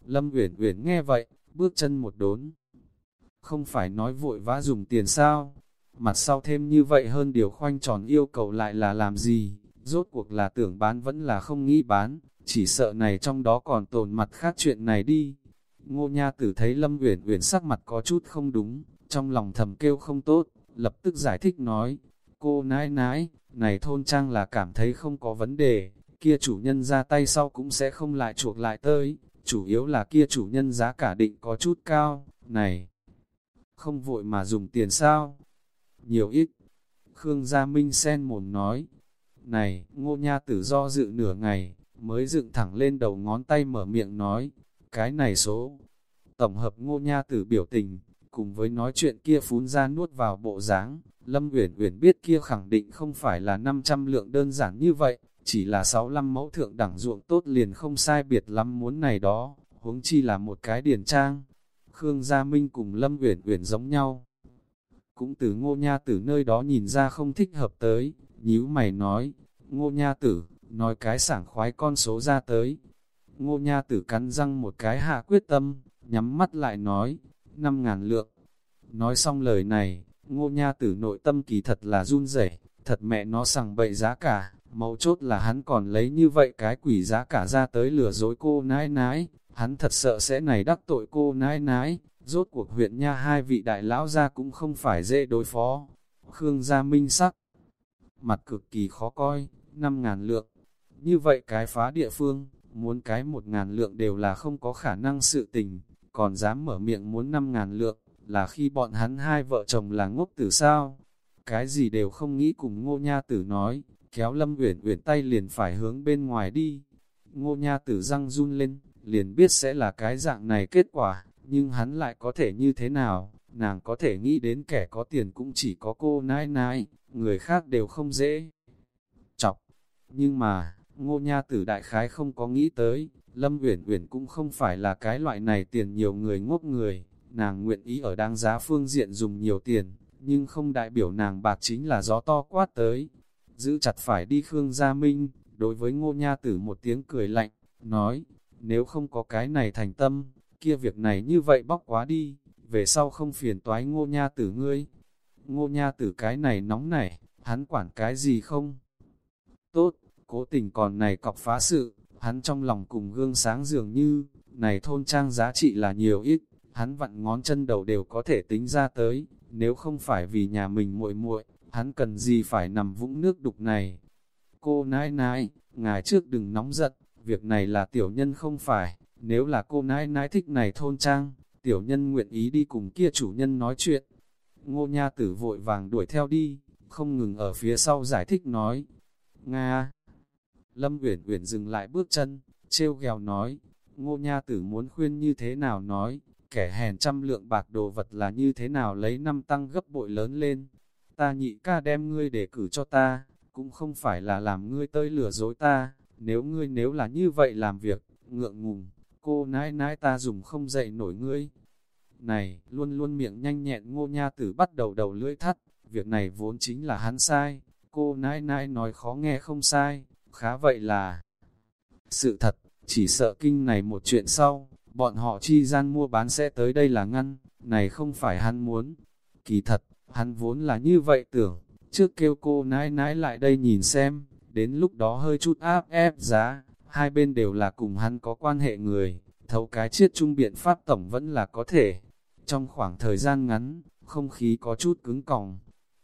Lâm Uyển Uyển nghe vậy, bước chân một đốn. Không phải nói vội vã dùng tiền sao? Mặt sau thêm như vậy hơn điều khoanh tròn yêu cầu lại là làm gì? Rốt cuộc là tưởng bán vẫn là không nghĩ bán, chỉ sợ này trong đó còn tồn mặt khác chuyện này đi. Ngô Nha Tử thấy Lâm Uyển Uyển sắc mặt có chút không đúng, trong lòng thầm kêu không tốt, lập tức giải thích nói, cô nãi nãi, này thôn trang là cảm thấy không có vấn đề, kia chủ nhân ra tay sau cũng sẽ không lại chuộc lại tới, chủ yếu là kia chủ nhân giá cả định có chút cao, này, không vội mà dùng tiền sao, nhiều ít, Khương Gia Minh sen mồm nói, này, ngô nha tử do dự nửa ngày, mới dựng thẳng lên đầu ngón tay mở miệng nói, cái này số, tổng hợp ngô nha tử biểu tình, cùng với nói chuyện kia phún ra nuốt vào bộ dáng Lâm Uyển Uyển biết kia khẳng định không phải là 500 lượng đơn giản như vậy, chỉ là 65 mẫu thượng đẳng ruộng tốt liền không sai biệt lắm muốn này đó, huống chi là một cái điển trang. Khương Gia Minh cùng Lâm Uyển Uyển giống nhau. Cũng từ ngô nha tử nơi đó nhìn ra không thích hợp tới, nhíu mày nói, ngô nha tử, nói cái sảng khoái con số ra tới. Ngô nha tử cắn răng một cái hạ quyết tâm, nhắm mắt lại nói, năm ngàn lượng. Nói xong lời này, ngô nha tử nội tâm kỳ thật là run rẩy thật mẹ nó sằng bậy giá cả, mấu chốt là hắn còn lấy như vậy cái quỷ giá cả ra tới lừa dối cô nãi nãi, hắn thật sợ sẽ này đắc tội cô nãi nãi, rốt cuộc huyện nha hai vị đại lão ra cũng không phải dễ đối phó. Khương gia minh sắc, mặt cực kỳ khó coi, năm ngàn lượng, như vậy cái phá địa phương, muốn cái một ngàn lượng đều là không có khả năng sự tình, còn dám mở miệng muốn năm ngàn lượng, là khi bọn hắn hai vợ chồng là ngốc tử sao? Cái gì đều không nghĩ cùng ngô nha tử nói, kéo lâm uyển uyển tay liền phải hướng bên ngoài đi. Ngô nha tử răng run lên, liền biết sẽ là cái dạng này kết quả, nhưng hắn lại có thể như thế nào, nàng có thể nghĩ đến kẻ có tiền cũng chỉ có cô nãi nãi, người khác đều không dễ. Chọc, nhưng mà, ngô nha tử đại khái không có nghĩ tới, Lâm Uyển Uyển cũng không phải là cái loại này tiền nhiều người ngốc người, nàng nguyện ý ở đáng giá phương diện dùng nhiều tiền, nhưng không đại biểu nàng bạc chính là gió to quát tới. Giữ chặt phải đi Khương Gia Minh, đối với ngô nha tử một tiếng cười lạnh, nói, nếu không có cái này thành tâm, kia việc này như vậy bóc quá đi, về sau không phiền toái ngô nha tử ngươi. Ngô nha tử cái này nóng nảy, hắn quản cái gì không? Tốt, cố tình còn này cọc phá sự, hắn trong lòng cùng gương sáng dường như, này thôn trang giá trị là nhiều ít, hắn vặn ngón chân đầu đều có thể tính ra tới, nếu không phải vì nhà mình muội muội, hắn cần gì phải nằm vũng nước đục này. Cô nãi nãi, ngài trước đừng nóng giận, việc này là tiểu nhân không phải, nếu là cô nãi nãi thích này thôn trang, tiểu nhân nguyện ý đi cùng kia chủ nhân nói chuyện. ngô nha tử vội vàng đuổi theo đi, không ngừng ở phía sau giải thích nói. Nga! Lâm Uyển Uyển dừng lại bước chân, trêu ghẹo nói, ngô nha tử muốn khuyên như thế nào nói, kẻ hèn trăm lượng bạc đồ vật là như thế nào lấy năm tăng gấp bội lớn lên. Ta nhị ca đem ngươi để cử cho ta, cũng không phải là làm ngươi tơi lừa dối ta, nếu ngươi nếu là như vậy làm việc, ngượng ngùng, cô nãi nãi ta dùng không dậy nổi ngươi. Này, luôn luôn miệng nhanh nhẹn ngô nha tử bắt đầu đầu lưỡi thắt, việc này vốn chính là hắn sai, cô nãi nãi nói khó nghe không sai, khá vậy là sự thật, chỉ sợ kinh này một chuyện sau, bọn họ chi gian mua bán sẽ tới đây là ngăn, này không phải hắn muốn. Kỳ thật, hắn vốn là như vậy tưởng, trước kêu cô nãi nãi lại đây nhìn xem, đến lúc đó hơi chút áp ép giá, hai bên đều là cùng hắn có quan hệ người, thấu cái chiết trung biện pháp tổng vẫn là có thể. Trong khoảng thời gian ngắn, không khí có chút cứng còng.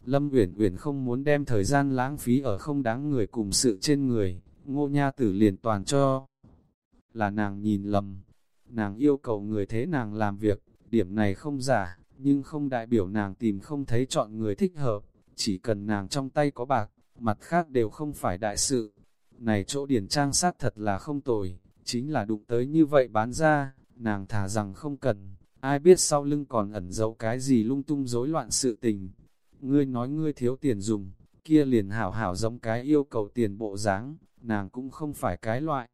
Lâm Uyển Uyển không muốn đem thời gian lãng phí ở không đáng người cùng sự trên người, ngô nha tử liền toàn cho. Là nàng nhìn lầm, nàng yêu cầu người thế nàng làm việc, điểm này không giả, nhưng không đại biểu nàng tìm không thấy chọn người thích hợp, chỉ cần nàng trong tay có bạc, mặt khác đều không phải đại sự. Này chỗ điển trang sát thật là không tồi, chính là đụng tới như vậy bán ra, nàng thả rằng không cần, ai biết sau lưng còn ẩn giấu cái gì lung tung rối loạn sự tình. Ngươi nói ngươi thiếu tiền dùng, kia liền hảo hảo giống cái yêu cầu tiền bộ dáng nàng cũng không phải cái loại.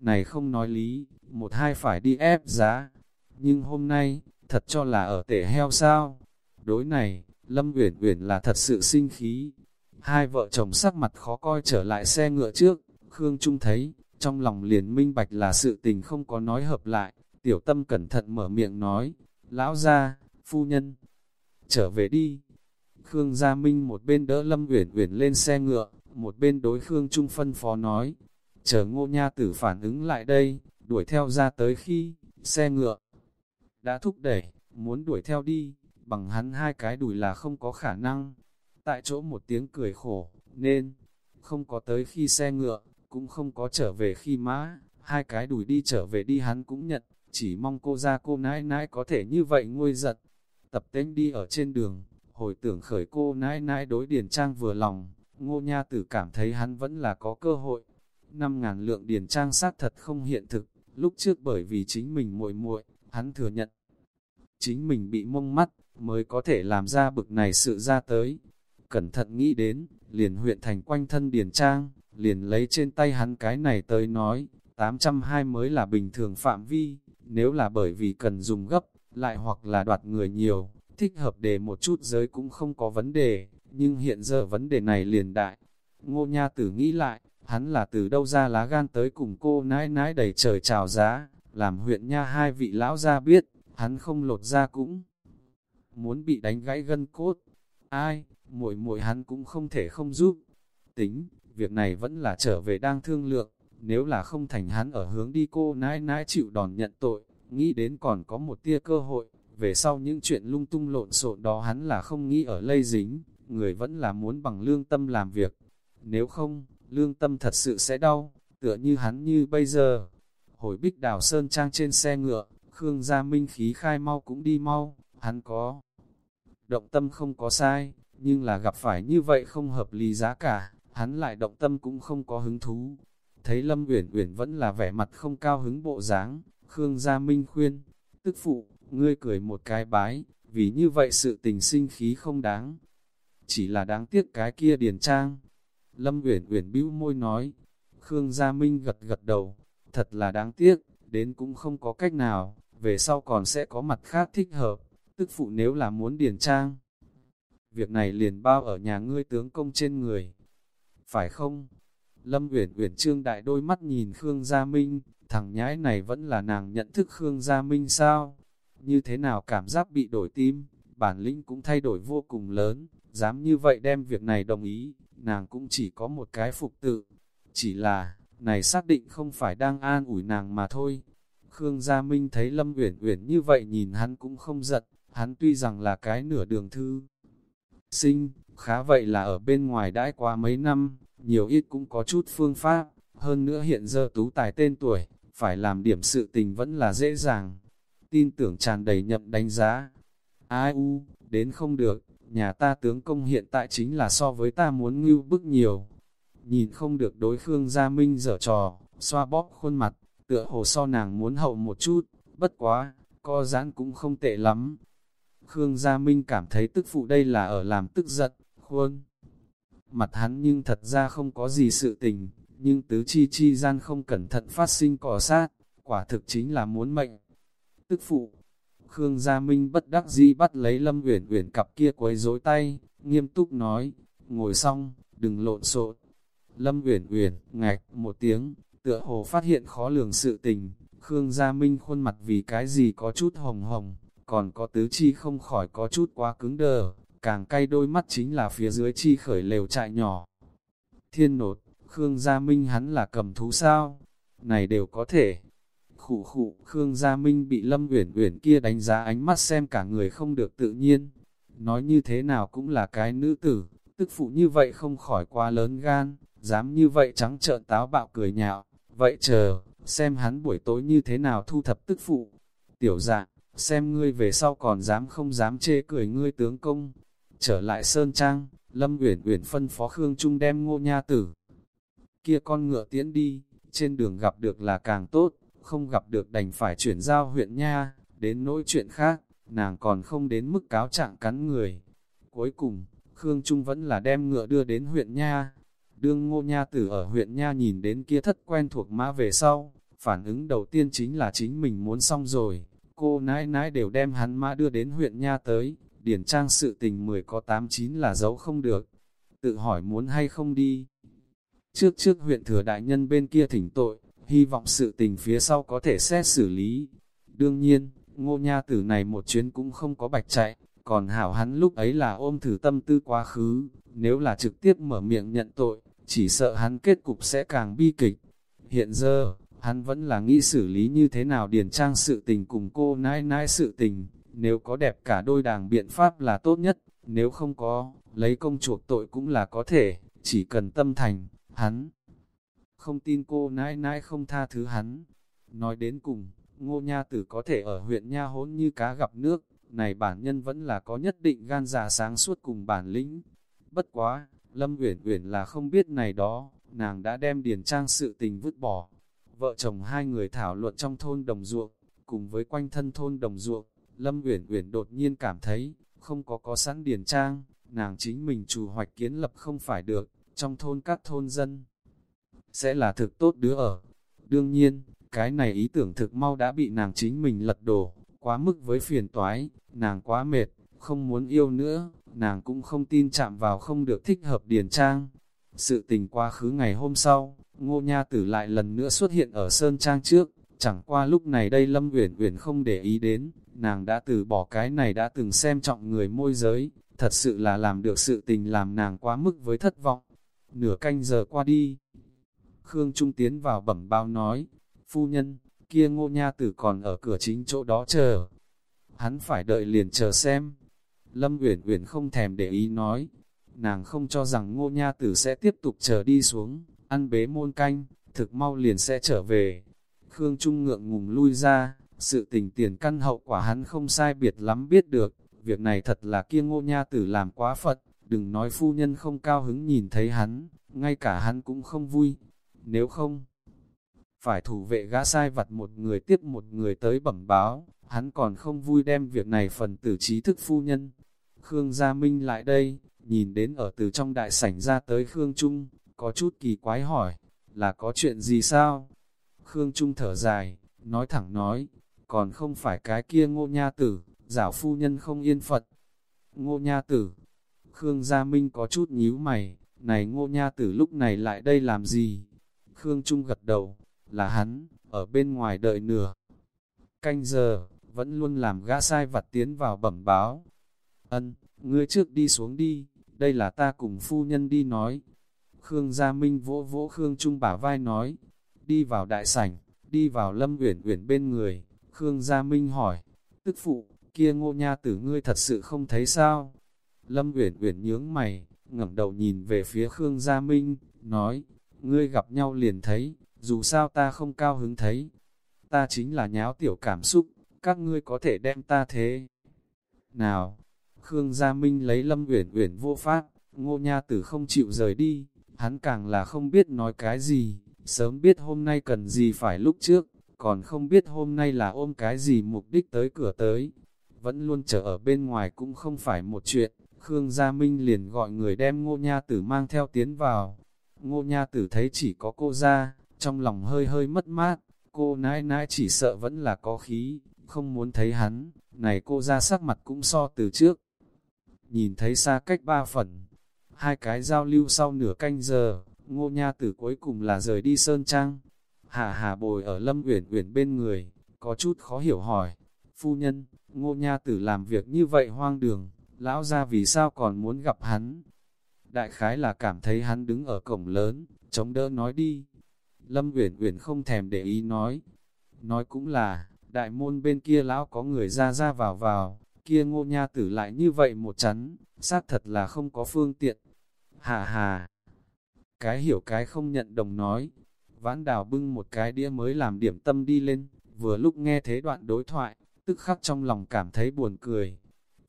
Này không nói lý, một hai phải đi ép giá, nhưng hôm nay, thật cho là ở tể heo sao. Đối này, Lâm Uyển Uyển là thật sự sinh khí. Hai vợ chồng sắc mặt khó coi trở lại xe ngựa trước, Khương Trung thấy, trong lòng liền minh bạch là sự tình không có nói hợp lại, tiểu tâm cẩn thận mở miệng nói, lão gia, phu nhân, trở về đi. Khương Gia Minh một bên đỡ Lâm Uyển Uyển lên xe ngựa, một bên đối Khương Trung phân phó nói, chờ ngô nha tử phản ứng lại đây, đuổi theo ra tới khi, xe ngựa đã thúc đẩy, muốn đuổi theo đi, bằng hắn hai cái đùi là không có khả năng. Tại chỗ một tiếng cười khổ, nên, không có tới khi xe ngựa, cũng không có trở về khi mã, hai cái đùi đi trở về đi hắn cũng nhận, chỉ mong cô ra cô nãi nãi có thể như vậy ngôi giật. Tập tính đi ở trên đường, hồi tưởng khởi cô nãi nãi đối điền trang vừa lòng, ngô nha tử cảm thấy hắn vẫn là có cơ hội. Năm ngàn lượng điền trang sát thật không hiện thực, lúc trước bởi vì chính mình muội muội hắn thừa nhận. Chính mình bị mông mắt, mới có thể làm ra bực này sự ra tới. Cẩn thận nghĩ đến, liền huyện thành quanh thân điền trang, liền lấy trên tay hắn cái này tới nói, 820 mới là bình thường phạm vi, nếu là bởi vì cần dùng gấp, lại hoặc là đoạt người nhiều, thích hợp để một chút giới cũng không có vấn đề, nhưng hiện giờ vấn đề này liền đại. Ngô Nha Tử nghĩ lại, hắn là từ đâu ra lá gan tới cùng cô nãi nãi đầy trời chào giá, làm huyện nha hai vị lão ra biết, hắn không lột ra cũng muốn bị đánh gãy gân cốt. Ai, muội muội hắn cũng không thể không giúp. Tính, việc này vẫn là trở về đang thương lượng, nếu là không thành hắn ở hướng đi cô nãi nãi chịu đòn nhận tội, nghĩ đến còn có một tia cơ hội, về sau những chuyện lung tung lộn xộn đó hắn là không nghĩ ở lây dính, người vẫn là muốn bằng lương tâm làm việc. Nếu không, lương tâm thật sự sẽ đau, tựa như hắn như bây giờ. Hồi bích đào sơn trang trên xe ngựa, Khương Gia Minh khí khai mau cũng đi mau, hắn có. Động tâm không có sai, nhưng là gặp phải như vậy không hợp lý giá cả, hắn lại động tâm cũng không có hứng thú. Thấy Lâm Uyển Uyển vẫn là vẻ mặt không cao hứng bộ dáng, Khương Gia Minh khuyên, tức phụ, ngươi cười một cái bái, vì như vậy sự tình sinh khí không đáng. Chỉ là đáng tiếc cái kia điền trang. Lâm Uyển Uyển bĩu môi nói, Khương Gia Minh gật gật đầu, thật là đáng tiếc, đến cũng không có cách nào, về sau còn sẽ có mặt khác thích hợp, tức phụ nếu là muốn điền trang. Việc này liền bao ở nhà ngươi tướng công trên người. Phải không? Lâm Uyển Uyển trương đại đôi mắt nhìn Khương Gia Minh, thằng nhãi này vẫn là nàng nhận thức Khương Gia Minh sao? Như thế nào cảm giác bị đổi tim, bản lĩnh cũng thay đổi vô cùng lớn, dám như vậy đem việc này đồng ý, nàng cũng chỉ có một cái phục tự. Chỉ là, này xác định không phải đang an ủi nàng mà thôi. Khương Gia Minh thấy Lâm Uyển Uyển như vậy nhìn hắn cũng không giận, hắn tuy rằng là cái nửa đường thư. Sinh, khá vậy là ở bên ngoài đãi qua mấy năm, nhiều ít cũng có chút phương pháp, hơn nữa hiện giờ tú tài tên tuổi, phải làm điểm sự tình vẫn là dễ dàng. Tin tưởng tràn đầy nhậm đánh giá. Ai u, đến không được, nhà ta tướng công hiện tại chính là so với ta muốn ngưu bức nhiều. Nhìn không được đối Khương Gia Minh dở trò, xoa bóp khuôn mặt, tựa hồ so nàng muốn hậu một chút, bất quá, co giãn cũng không tệ lắm. Khương Gia Minh cảm thấy tức phụ đây là ở làm tức giận, khuôn. Mặt hắn nhưng thật ra không có gì sự tình, nhưng tứ chi chi gian không cẩn thận phát sinh cỏ sát, quả thực chính là muốn mệnh. Tức phụ, Khương Gia Minh bất đắc dĩ bắt lấy Lâm Uyển Uyển cặp kia quấy rối tay, nghiêm túc nói, ngồi xong, đừng lộn xộn. Lâm Uyển Uyển ngạch một tiếng, tựa hồ phát hiện khó lường sự tình, Khương Gia Minh khuôn mặt vì cái gì có chút hồng hồng, còn có tứ chi không khỏi có chút quá cứng đờ, càng cay đôi mắt chính là phía dưới chi khởi lều trại nhỏ. Thiên nột, Khương Gia Minh hắn là cầm thú sao? Này đều có thể. Khụ khụ, Khương Gia Minh bị Lâm Uyển Uyển kia đánh giá ánh mắt xem cả người không được tự nhiên. Nói như thế nào cũng là cái nữ tử, tức phụ như vậy không khỏi quá lớn gan, dám như vậy trắng trợn táo bạo cười nhạo. Vậy chờ, xem hắn buổi tối như thế nào thu thập tức phụ. Tiểu dạng, xem ngươi về sau còn dám không dám chê cười ngươi tướng công. Trở lại Sơn Trang, Lâm Uyển Uyển phân phó Khương Trung đem ngô nha tử. Kia con ngựa tiễn đi, trên đường gặp được là càng tốt, không gặp được đành phải chuyển giao huyện nha, đến nỗi chuyện khác, nàng còn không đến mức cáo trạng cắn người. Cuối cùng, Khương Trung vẫn là đem ngựa đưa đến huyện nha. Đương ngô nha tử ở huyện nha nhìn đến kia thất quen thuộc mã về sau, phản ứng đầu tiên chính là chính mình muốn xong rồi. Cô nãi nãi đều đem hắn mã đưa đến huyện nha tới, điển trang sự tình 10 có 89 là giấu không được. Tự hỏi muốn hay không đi. Trước trước huyện thừa đại nhân bên kia thỉnh tội, hy vọng sự tình phía sau có thể xét xử lý. Đương nhiên, ngô nha tử này một chuyến cũng không có bạch chạy, còn hảo hắn lúc ấy là ôm thử tâm tư quá khứ, nếu là trực tiếp mở miệng nhận tội, chỉ sợ hắn kết cục sẽ càng bi kịch. Hiện giờ, hắn vẫn là nghĩ xử lý như thế nào điền trang sự tình cùng cô nãi nãi sự tình, nếu có đẹp cả đôi đàng biện pháp là tốt nhất, nếu không có, lấy công chuộc tội cũng là có thể, chỉ cần tâm thành, hắn. Không tin cô nãi nãi không tha thứ hắn. Nói đến cùng, ngô nha tử có thể ở huyện nha hỗn như cá gặp nước, này bản nhân vẫn là có nhất định gan già sáng suốt cùng bản lĩnh. Bất quá, Lâm Uyển Uyển là không biết này đó, nàng đã đem điền trang sự tình vứt bỏ. Vợ chồng hai người thảo luận trong thôn đồng ruộng, cùng với quanh thân thôn đồng ruộng, Lâm Uyển Uyển đột nhiên cảm thấy, không có có sẵn điền trang, nàng chính mình chủ hoạch kiến lập không phải được, trong thôn các thôn dân sẽ là thực tốt đứa ở. Đương nhiên, cái này ý tưởng thực mau đã bị nàng chính mình lật đổ, quá mức với phiền toái, nàng quá mệt, không muốn yêu nữa, nàng cũng không tin chạm vào không được thích hợp điền trang. Sự tình quá khứ ngày hôm sau, ngô nha tử lại lần nữa xuất hiện ở Sơn Trang trước, chẳng qua lúc này đây Lâm Uyển Uyển không để ý đến, nàng đã từ bỏ cái này đã từng xem trọng người môi giới, thật sự là làm được sự tình làm nàng quá mức với thất vọng. Nửa canh giờ qua đi, Khương Trung tiến vào bẩm bao nói, phu nhân, kia ngô nha tử còn ở cửa chính chỗ đó chờ. Hắn phải đợi liền chờ xem. Lâm Uyển Uyển không thèm để ý nói, nàng không cho rằng ngô nha tử sẽ tiếp tục chờ đi xuống, ăn bế môn canh, thực mau liền sẽ trở về. Khương Trung ngượng ngùng lui ra, sự tình tiền căn hậu quả hắn không sai biệt lắm biết được, việc này thật là kia ngô nha tử làm quá Phật, đừng nói phu nhân không cao hứng nhìn thấy hắn, ngay cả hắn cũng không vui, nếu không, phải thủ vệ gã sai vặt một người tiếp một người tới bẩm báo, hắn còn không vui đem việc này phần tử trí thức phu nhân. Khương Gia Minh lại đây, nhìn đến ở từ trong đại sảnh ra tới Khương Trung, có chút kỳ quái hỏi, là có chuyện gì sao? Khương Trung thở dài, nói thẳng nói, còn không phải cái kia ngô nha tử, giảo phu nhân không yên phật. Ngô nha tử, Khương Gia Minh có chút nhíu mày, này ngô nha tử lúc này lại đây làm gì? Khương Trung gật đầu, là hắn, ở bên ngoài đợi nửa. Canh giờ, vẫn luôn làm gã sai vặt tiến vào bẩm báo. Ân, ngươi trước đi xuống đi, đây là ta cùng phu nhân đi nói. Khương Gia Minh vỗ vỗ Khương Trung bả vai nói, đi vào đại sảnh, đi vào lâm uyển uyển bên người. Khương Gia Minh hỏi, tức phụ, kia ngô nha tử ngươi thật sự không thấy sao? Lâm uyển uyển nhướng mày, ngẩng đầu nhìn về phía Khương Gia Minh, nói, ngươi gặp nhau liền thấy, dù sao ta không cao hứng thấy. Ta chính là nháo tiểu cảm xúc, các ngươi có thể đem ta thế. Nào, Khương Gia Minh lấy Lâm Uyển Uyển vô pháp, Ngô Nha Tử không chịu rời đi, hắn càng là không biết nói cái gì, sớm biết hôm nay cần gì phải lúc trước, còn không biết hôm nay là ôm cái gì mục đích tới cửa tới. Vẫn luôn chờ ở bên ngoài cũng không phải một chuyện, Khương Gia Minh liền gọi người đem Ngô Nha Tử mang theo tiến vào. Ngô Nha Tử thấy chỉ có cô ra, trong lòng hơi hơi mất mát, cô nãi nãi chỉ sợ vẫn là có khí, không muốn thấy hắn, này cô ra sắc mặt cũng so từ trước. Nhìn thấy xa cách ba phần, hai cái giao lưu sau nửa canh giờ, ngô nha tử cuối cùng là rời đi Sơn Trang. Hà hà bồi ở Lâm uyển uyển bên người, có chút khó hiểu hỏi, phu nhân, ngô nha tử làm việc như vậy hoang đường, lão ra vì sao còn muốn gặp hắn. Đại khái là cảm thấy hắn đứng ở cổng lớn, chống đỡ nói đi. Lâm uyển uyển không thèm để ý nói, nói cũng là, đại môn bên kia lão có người ra ra vào vào, kia ngô nha tử lại như vậy một chắn, xác thật là không có phương tiện. Hà hà, cái hiểu cái không nhận đồng nói, vãn đào bưng một cái đĩa mới làm điểm tâm đi lên, vừa lúc nghe thế đoạn đối thoại, tức khắc trong lòng cảm thấy buồn cười.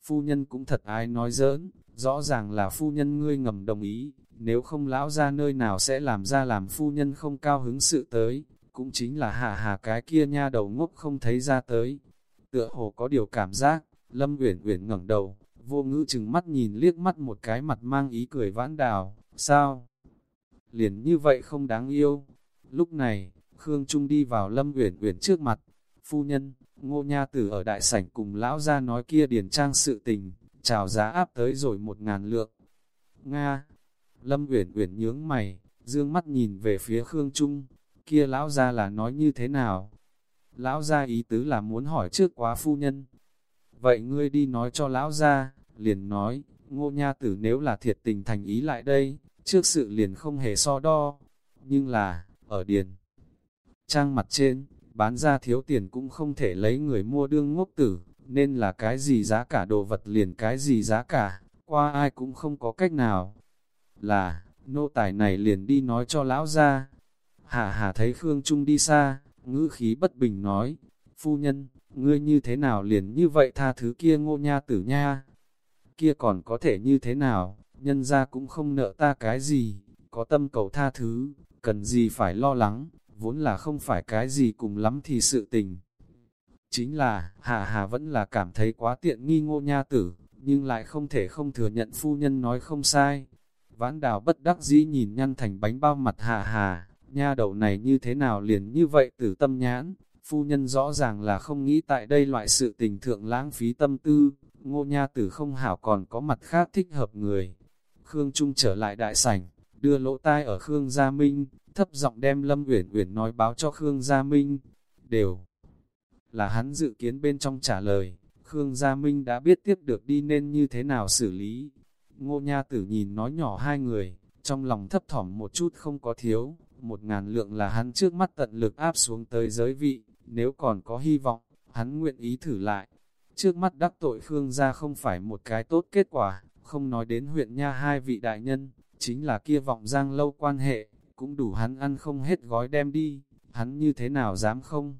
Phu nhân cũng thật ai nói giỡn, rõ ràng là phu nhân ngươi ngầm đồng ý, nếu không lão ra nơi nào sẽ làm ra làm phu nhân không cao hứng sự tới, cũng chính là hạ hà cái kia nha đầu ngốc không thấy ra tới. Tựa hồ có điều cảm giác, Lâm Uyển Uyển ngẩng đầu, vô ngữ chừng mắt nhìn liếc mắt một cái mặt mang ý cười vãn đào, sao? Liền như vậy không đáng yêu. Lúc này, Khương Trung đi vào Lâm Uyển Uyển trước mặt, phu nhân, ngô nha tử ở đại sảnh cùng lão ra nói kia điền trang sự tình, chào giá áp tới rồi một ngàn lượng. Nga, Lâm Uyển Uyển nhướng mày, dương mắt nhìn về phía Khương Trung, kia lão ra là nói như thế nào? Lão ra ý tứ là muốn hỏi trước quá phu nhân. Vậy ngươi đi nói cho lão ra, liền nói, ngô nha tử nếu là thiệt tình thành ý lại đây, trước sự liền không hề so đo. Nhưng là, ở điền, trang mặt trên, bán ra thiếu tiền cũng không thể lấy người mua đương ngốc tử, nên là cái gì giá cả đồ vật liền cái gì giá cả, qua ai cũng không có cách nào. Là, nô tài này liền đi nói cho lão ra, Hà hà thấy Khương Trung đi xa, ngữ khí bất bình nói, phu nhân, ngươi như thế nào liền như vậy tha thứ kia ngô nha tử nha? Kia còn có thể như thế nào, nhân ra cũng không nợ ta cái gì, có tâm cầu tha thứ, cần gì phải lo lắng, vốn là không phải cái gì cùng lắm thì sự tình. Chính là, Hà Hà vẫn là cảm thấy quá tiện nghi ngô nha tử, nhưng lại không thể không thừa nhận phu nhân nói không sai. Vãn đào bất đắc dĩ nhìn nhăn thành bánh bao mặt Hà Hà, nha đầu này như thế nào liền như vậy tử tâm nhãn, phu nhân rõ ràng là không nghĩ tại đây loại sự tình thượng lãng phí tâm tư, ngô nha tử không hảo còn có mặt khác thích hợp người. Khương Trung trở lại đại sảnh, đưa lỗ tai ở Khương Gia Minh, thấp giọng đem Lâm Uyển Uyển nói báo cho Khương Gia Minh, đều là hắn dự kiến bên trong trả lời, Khương Gia Minh đã biết tiếp được đi nên như thế nào xử lý. Ngô Nha Tử nhìn nói nhỏ hai người, trong lòng thấp thỏm một chút không có thiếu, một ngàn lượng là hắn trước mắt tận lực áp xuống tới giới vị, nếu còn có hy vọng, hắn nguyện ý thử lại. Trước mắt đắc tội Khương gia không phải một cái tốt kết quả, không nói đến huyện nha hai vị đại nhân, chính là kia vọng giang lâu quan hệ, cũng đủ hắn ăn không hết gói đem đi, hắn như thế nào dám không?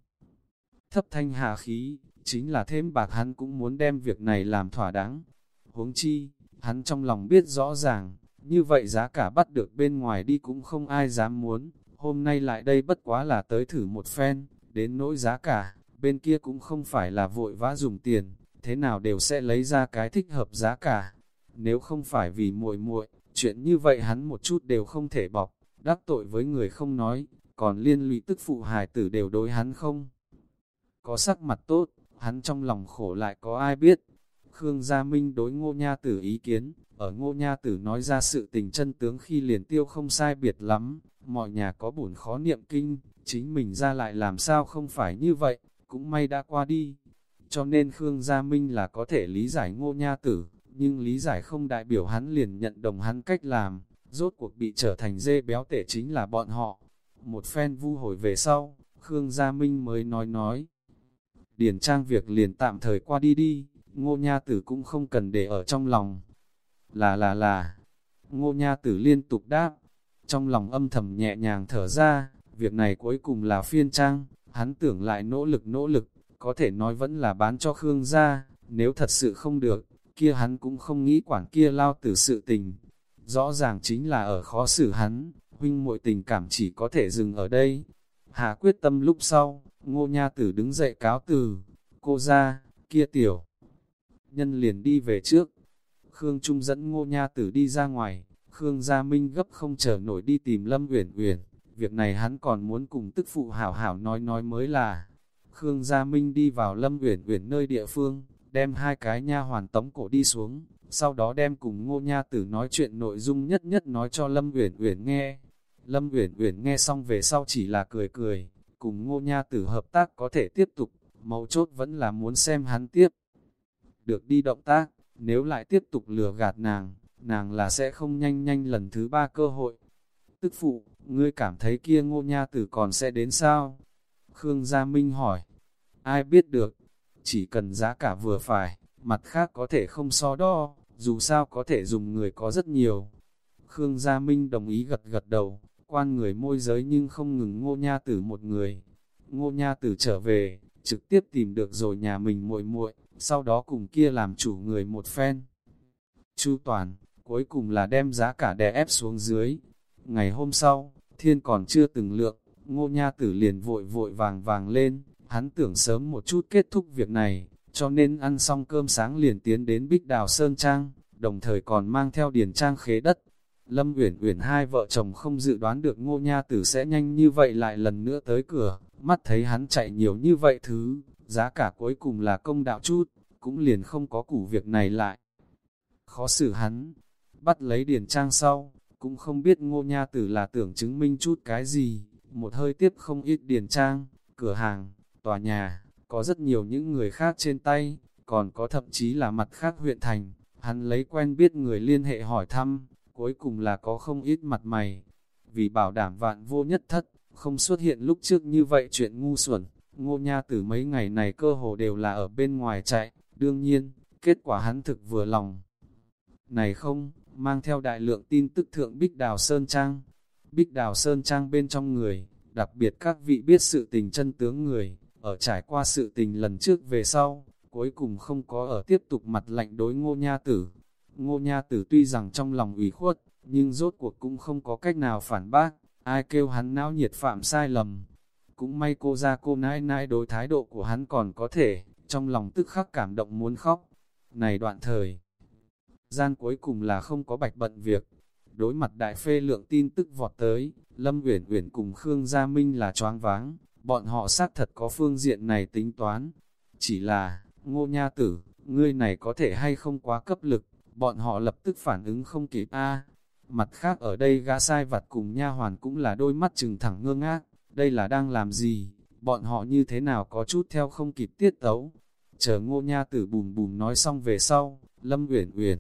Thấp thanh hạ khí, chính là thêm bạc hắn cũng muốn đem việc này làm thỏa đáng. Huống chi, hắn trong lòng biết rõ ràng, như vậy giá cả bắt được bên ngoài đi cũng không ai dám muốn, hôm nay lại đây bất quá là tới thử một phen, đến nỗi giá cả, bên kia cũng không phải là vội vã dùng tiền, thế nào đều sẽ lấy ra cái thích hợp giá cả. Nếu không phải vì muội muội, chuyện như vậy hắn một chút đều không thể bọc, đắc tội với người không nói, còn liên lụy tức phụ hài tử đều đối hắn không. Có sắc mặt tốt, hắn trong lòng khổ lại có ai biết. Khương Gia Minh đối ngô nha tử ý kiến, ở ngô nha tử nói ra sự tình chân tướng khi liền tiêu không sai biệt lắm, mọi nhà có bổn khó niệm kinh, chính mình ra lại làm sao không phải như vậy, cũng may đã qua đi. Cho nên Khương Gia Minh là có thể lý giải ngô nha tử, nhưng lý giải không đại biểu hắn liền nhận đồng hắn cách làm, rốt cuộc bị trở thành dê béo tể chính là bọn họ. Một phen vu hồi về sau, Khương Gia Minh mới nói nói. Điền trang việc liền tạm thời qua đi đi, ngô nha tử cũng không cần để ở trong lòng, là là là, ngô nha tử liên tục đáp, trong lòng âm thầm nhẹ nhàng thở ra, việc này cuối cùng là phiên trang, hắn tưởng lại nỗ lực nỗ lực, có thể nói vẫn là bán cho Khương gia, nếu thật sự không được, kia hắn cũng không nghĩ quản kia lao tử sự tình. Rõ ràng chính là ở khó xử hắn, huynh muội tình cảm chỉ có thể dừng ở đây. Hà quyết tâm lúc sau, ngô nha tử đứng dậy cáo từ, cô ra, kia tiểu. Nhân liền đi về trước, Khương Trung dẫn ngô nha tử đi ra ngoài, Khương Gia Minh gấp không chờ nổi đi tìm Lâm Uyển Uyển, việc này hắn còn muốn cùng tức phụ hảo hảo nói nói mới là. Khương Gia Minh đi vào Lâm Uyển Uyển nơi địa phương, đem hai cái nha hoàn tống cổ đi xuống, sau đó đem cùng Ngô Nha Tử nói chuyện nội dung nhất nhất nói cho Lâm Uyển Uyển nghe. Lâm Uyển Uyển nghe xong về sau chỉ là cười cười, cùng Ngô Nha Tử hợp tác có thể tiếp tục, mấu chốt vẫn là muốn xem hắn tiếp. Được đi động tác, nếu lại tiếp tục lừa gạt nàng, nàng là sẽ không nhanh nhanh lần thứ ba cơ hội. Tức phụ, ngươi cảm thấy kia ngô nha tử còn sẽ đến sao? Khương Gia Minh hỏi. Ai biết được, chỉ cần giá cả vừa phải, mặt khác có thể không so đo, dù sao có thể dùng người có rất nhiều. Khương Gia Minh đồng ý gật gật đầu, quan người môi giới nhưng không ngừng ngô nha tử một người. Ngô nha tử trở về, trực tiếp tìm được rồi nhà mình muội muội sau đó cùng kia làm chủ người một phen. Chu toàn, cuối cùng là đem giá cả đè ép xuống dưới. Ngày hôm sau, thiên còn chưa từng lượng, ngô nha tử liền vội vội vàng vàng lên, hắn tưởng sớm một chút kết thúc việc này, cho nên ăn xong cơm sáng liền tiến đến Bích Đào Sơn Trang, đồng thời còn mang theo điền trang khế đất. Lâm Uyển Uyển hai vợ chồng không dự đoán được Ngô Nha Tử sẽ nhanh như vậy lại lần nữa tới cửa, mắt thấy hắn chạy nhiều như vậy thứ, giá cả cuối cùng là công đạo chút, cũng liền không có củ việc này lại. Khó xử hắn, bắt lấy điền trang sau, cũng không biết ngô nha tử là tưởng chứng minh chút cái gì, một hơi tiếp không ít điền trang, cửa hàng, tòa nhà, có rất nhiều những người khác trên tay, còn có thậm chí là mặt khác huyện thành, hắn lấy quen biết người liên hệ hỏi thăm, cuối cùng là có không ít mặt mày, vì bảo đảm vạn vô nhất thất, không xuất hiện lúc trước như vậy chuyện ngu xuẩn, ngô nha tử mấy ngày này cơ hồ đều là ở bên ngoài chạy, đương nhiên, kết quả hắn thực vừa lòng. Này không, mang theo đại lượng tin tức thượng Bích Đào Sơn Trang. Bích Đào Sơn Trang bên trong người, đặc biệt các vị biết sự tình chân tướng người, ở trải qua sự tình lần trước về sau, cuối cùng không có ở tiếp tục mặt lạnh đối ngô nha tử. Ngô nha tử tuy rằng trong lòng ủy khuất, nhưng rốt cuộc cũng không có cách nào phản bác, ai kêu hắn não nhiệt phạm sai lầm. Cũng may cô ra cô nãi nãi đối thái độ của hắn còn có thể, trong lòng tức khắc cảm động muốn khóc. Này đoạn thời, gian cuối cùng là không có bạch bận việc. Đối mặt đại phê lượng tin tức vọt tới, Lâm Uyển Uyển cùng Khương Gia Minh là choáng váng, bọn họ xác thật có phương diện này tính toán. Chỉ là, ngô nha tử, ngươi này có thể hay không quá cấp lực, bọn họ lập tức phản ứng không kịp. A Mặt khác ở đây gã sai vặt cùng nha hoàn cũng là đôi mắt trừng thẳng ngơ ngác, đây là đang làm gì, bọn họ như thế nào có chút theo không kịp tiết tấu. Chờ ngô nha tử bùm bùm nói xong về sau, Lâm Uyển Uyển.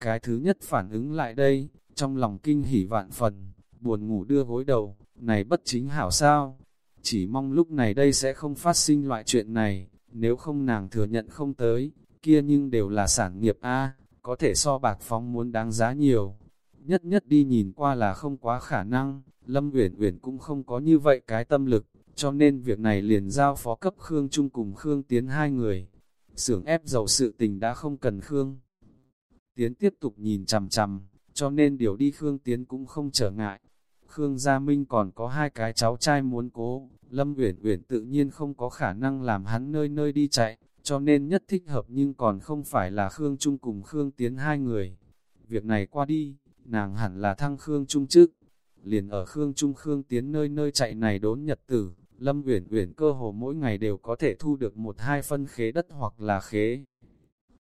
Cái thứ nhất phản ứng lại đây, trong lòng kinh hỉ vạn phần, buồn ngủ đưa gối đầu, này bất chính hảo sao? Chỉ mong lúc này đây sẽ không phát sinh loại chuyện này, nếu không nàng thừa nhận không tới, kia nhưng đều là sản nghiệp A, có thể so bạc phóng muốn đáng giá nhiều. Nhất nhất đi nhìn qua là không quá khả năng, Lâm Uyển Uyển cũng không có như vậy cái tâm lực, cho nên việc này liền giao phó cấp Khương Trung cùng Khương Tiến hai người. Xưởng ép dầu sự tình đã không cần Khương. Tiến tiếp tục nhìn chằm chằm, cho nên điều đi Khương Tiến cũng không trở ngại. Khương Gia Minh còn có hai cái cháu trai muốn cố, Lâm Uyển Uyển tự nhiên không có khả năng làm hắn nơi nơi đi chạy, cho nên nhất thích hợp nhưng còn không phải là Khương Trung cùng Khương Tiến hai người. Việc này qua đi, nàng hẳn là thăng Khương Trung trước. Liền ở Khương Trung Khương Tiến nơi nơi chạy này đốn nhật tử, Lâm Uyển Uyển cơ hồ mỗi ngày đều có thể thu được một hai phân khế đất hoặc là khế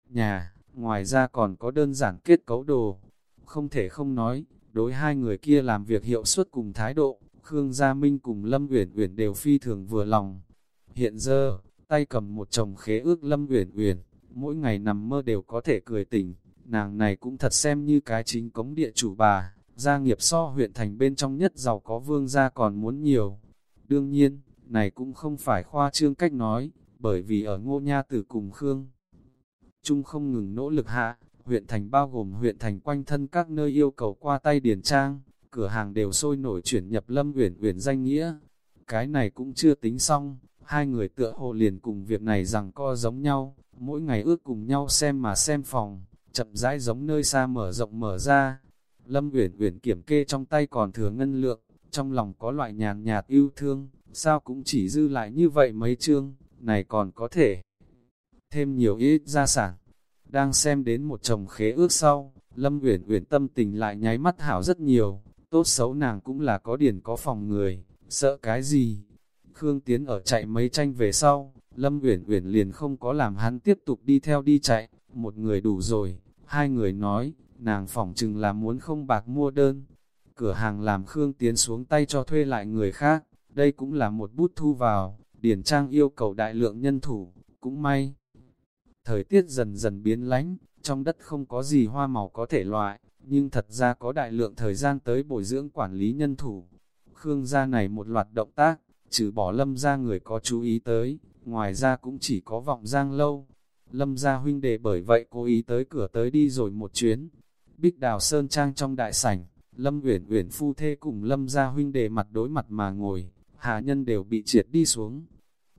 nhà ngoài ra còn có đơn giản kết cấu đồ. Không thể không nói, đối hai người kia làm việc hiệu suất cùng thái độ, Khương Gia Minh cùng Lâm Uyển Uyển đều phi thường vừa lòng. Hiện giờ, tay cầm một chồng khế ước Lâm Uyển Uyển, mỗi ngày nằm mơ đều có thể cười tỉnh, nàng này cũng thật xem như cái chính cống địa chủ bà, gia nghiệp so huyện thành bên trong nhất giàu có vương gia còn muốn nhiều. Đương nhiên, này cũng không phải khoa trương cách nói, bởi vì ở ngô nha tử cùng Khương trung không ngừng nỗ lực hạ, huyện thành bao gồm huyện thành quanh thân các nơi yêu cầu qua tay điền trang, cửa hàng đều sôi nổi chuyển nhập lâm uyển uyển danh nghĩa. Cái này cũng chưa tính xong, hai người tựa hồ liền cùng việc này rằng co giống nhau, mỗi ngày ước cùng nhau xem mà xem phòng, chậm rãi giống nơi xa mở rộng mở ra. Lâm Uyển Uyển kiểm kê trong tay còn thừa ngân lượng, trong lòng có loại nhàn nhạt yêu thương, sao cũng chỉ dư lại như vậy mấy chương, này còn có thể thêm nhiều ít gia sản. Đang xem đến một chồng khế ước sau, Lâm Uyển Uyển tâm tình lại nháy mắt hảo rất nhiều, tốt xấu nàng cũng là có điển có phòng người, sợ cái gì? Khương Tiến ở chạy mấy tranh về sau, Lâm Uyển Uyển liền không có làm hắn tiếp tục đi theo đi chạy, một người đủ rồi, hai người nói, nàng phỏng chừng là muốn không bạc mua đơn. Cửa hàng làm Khương Tiến xuống tay cho thuê lại người khác, đây cũng là một bút thu vào, Điển Trang yêu cầu đại lượng nhân thủ, cũng may. Thời tiết dần dần biến lánh, trong đất không có gì hoa màu có thể loại, nhưng thật ra có đại lượng thời gian tới bồi dưỡng quản lý nhân thủ. Khương gia này một loạt động tác, trừ bỏ lâm gia người có chú ý tới, ngoài ra cũng chỉ có vọng giang lâu. Lâm gia huynh đệ bởi vậy cố ý tới cửa tới đi rồi một chuyến. Bích đào sơn trang trong đại sảnh, Lâm uyển uyển phu thê cùng Lâm gia huynh đệ mặt đối mặt mà ngồi, hạ nhân đều bị triệt đi xuống.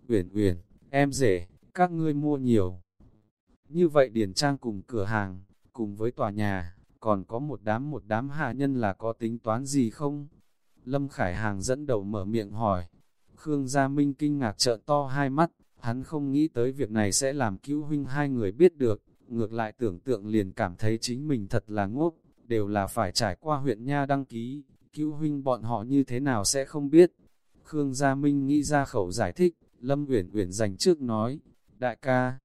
Uyển uyển, em rể, các ngươi mua nhiều. Như vậy điển trang cùng cửa hàng, cùng với tòa nhà, còn có một đám một đám hạ nhân là có tính toán gì không? Lâm Khải Hàng dẫn đầu mở miệng hỏi. Khương Gia Minh kinh ngạc trợn to hai mắt, hắn không nghĩ tới việc này sẽ làm cứu huynh hai người biết được, ngược lại tưởng tượng liền cảm thấy chính mình thật là ngốc, đều là phải trải qua huyện Nha đăng ký, cứu huynh bọn họ như thế nào sẽ không biết. Khương Gia Minh nghĩ ra khẩu giải thích, Lâm Uyển Uyển dành trước nói, đại ca,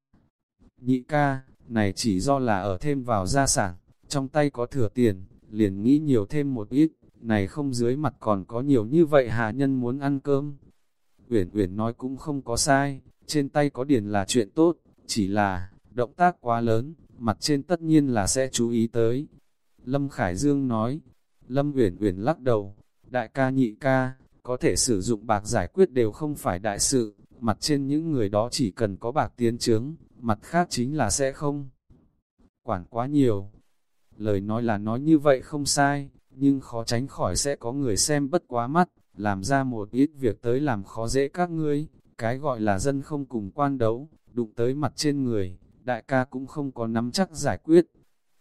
nhị ca, này chỉ do là ở thêm vào gia sản, trong tay có thừa tiền, liền nghĩ nhiều thêm một ít, này không dưới mặt còn có nhiều như vậy hạ nhân muốn ăn cơm. Uyển Uyển nói cũng không có sai, trên tay có điền là chuyện tốt, chỉ là, động tác quá lớn, mặt trên tất nhiên là sẽ chú ý tới. Lâm Khải Dương nói, Lâm Uyển Uyển lắc đầu, đại ca nhị ca, có thể sử dụng bạc giải quyết đều không phải đại sự, mặt trên những người đó chỉ cần có bạc tiến trướng, mặt khác chính là sẽ không. Quản quá nhiều, lời nói là nói như vậy không sai, nhưng khó tránh khỏi sẽ có người xem bất quá mắt, làm ra một ít việc tới làm khó dễ các ngươi, cái gọi là dân không cùng quan đấu, đụng tới mặt trên người, đại ca cũng không có nắm chắc giải quyết.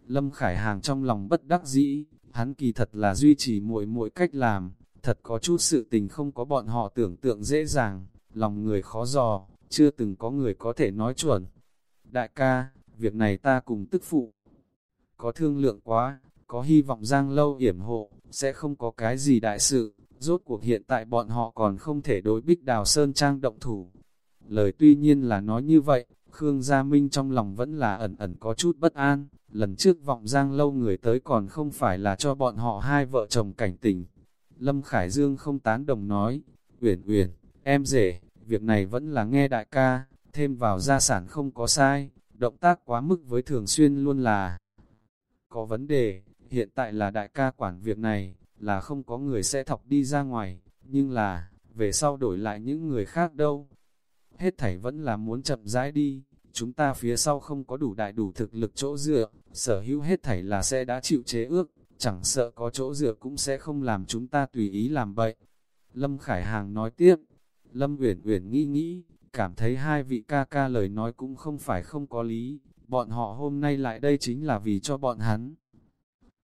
Lâm Khải Hàng trong lòng bất đắc dĩ, hắn kỳ thật là duy trì mỗi mỗi cách làm, thật có chút sự tình không có bọn họ tưởng tượng dễ dàng, lòng người khó dò, chưa từng có người có thể nói chuẩn. Đại ca, việc này ta cùng tức phụ. Có thương lượng quá, có hy vọng giang lâu yểm hộ, sẽ không có cái gì đại sự, rốt cuộc hiện tại bọn họ còn không thể đối bích đào sơn trang động thủ. Lời tuy nhiên là nói như vậy, Khương Gia Minh trong lòng vẫn là ẩn ẩn có chút bất an, lần trước vọng giang lâu người tới còn không phải là cho bọn họ hai vợ chồng cảnh tỉnh. Lâm Khải Dương không tán đồng nói, Uyển Uyển, em rể, việc này vẫn là nghe đại ca, thêm vào gia sản không có sai, động tác quá mức với thường xuyên luôn là có vấn đề, hiện tại là đại ca quản việc này, là không có người sẽ thọc đi ra ngoài, nhưng là, về sau đổi lại những người khác đâu. Hết thảy vẫn là muốn chậm rãi đi, chúng ta phía sau không có đủ đại đủ thực lực chỗ dựa, sở hữu hết thảy là sẽ đã chịu chế ước, chẳng sợ có chỗ dựa cũng sẽ không làm chúng ta tùy ý làm bậy. Lâm Khải Hàng nói tiếp, Lâm Uyển Uyển nghĩ nghĩ, cảm thấy hai vị ca ca lời nói cũng không phải không có lý, bọn họ hôm nay lại đây chính là vì cho bọn hắn.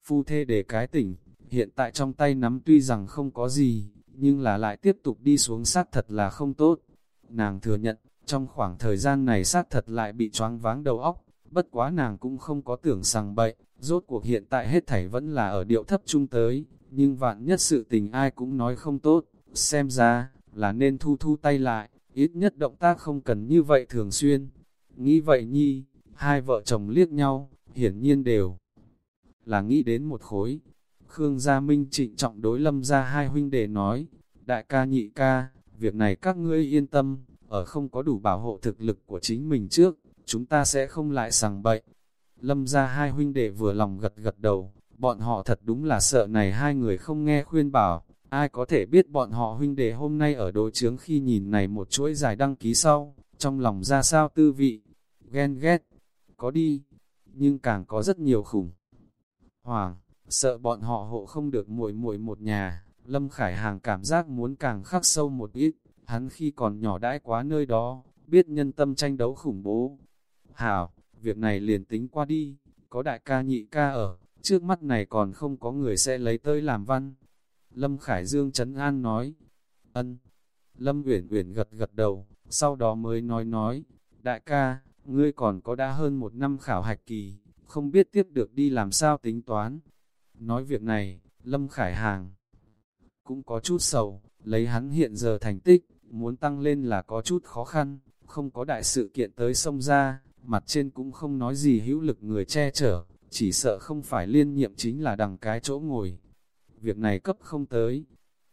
Phu thê để cái tỉnh, hiện tại trong tay nắm tuy rằng không có gì, nhưng là lại tiếp tục đi xuống sát thật là không tốt. Nàng thừa nhận, trong khoảng thời gian này sát thật lại bị choáng váng đầu óc, bất quá nàng cũng không có tưởng rằng bậy, rốt cuộc hiện tại hết thảy vẫn là ở điệu thấp trung tới, nhưng vạn nhất sự tình ai cũng nói không tốt, xem ra, là nên thu thu tay lại, ít nhất động tác không cần như vậy thường xuyên. Nghĩ vậy nhi, hai vợ chồng liếc nhau, hiển nhiên đều là nghĩ đến một khối. Khương Gia Minh trịnh trọng đối lâm ra hai huynh đệ nói, đại ca nhị ca, việc này các ngươi yên tâm, ở không có đủ bảo hộ thực lực của chính mình trước, chúng ta sẽ không lại sằng bậy. Lâm ra hai huynh đệ vừa lòng gật gật đầu, bọn họ thật đúng là sợ này hai người không nghe khuyên bảo, ai có thể biết bọn họ huynh đệ hôm nay ở đối chướng khi nhìn này một chuỗi dài đăng ký sau, trong lòng ra sao tư vị, ghen ghét, có đi, nhưng càng có rất nhiều khủng. Hoàng, sợ bọn họ hộ không được muội muội một nhà, Lâm Khải Hàng cảm giác muốn càng khắc sâu một ít, hắn khi còn nhỏ đãi quá nơi đó, biết nhân tâm tranh đấu khủng bố. Hảo, việc này liền tính qua đi, có đại ca nhị ca ở, trước mắt này còn không có người sẽ lấy tới làm văn. Lâm Khải Dương Trấn An nói, ân. Lâm Uyển Uyển gật gật đầu, sau đó mới nói nói, đại ca, ngươi còn có đã hơn một năm khảo hạch kỳ, không biết tiếp được đi làm sao tính toán. Nói việc này, Lâm Khải Hàng cũng có chút sầu, lấy hắn hiện giờ thành tích, muốn tăng lên là có chút khó khăn, không có đại sự kiện tới sông ra, mặt trên cũng không nói gì hữu lực người che chở, chỉ sợ không phải liên nhiệm chính là đằng cái chỗ ngồi. Việc này cấp không tới.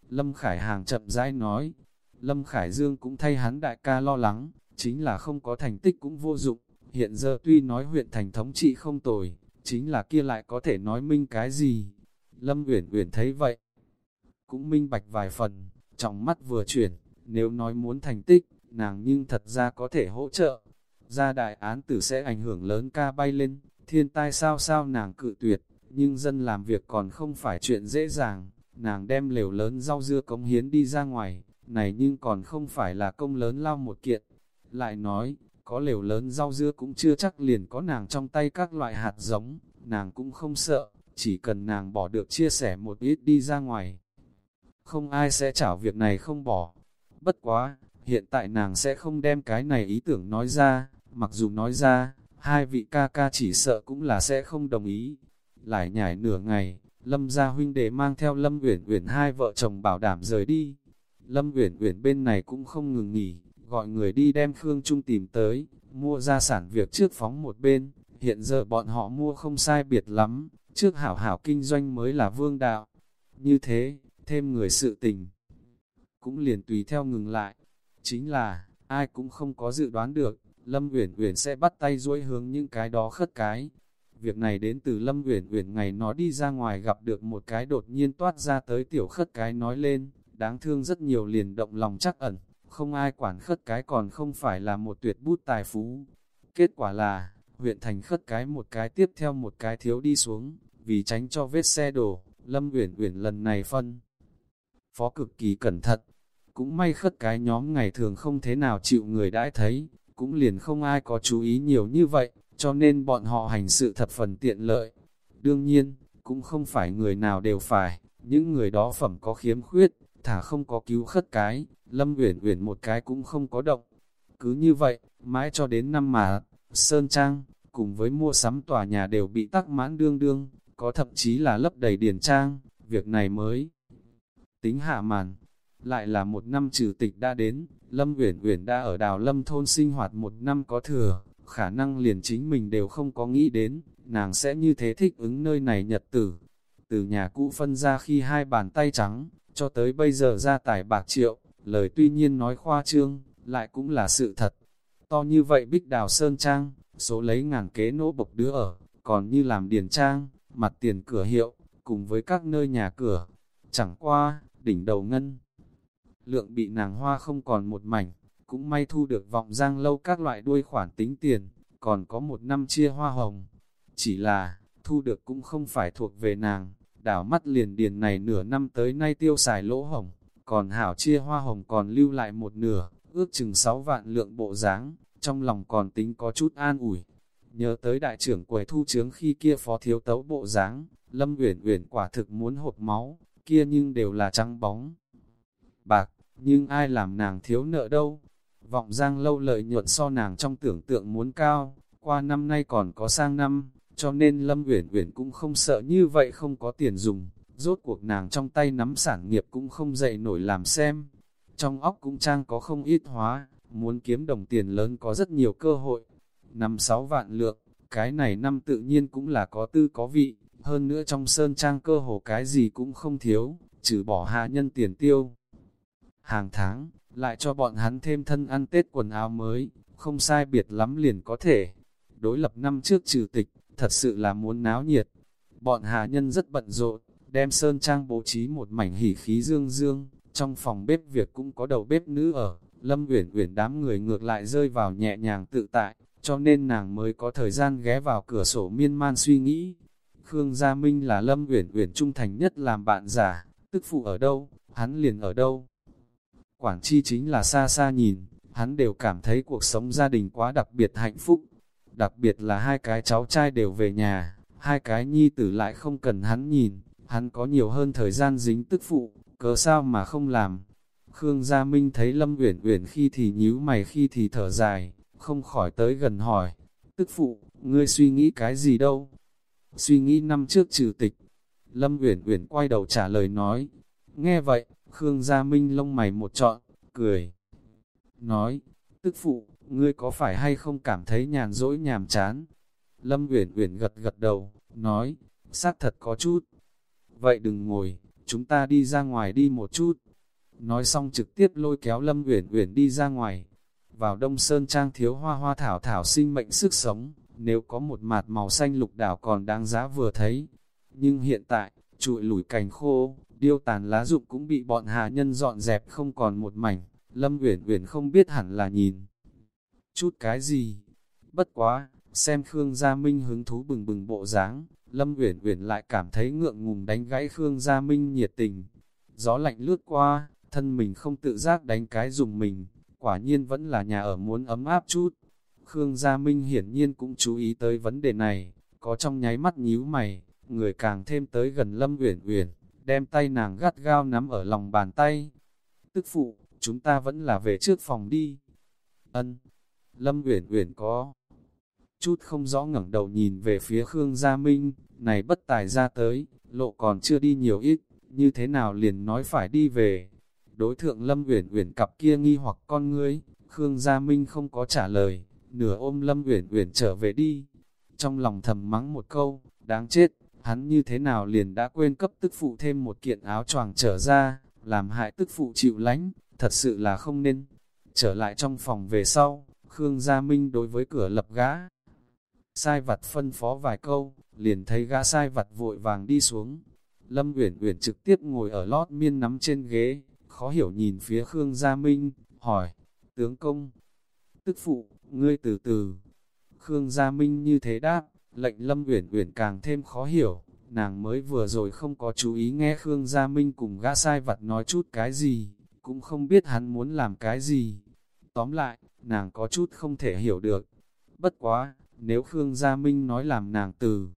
Lâm Khải Hàng chậm rãi nói, Lâm Khải Dương cũng thay hắn đại ca lo lắng, chính là không có thành tích cũng vô dụng, hiện giờ tuy nói huyện thành thống trị không tồi, chính là kia lại có thể nói minh cái gì. Lâm Uyển Uyển thấy vậy, cũng minh bạch vài phần, trong mắt vừa chuyển, nếu nói muốn thành tích, nàng nhưng thật ra có thể hỗ trợ. Gia đại án tử sẽ ảnh hưởng lớn ca bay lên, thiên tai sao sao nàng cự tuyệt, nhưng dân làm việc còn không phải chuyện dễ dàng, nàng đem lều lớn rau dưa cống hiến đi ra ngoài, này nhưng còn không phải là công lớn lao một kiện. Lại nói, có lều lớn rau dưa cũng chưa chắc liền có nàng trong tay các loại hạt giống, nàng cũng không sợ, chỉ cần nàng bỏ được chia sẻ một ít đi ra ngoài. Không ai sẽ chảo việc này không bỏ. Bất quá, hiện tại nàng sẽ không đem cái này ý tưởng nói ra, mặc dù nói ra, hai vị ca ca chỉ sợ cũng là sẽ không đồng ý. Lại nhảy nửa ngày, Lâm gia huynh đệ mang theo Lâm Uyển Uyển hai vợ chồng bảo đảm rời đi. Lâm Uyển Uyển bên này cũng không ngừng nghỉ, gọi người đi đem Khương Trung tìm tới, mua gia sản việc trước phóng một bên, hiện giờ bọn họ mua không sai biệt lắm, trước hảo hảo kinh doanh mới là vương đạo. Như thế, thêm người sự tình, cũng liền tùy theo ngừng lại. Chính là, ai cũng không có dự đoán được, Lâm Uyển Uyển sẽ bắt tay duỗi hướng những cái đó khất cái. Việc này đến từ Lâm Uyển Uyển ngày nó đi ra ngoài gặp được một cái đột nhiên toát ra tới tiểu khất cái nói lên, đáng thương rất nhiều liền động lòng chắc ẩn, không ai quản khất cái còn không phải là một tuyệt bút tài phú. Kết quả là, huyện thành khất cái một cái tiếp theo một cái thiếu đi xuống, vì tránh cho vết xe đổ, Lâm Uyển Uyển lần này phân. Phó cực kỳ cẩn thận, cũng may khất cái nhóm ngày thường không thế nào chịu người đãi thấy, cũng liền không ai có chú ý nhiều như vậy, cho nên bọn họ hành sự thập phần tiện lợi. Đương nhiên, cũng không phải người nào đều phải, những người đó phẩm có khiếm khuyết, thả không có cứu khất cái, Lâm Uyển Uyển một cái cũng không có động. Cứ như vậy, mãi cho đến năm mà, Sơn Trang, cùng với mua sắm tòa nhà đều bị tắc mãn đương đương, có thậm chí là lấp đầy điển trang, việc này mới tính hạ màn. Lại là một năm trừ tịch đã đến, Lâm Uyển Uyển đã ở đào Lâm thôn sinh hoạt một năm có thừa, khả năng liền chính mình đều không có nghĩ đến, nàng sẽ như thế thích ứng nơi này nhật tử. Từ nhà cũ phân ra khi hai bàn tay trắng, cho tới bây giờ ra tải bạc triệu, lời tuy nhiên nói khoa trương, lại cũng là sự thật. To như vậy bích đào sơn trang, số lấy ngàn kế nỗ bộc đứa ở, còn như làm điền trang, mặt tiền cửa hiệu, cùng với các nơi nhà cửa. Chẳng qua, đỉnh đầu ngân. Lượng bị nàng hoa không còn một mảnh, cũng may thu được vọng giang lâu các loại đuôi khoản tính tiền, còn có một năm chia hoa hồng. Chỉ là, thu được cũng không phải thuộc về nàng, đảo mắt liền điền này nửa năm tới nay tiêu xài lỗ hồng, còn hảo chia hoa hồng còn lưu lại một nửa, ước chừng 6 vạn lượng bộ dáng trong lòng còn tính có chút an ủi. Nhớ tới đại trưởng quầy thu chướng khi kia phó thiếu tấu bộ dáng Lâm Uyển Uyển quả thực muốn hột máu, kia nhưng đều là trắng bóng. Bạc, nhưng ai làm nàng thiếu nợ đâu? Vọng giang lâu lợi nhuận so nàng trong tưởng tượng muốn cao, qua năm nay còn có sang năm, cho nên Lâm Uyển Uyển cũng không sợ như vậy không có tiền dùng, rốt cuộc nàng trong tay nắm sản nghiệp cũng không dậy nổi làm xem. Trong óc cũng trang có không ít hóa, muốn kiếm đồng tiền lớn có rất nhiều cơ hội. Năm sáu vạn lượng, cái này năm tự nhiên cũng là có tư có vị, hơn nữa trong sơn trang cơ hồ cái gì cũng không thiếu, trừ bỏ hạ nhân tiền tiêu. Hàng tháng, lại cho bọn hắn thêm thân ăn Tết quần áo mới, không sai biệt lắm liền có thể. Đối lập năm trước trừ tịch, thật sự là muốn náo nhiệt. Bọn hạ nhân rất bận rộn, đem sơn trang bố trí một mảnh hỉ khí dương dương, trong phòng bếp việc cũng có đầu bếp nữ ở, Lâm Uyển Uyển đám người ngược lại rơi vào nhẹ nhàng tự tại, cho nên nàng mới có thời gian ghé vào cửa sổ miên man suy nghĩ. Khương Gia Minh là Lâm Uyển Uyển trung thành nhất làm bạn giả, tức phụ ở đâu, hắn liền ở đâu. Quản chi chính là xa xa nhìn, hắn đều cảm thấy cuộc sống gia đình quá đặc biệt hạnh phúc. Đặc biệt là hai cái cháu trai đều về nhà, hai cái nhi tử lại không cần hắn nhìn, hắn có nhiều hơn thời gian dính tức phụ, cớ sao mà không làm. Khương Gia Minh thấy Lâm Uyển Uyển khi thì nhíu mày khi thì thở dài, không khỏi tới gần hỏi, tức phụ, ngươi suy nghĩ cái gì đâu? Suy nghĩ năm trước trừ tịch. Lâm Uyển Uyển quay đầu trả lời nói, nghe vậy, Khương Gia Minh lông mày một trọn, cười. Nói, tức phụ, ngươi có phải hay không cảm thấy nhàn rỗi nhàm chán? Lâm Uyển Uyển gật gật đầu, nói, xác thật có chút. Vậy đừng ngồi, chúng ta đi ra ngoài đi một chút. Nói xong trực tiếp lôi kéo Lâm Uyển Uyển đi ra ngoài. Vào Đông Sơn Trang thiếu hoa hoa thảo thảo sinh mệnh sức sống, nếu có một mạt màu xanh lục đảo còn đáng giá vừa thấy. Nhưng hiện tại, trụi lủi cành khô, điêu tàn lá rụng cũng bị bọn hạ nhân dọn dẹp không còn một mảnh. Lâm Uyển Uyển không biết hẳn là nhìn chút cái gì. Bất quá, xem Khương Gia Minh hứng thú bừng bừng bộ dáng, Lâm Uyển Uyển lại cảm thấy ngượng ngùng đánh gãy Khương Gia Minh nhiệt tình. Gió lạnh lướt qua, thân mình không tự giác đánh cái dùng mình, quả nhiên vẫn là nhà ở muốn ấm áp chút. Khương Gia Minh hiển nhiên cũng chú ý tới vấn đề này, có trong nháy mắt nhíu mày, người càng thêm tới gần Lâm Uyển Uyển, đem tay nàng gắt gao nắm ở lòng bàn tay. Tức phụ, chúng ta vẫn là về trước phòng đi. Ân. Lâm Uyển Uyển có chút không rõ ngẩng đầu nhìn về phía Khương Gia Minh, này bất tài ra tới, lộ còn chưa đi nhiều ít, như thế nào liền nói phải đi về. Đối thượng Lâm Uyển Uyển cặp kia nghi hoặc con ngươi, Khương Gia Minh không có trả lời, nửa ôm Lâm Uyển Uyển trở về đi. Trong lòng thầm mắng một câu, đáng chết, hắn như thế nào liền đã quên cấp tức phụ thêm một kiện áo choàng trở ra, làm hại tức phụ chịu lánh, thật sự là không nên. Trở lại trong phòng về sau, Khương Gia Minh đối với cửa lập gã. Sai vặt phân phó vài câu, liền thấy gã sai vặt vội vàng đi xuống. Lâm Uyển Uyển trực tiếp ngồi ở lót miên nắm trên ghế, khó hiểu nhìn phía Khương Gia Minh, hỏi, tướng công, tức phụ, ngươi từ từ. Khương Gia Minh như thế đáp, lệnh Lâm Uyển Uyển càng thêm khó hiểu, nàng mới vừa rồi không có chú ý nghe Khương Gia Minh cùng gã sai vặt nói chút cái gì, cũng không biết hắn muốn làm cái gì. Tóm lại, nàng có chút không thể hiểu được. Bất quá, nếu Khương Gia Minh nói làm nàng từ,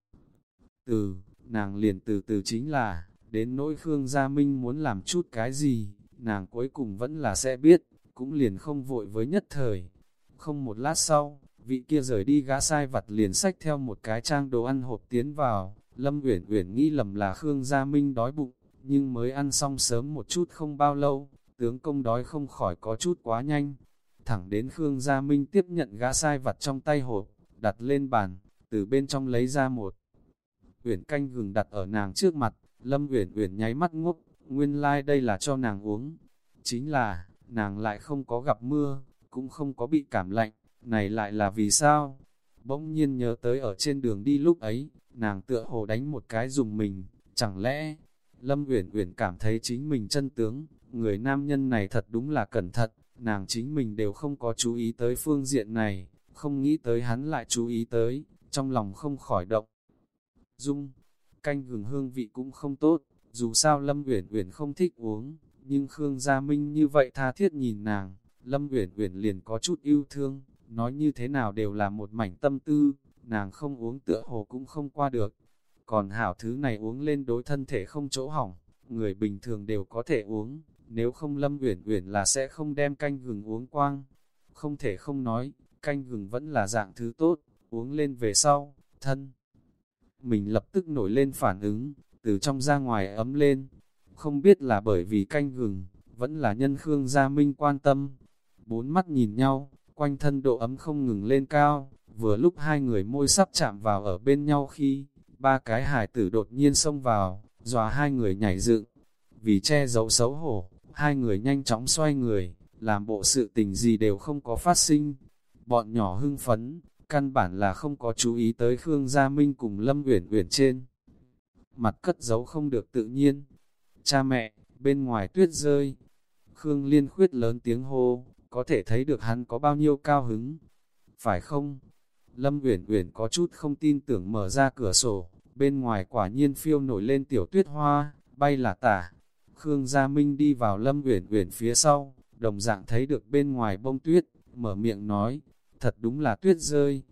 từ, nàng liền từ từ chính là, đến nỗi Khương Gia Minh muốn làm chút cái gì, nàng cuối cùng vẫn là sẽ biết, cũng liền không vội với nhất thời. Không một lát sau, vị kia rời đi gã sai vặt liền sách theo một cái trang đồ ăn hộp tiến vào, Lâm Uyển Uyển nghĩ lầm là Khương Gia Minh đói bụng, nhưng mới ăn xong sớm một chút không bao lâu, tướng công đói không khỏi có chút quá nhanh, thẳng đến Khương Gia Minh tiếp nhận gã sai vặt trong tay hộp, đặt lên bàn, từ bên trong lấy ra một uyển canh gừng đặt ở nàng trước mặt, Lâm Uyển Uyển nháy mắt ngốc, nguyên lai like đây là cho nàng uống. Chính là, nàng lại không có gặp mưa, cũng không có bị cảm lạnh, này lại là vì sao? Bỗng nhiên nhớ tới ở trên đường đi lúc ấy, nàng tựa hồ đánh một cái dùng mình, chẳng lẽ Lâm Uyển Uyển cảm thấy chính mình chân tướng, người nam nhân này thật đúng là cẩn thận, nàng chính mình đều không có chú ý tới phương diện này, không nghĩ tới hắn lại chú ý tới, trong lòng không khỏi động. Dung, canh gừng hương vị cũng không tốt, dù sao Lâm Uyển Uyển không thích uống, nhưng Khương Gia Minh như vậy tha thiết nhìn nàng, Lâm Uyển Uyển liền có chút yêu thương, nói như thế nào đều là một mảnh tâm tư, nàng không uống tựa hồ cũng không qua được. Còn hảo thứ này uống lên đối thân thể không chỗ hỏng, người bình thường đều có thể uống, nếu không Lâm Uyển Uyển là sẽ không đem canh gừng uống quang. Không thể không nói, canh gừng vẫn là dạng thứ tốt, uống lên về sau, thân. Mình lập tức nổi lên phản ứng, từ trong ra ngoài ấm lên. Không biết là bởi vì canh gừng, vẫn là nhân Khương Gia Minh quan tâm. Bốn mắt nhìn nhau, quanh thân độ ấm không ngừng lên cao, vừa lúc hai người môi sắp chạm vào ở bên nhau khi, ba cái hải tử đột nhiên xông vào, dọa hai người nhảy dựng. Vì che giấu xấu hổ, hai người nhanh chóng xoay người, làm bộ sự tình gì đều không có phát sinh. Bọn nhỏ hưng phấn, căn bản là không có chú ý tới Khương Gia Minh cùng Lâm Uyển Uyển trên. Mặt cất giấu không được tự nhiên. Cha mẹ, bên ngoài tuyết rơi. Khương Liên khuyết lớn tiếng hô, có thể thấy được hắn có bao nhiêu cao hứng. Phải không? Lâm Uyển Uyển có chút không tin tưởng mở ra cửa sổ, bên ngoài quả nhiên phiêu nổi lên tiểu tuyết hoa, bay là tả, Khương Gia Minh đi vào Lâm Uyển Uyển phía sau, đồng dạng thấy được bên ngoài bông tuyết, mở miệng nói, thật đúng là tuyết rơi.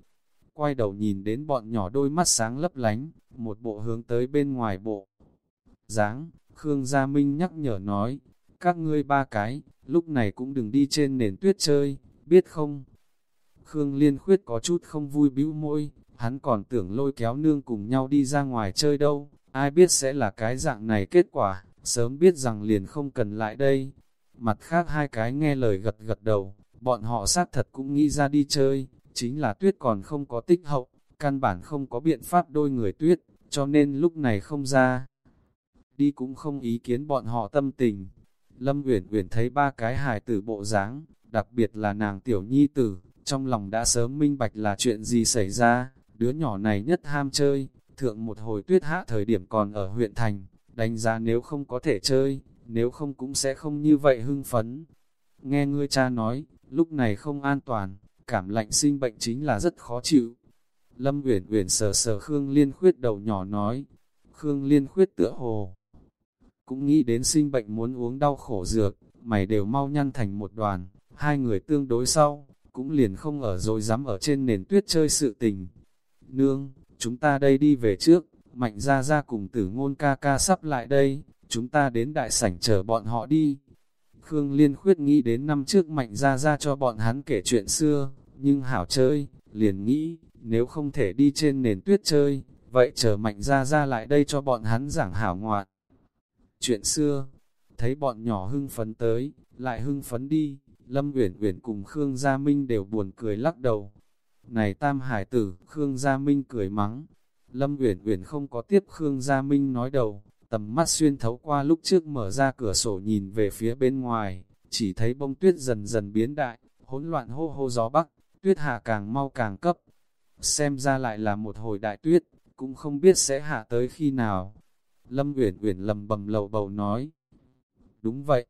Quay đầu nhìn đến bọn nhỏ đôi mắt sáng lấp lánh, một bộ hướng tới bên ngoài bộ. dáng Khương Gia Minh nhắc nhở nói, các ngươi ba cái, lúc này cũng đừng đi trên nền tuyết chơi, biết không? Khương Liên Khuyết có chút không vui bĩu môi, hắn còn tưởng lôi kéo nương cùng nhau đi ra ngoài chơi đâu, ai biết sẽ là cái dạng này kết quả, sớm biết rằng liền không cần lại đây. Mặt khác hai cái nghe lời gật gật đầu, bọn họ sát thật cũng nghĩ ra đi chơi, chính là tuyết còn không có tích hậu, căn bản không có biện pháp đôi người tuyết, cho nên lúc này không ra. Đi cũng không ý kiến bọn họ tâm tình. Lâm Uyển Uyển thấy ba cái hài tử bộ dáng, đặc biệt là nàng tiểu nhi tử, trong lòng đã sớm minh bạch là chuyện gì xảy ra, đứa nhỏ này nhất ham chơi, thượng một hồi tuyết hạ thời điểm còn ở huyện thành, đánh giá nếu không có thể chơi, nếu không cũng sẽ không như vậy hưng phấn. Nghe ngươi cha nói, lúc này không an toàn, cảm lạnh sinh bệnh chính là rất khó chịu. Lâm Uyển Uyển sờ sờ Khương Liên Khuyết đầu nhỏ nói, Khương Liên Khuyết tựa hồ cũng nghĩ đến sinh bệnh muốn uống đau khổ dược, mày đều mau nhăn thành một đoàn, hai người tương đối sau, cũng liền không ở rồi dám ở trên nền tuyết chơi sự tình. Nương, chúng ta đây đi về trước, mạnh ra ra cùng tử ngôn ca ca sắp lại đây, chúng ta đến đại sảnh chờ bọn họ đi. Khương Liên khuyết nghĩ đến năm trước mạnh Gia Gia cho bọn hắn kể chuyện xưa, nhưng hảo chơi, liền nghĩ, nếu không thể đi trên nền tuyết chơi, vậy chờ mạnh Gia Gia lại đây cho bọn hắn giảng hảo ngoạn. Chuyện xưa, thấy bọn nhỏ hưng phấn tới, lại hưng phấn đi, Lâm Uyển Uyển cùng Khương Gia Minh đều buồn cười lắc đầu. Này Tam Hải tử, Khương Gia Minh cười mắng. Lâm Uyển Uyển không có tiếp Khương Gia Minh nói đầu, tầm mắt xuyên thấu qua lúc trước mở ra cửa sổ nhìn về phía bên ngoài, chỉ thấy bông tuyết dần dần biến đại, hỗn loạn hô hô gió bắc, tuyết hạ càng mau càng cấp. Xem ra lại là một hồi đại tuyết, cũng không biết sẽ hạ tới khi nào. Lâm Uyển Uyển lầm bầm lầu bầu nói. Đúng vậy.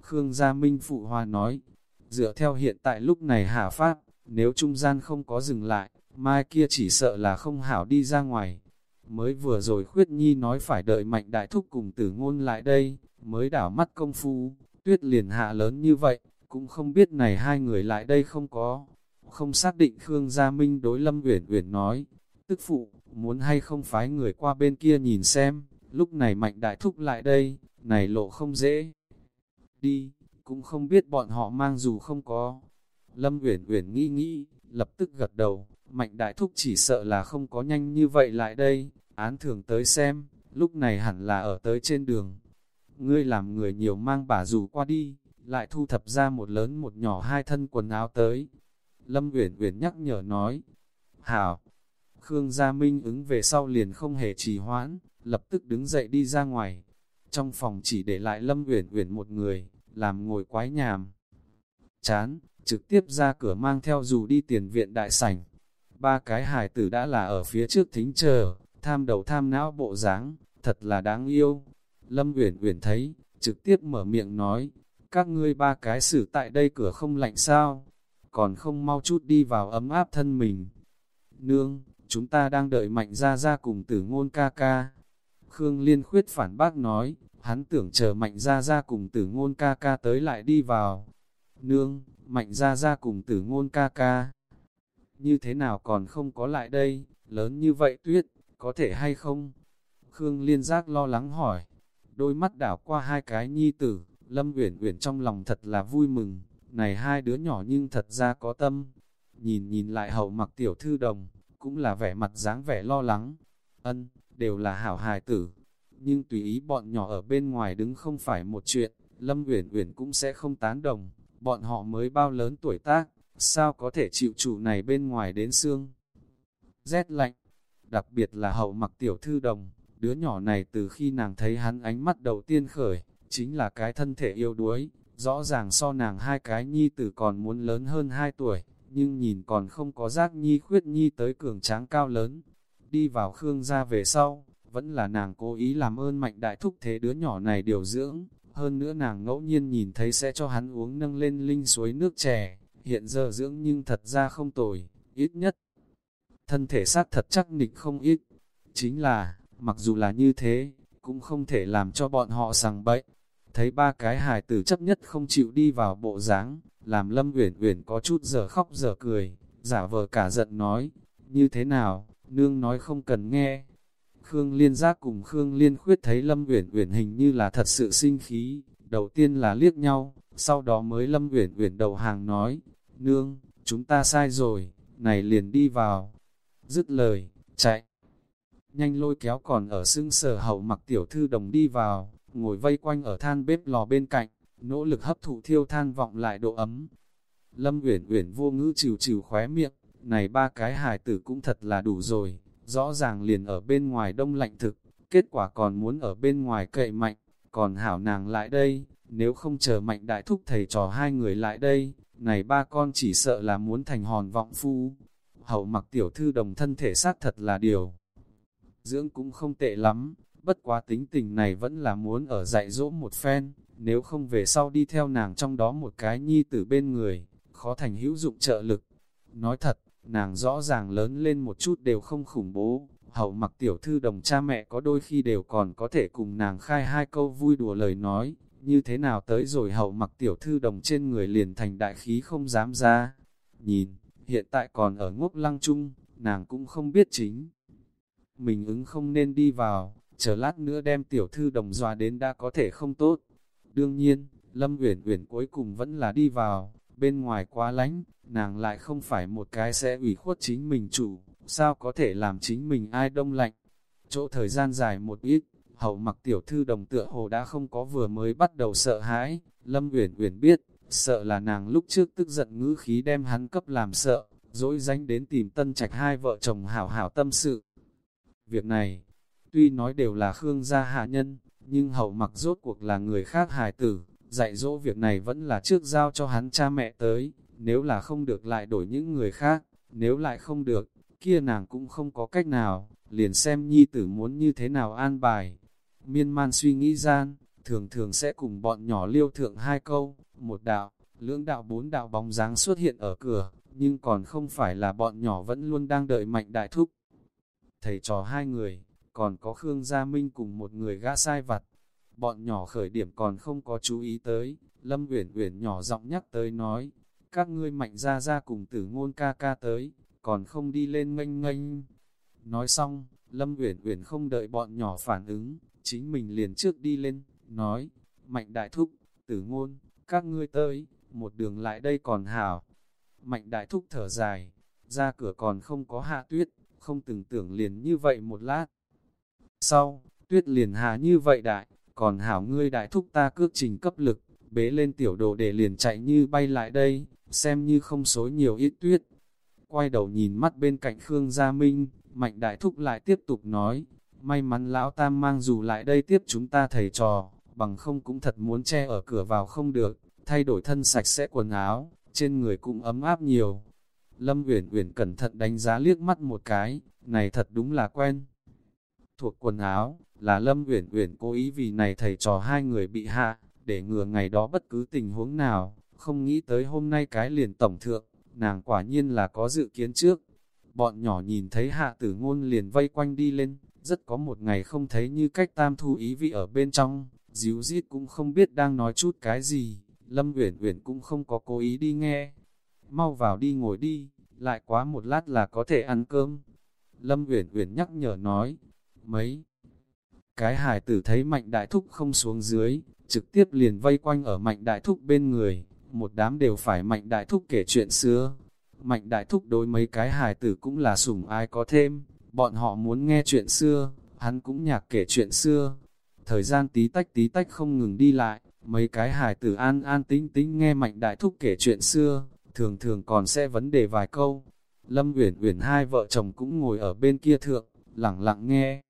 Khương Gia Minh phụ hoa nói, dựa theo hiện tại lúc này hạ pháp, nếu trung gian không có dừng lại, mai kia chỉ sợ là không hảo đi ra ngoài. Mới vừa rồi khuyết nhi nói phải đợi mạnh đại thúc cùng tử ngôn lại đây, mới đảo mắt công phu, tuyết liền hạ lớn như vậy, cũng không biết này hai người lại đây không có. Không xác định Khương Gia Minh đối Lâm Uyển Uyển nói, tức phụ, muốn hay không phái người qua bên kia nhìn xem, lúc này mạnh đại thúc lại đây, này lộ không dễ. Đi, cũng không biết bọn họ mang dù không có. Lâm Uyển Uyển nghĩ nghĩ, lập tức gật đầu, Mạnh Đại Thúc chỉ sợ là không có nhanh như vậy lại đây, án thường tới xem, lúc này hẳn là ở tới trên đường. Ngươi làm người nhiều mang bà dù qua đi, lại thu thập ra một lớn một nhỏ hai thân quần áo tới. Lâm Uyển Uyển nhắc nhở nói, Hảo, Khương Gia Minh ứng về sau liền không hề trì hoãn, lập tức đứng dậy đi ra ngoài. Trong phòng chỉ để lại Lâm Uyển Uyển một người, làm ngồi quái nhàm. Chán, trực tiếp ra cửa mang theo dù đi tiền viện đại sảnh. Ba cái hài tử đã là ở phía trước thính chờ, tham đầu tham não bộ dáng, thật là đáng yêu. Lâm Uyển Uyển thấy, trực tiếp mở miệng nói, các ngươi ba cái xử tại đây cửa không lạnh sao, còn không mau chút đi vào ấm áp thân mình. Nương, chúng ta đang đợi mạnh ra ra cùng tử ngôn ca ca. Khương Liên khuyết phản bác nói, hắn tưởng chờ mạnh ra ra cùng tử ngôn ca ca tới lại đi vào. Nương, mạnh ra ra cùng tử ngôn ca ca. Như thế nào còn không có lại đây, lớn như vậy tuyết, có thể hay không? Khương Liên giác lo lắng hỏi, đôi mắt đảo qua hai cái nhi tử, Lâm Uyển Uyển trong lòng thật là vui mừng, này hai đứa nhỏ nhưng thật ra có tâm. Nhìn nhìn lại hậu mặc tiểu thư đồng, cũng là vẻ mặt dáng vẻ lo lắng. Ân, đều là hảo hài tử, nhưng tùy ý bọn nhỏ ở bên ngoài đứng không phải một chuyện, Lâm Uyển Uyển cũng sẽ không tán đồng, bọn họ mới bao lớn tuổi tác, sao có thể chịu chủ này bên ngoài đến xương. Rét lạnh, đặc biệt là hậu mặc tiểu thư đồng, đứa nhỏ này từ khi nàng thấy hắn ánh mắt đầu tiên khởi, chính là cái thân thể yêu đuối, rõ ràng so nàng hai cái nhi tử còn muốn lớn hơn hai tuổi, nhưng nhìn còn không có giác nhi khuyết nhi tới cường tráng cao lớn. Đi vào Khương gia về sau, vẫn là nàng cố ý làm ơn mạnh đại thúc thế đứa nhỏ này điều dưỡng, hơn nữa nàng ngẫu nhiên nhìn thấy sẽ cho hắn uống nâng lên linh suối nước chè, hiện giờ dưỡng nhưng thật ra không tồi, ít nhất. Thân thể xác thật chắc nịch không ít, chính là, mặc dù là như thế, cũng không thể làm cho bọn họ sằng bậy. thấy ba cái hài tử chấp nhất không chịu đi vào bộ dáng, làm Lâm Uyển Uyển có chút giờ khóc giờ cười, giả vờ cả giận nói, như thế nào, nương nói không cần nghe. Khương Liên Giác cùng Khương Liên Khuyết thấy Lâm Uyển Uyển hình như là thật sự sinh khí, đầu tiên là liếc nhau, sau đó mới Lâm Uyển Uyển đầu hàng nói, nương, chúng ta sai rồi, này liền đi vào. Dứt lời, chạy. Nhanh lôi kéo còn ở xương sở hậu mặc tiểu thư đồng đi vào, ngồi vây quanh ở than bếp lò bên cạnh, nỗ lực hấp thụ thiêu than vọng lại độ ấm. Lâm Uyển Uyển vô ngữ trừ trừ khóe miệng, này ba cái hài tử cũng thật là đủ rồi, rõ ràng liền ở bên ngoài đông lạnh thực, kết quả còn muốn ở bên ngoài cậy mạnh, còn hảo nàng lại đây, nếu không chờ mạnh đại thúc thầy trò hai người lại đây, này ba con chỉ sợ là muốn thành hòn vọng phu. Hậu mặc tiểu thư đồng thân thể xác thật là điều. Dưỡng cũng không tệ lắm, bất quá tính tình này vẫn là muốn ở dạy dỗ một phen, nếu không về sau đi theo nàng trong đó một cái nhi tử bên người, khó thành hữu dụng trợ lực. Nói thật, nàng rõ ràng lớn lên một chút đều không khủng bố, hậu mặc tiểu thư đồng cha mẹ có đôi khi đều còn có thể cùng nàng khai hai câu vui đùa lời nói, như thế nào tới rồi hậu mặc tiểu thư đồng trên người liền thành đại khí không dám ra. Nhìn, hiện tại còn ở ngốc lăng chung, nàng cũng không biết chính. Mình ứng không nên đi vào, chờ lát nữa đem tiểu thư đồng dòa đến đã có thể không tốt. Đương nhiên, Lâm Uyển Uyển cuối cùng vẫn là đi vào, bên ngoài quá lánh, nàng lại không phải một cái sẽ ủy khuất chính mình chủ, sao có thể làm chính mình ai đông lạnh. Chỗ thời gian dài một ít, hậu mặc tiểu thư đồng tựa hồ đã không có vừa mới bắt đầu sợ hãi, Lâm Uyển Uyển biết, sợ là nàng lúc trước tức giận ngữ khí đem hắn cấp làm sợ, dỗi danh đến tìm tân trạch hai vợ chồng hảo hảo tâm sự. Việc này, tuy nói đều là Khương gia hạ nhân, nhưng hậu mặc rốt cuộc là người khác hài tử, dạy dỗ việc này vẫn là trước giao cho hắn cha mẹ tới, nếu là không được lại đổi những người khác, nếu lại không được, kia nàng cũng không có cách nào, liền xem nhi tử muốn như thế nào an bài. Miên man suy nghĩ gian, thường thường sẽ cùng bọn nhỏ liêu thượng hai câu, một đạo, lưỡng đạo bốn đạo bóng dáng xuất hiện ở cửa, nhưng còn không phải là bọn nhỏ vẫn luôn đang đợi mạnh đại thúc. Thầy trò hai người, còn có Khương Gia Minh cùng một người gã sai vặt. Bọn nhỏ khởi điểm còn không có chú ý tới, Lâm Uyển Uyển nhỏ giọng nhắc tới nói, các ngươi mạnh ra ra cùng tử ngôn ca ca tới, còn không đi lên nghênh nghênh. Nói xong, Lâm Uyển Uyển không đợi bọn nhỏ phản ứng, chính mình liền trước đi lên, nói, mạnh đại thúc, tử ngôn, các ngươi tới, một đường lại đây còn hảo. Mạnh đại thúc thở dài, ra cửa còn không có hạ tuyết, không từng tưởng liền như vậy một lát. Sau, tuyết liền hạ như vậy đại, còn hảo ngươi đại thúc ta cước trình cấp lực, bế lên tiểu đồ để liền chạy như bay lại đây, xem như không xối nhiều ít tuyết. Quay đầu nhìn mắt bên cạnh Khương Gia Minh, Mạnh Đại Thúc lại tiếp tục nói, may mắn lão tam mang dù lại đây tiếp chúng ta thầy trò, bằng không cũng thật muốn che ở cửa vào không được, thay đổi thân sạch sẽ quần áo, trên người cũng ấm áp nhiều. Lâm Uyển Uyển cẩn thận đánh giá liếc mắt một cái, này thật đúng là quen. Thuộc quần áo, là Lâm Uyển Uyển cố ý vì này thầy trò hai người bị hạ, để ngừa ngày đó bất cứ tình huống nào, không nghĩ tới hôm nay cái liền tổng thượng, nàng quả nhiên là có dự kiến trước. Bọn nhỏ nhìn thấy hạ tử ngôn liền vây quanh đi lên, rất có một ngày không thấy như cách tam thu ý vị ở bên trong, díu dít cũng không biết đang nói chút cái gì, Lâm Uyển Uyển cũng không có cố ý đi nghe. Mau vào đi ngồi đi, lại quá một lát là có thể ăn cơm. Lâm Uyển Uyển nhắc nhở nói, mấy cái hài tử thấy mạnh đại thúc không xuống dưới, trực tiếp liền vây quanh ở mạnh đại thúc bên người, một đám đều phải mạnh đại thúc kể chuyện xưa. Mạnh đại thúc đối mấy cái hài tử cũng là sủng ai có thêm, bọn họ muốn nghe chuyện xưa, hắn cũng nhạc kể chuyện xưa. Thời gian tí tách tí tách không ngừng đi lại, mấy cái hài tử an an tính tính nghe mạnh đại thúc kể chuyện xưa, thường thường còn sẽ vấn đề vài câu. Lâm Uyển Uyển hai vợ chồng cũng ngồi ở bên kia thượng, lặng lặng nghe.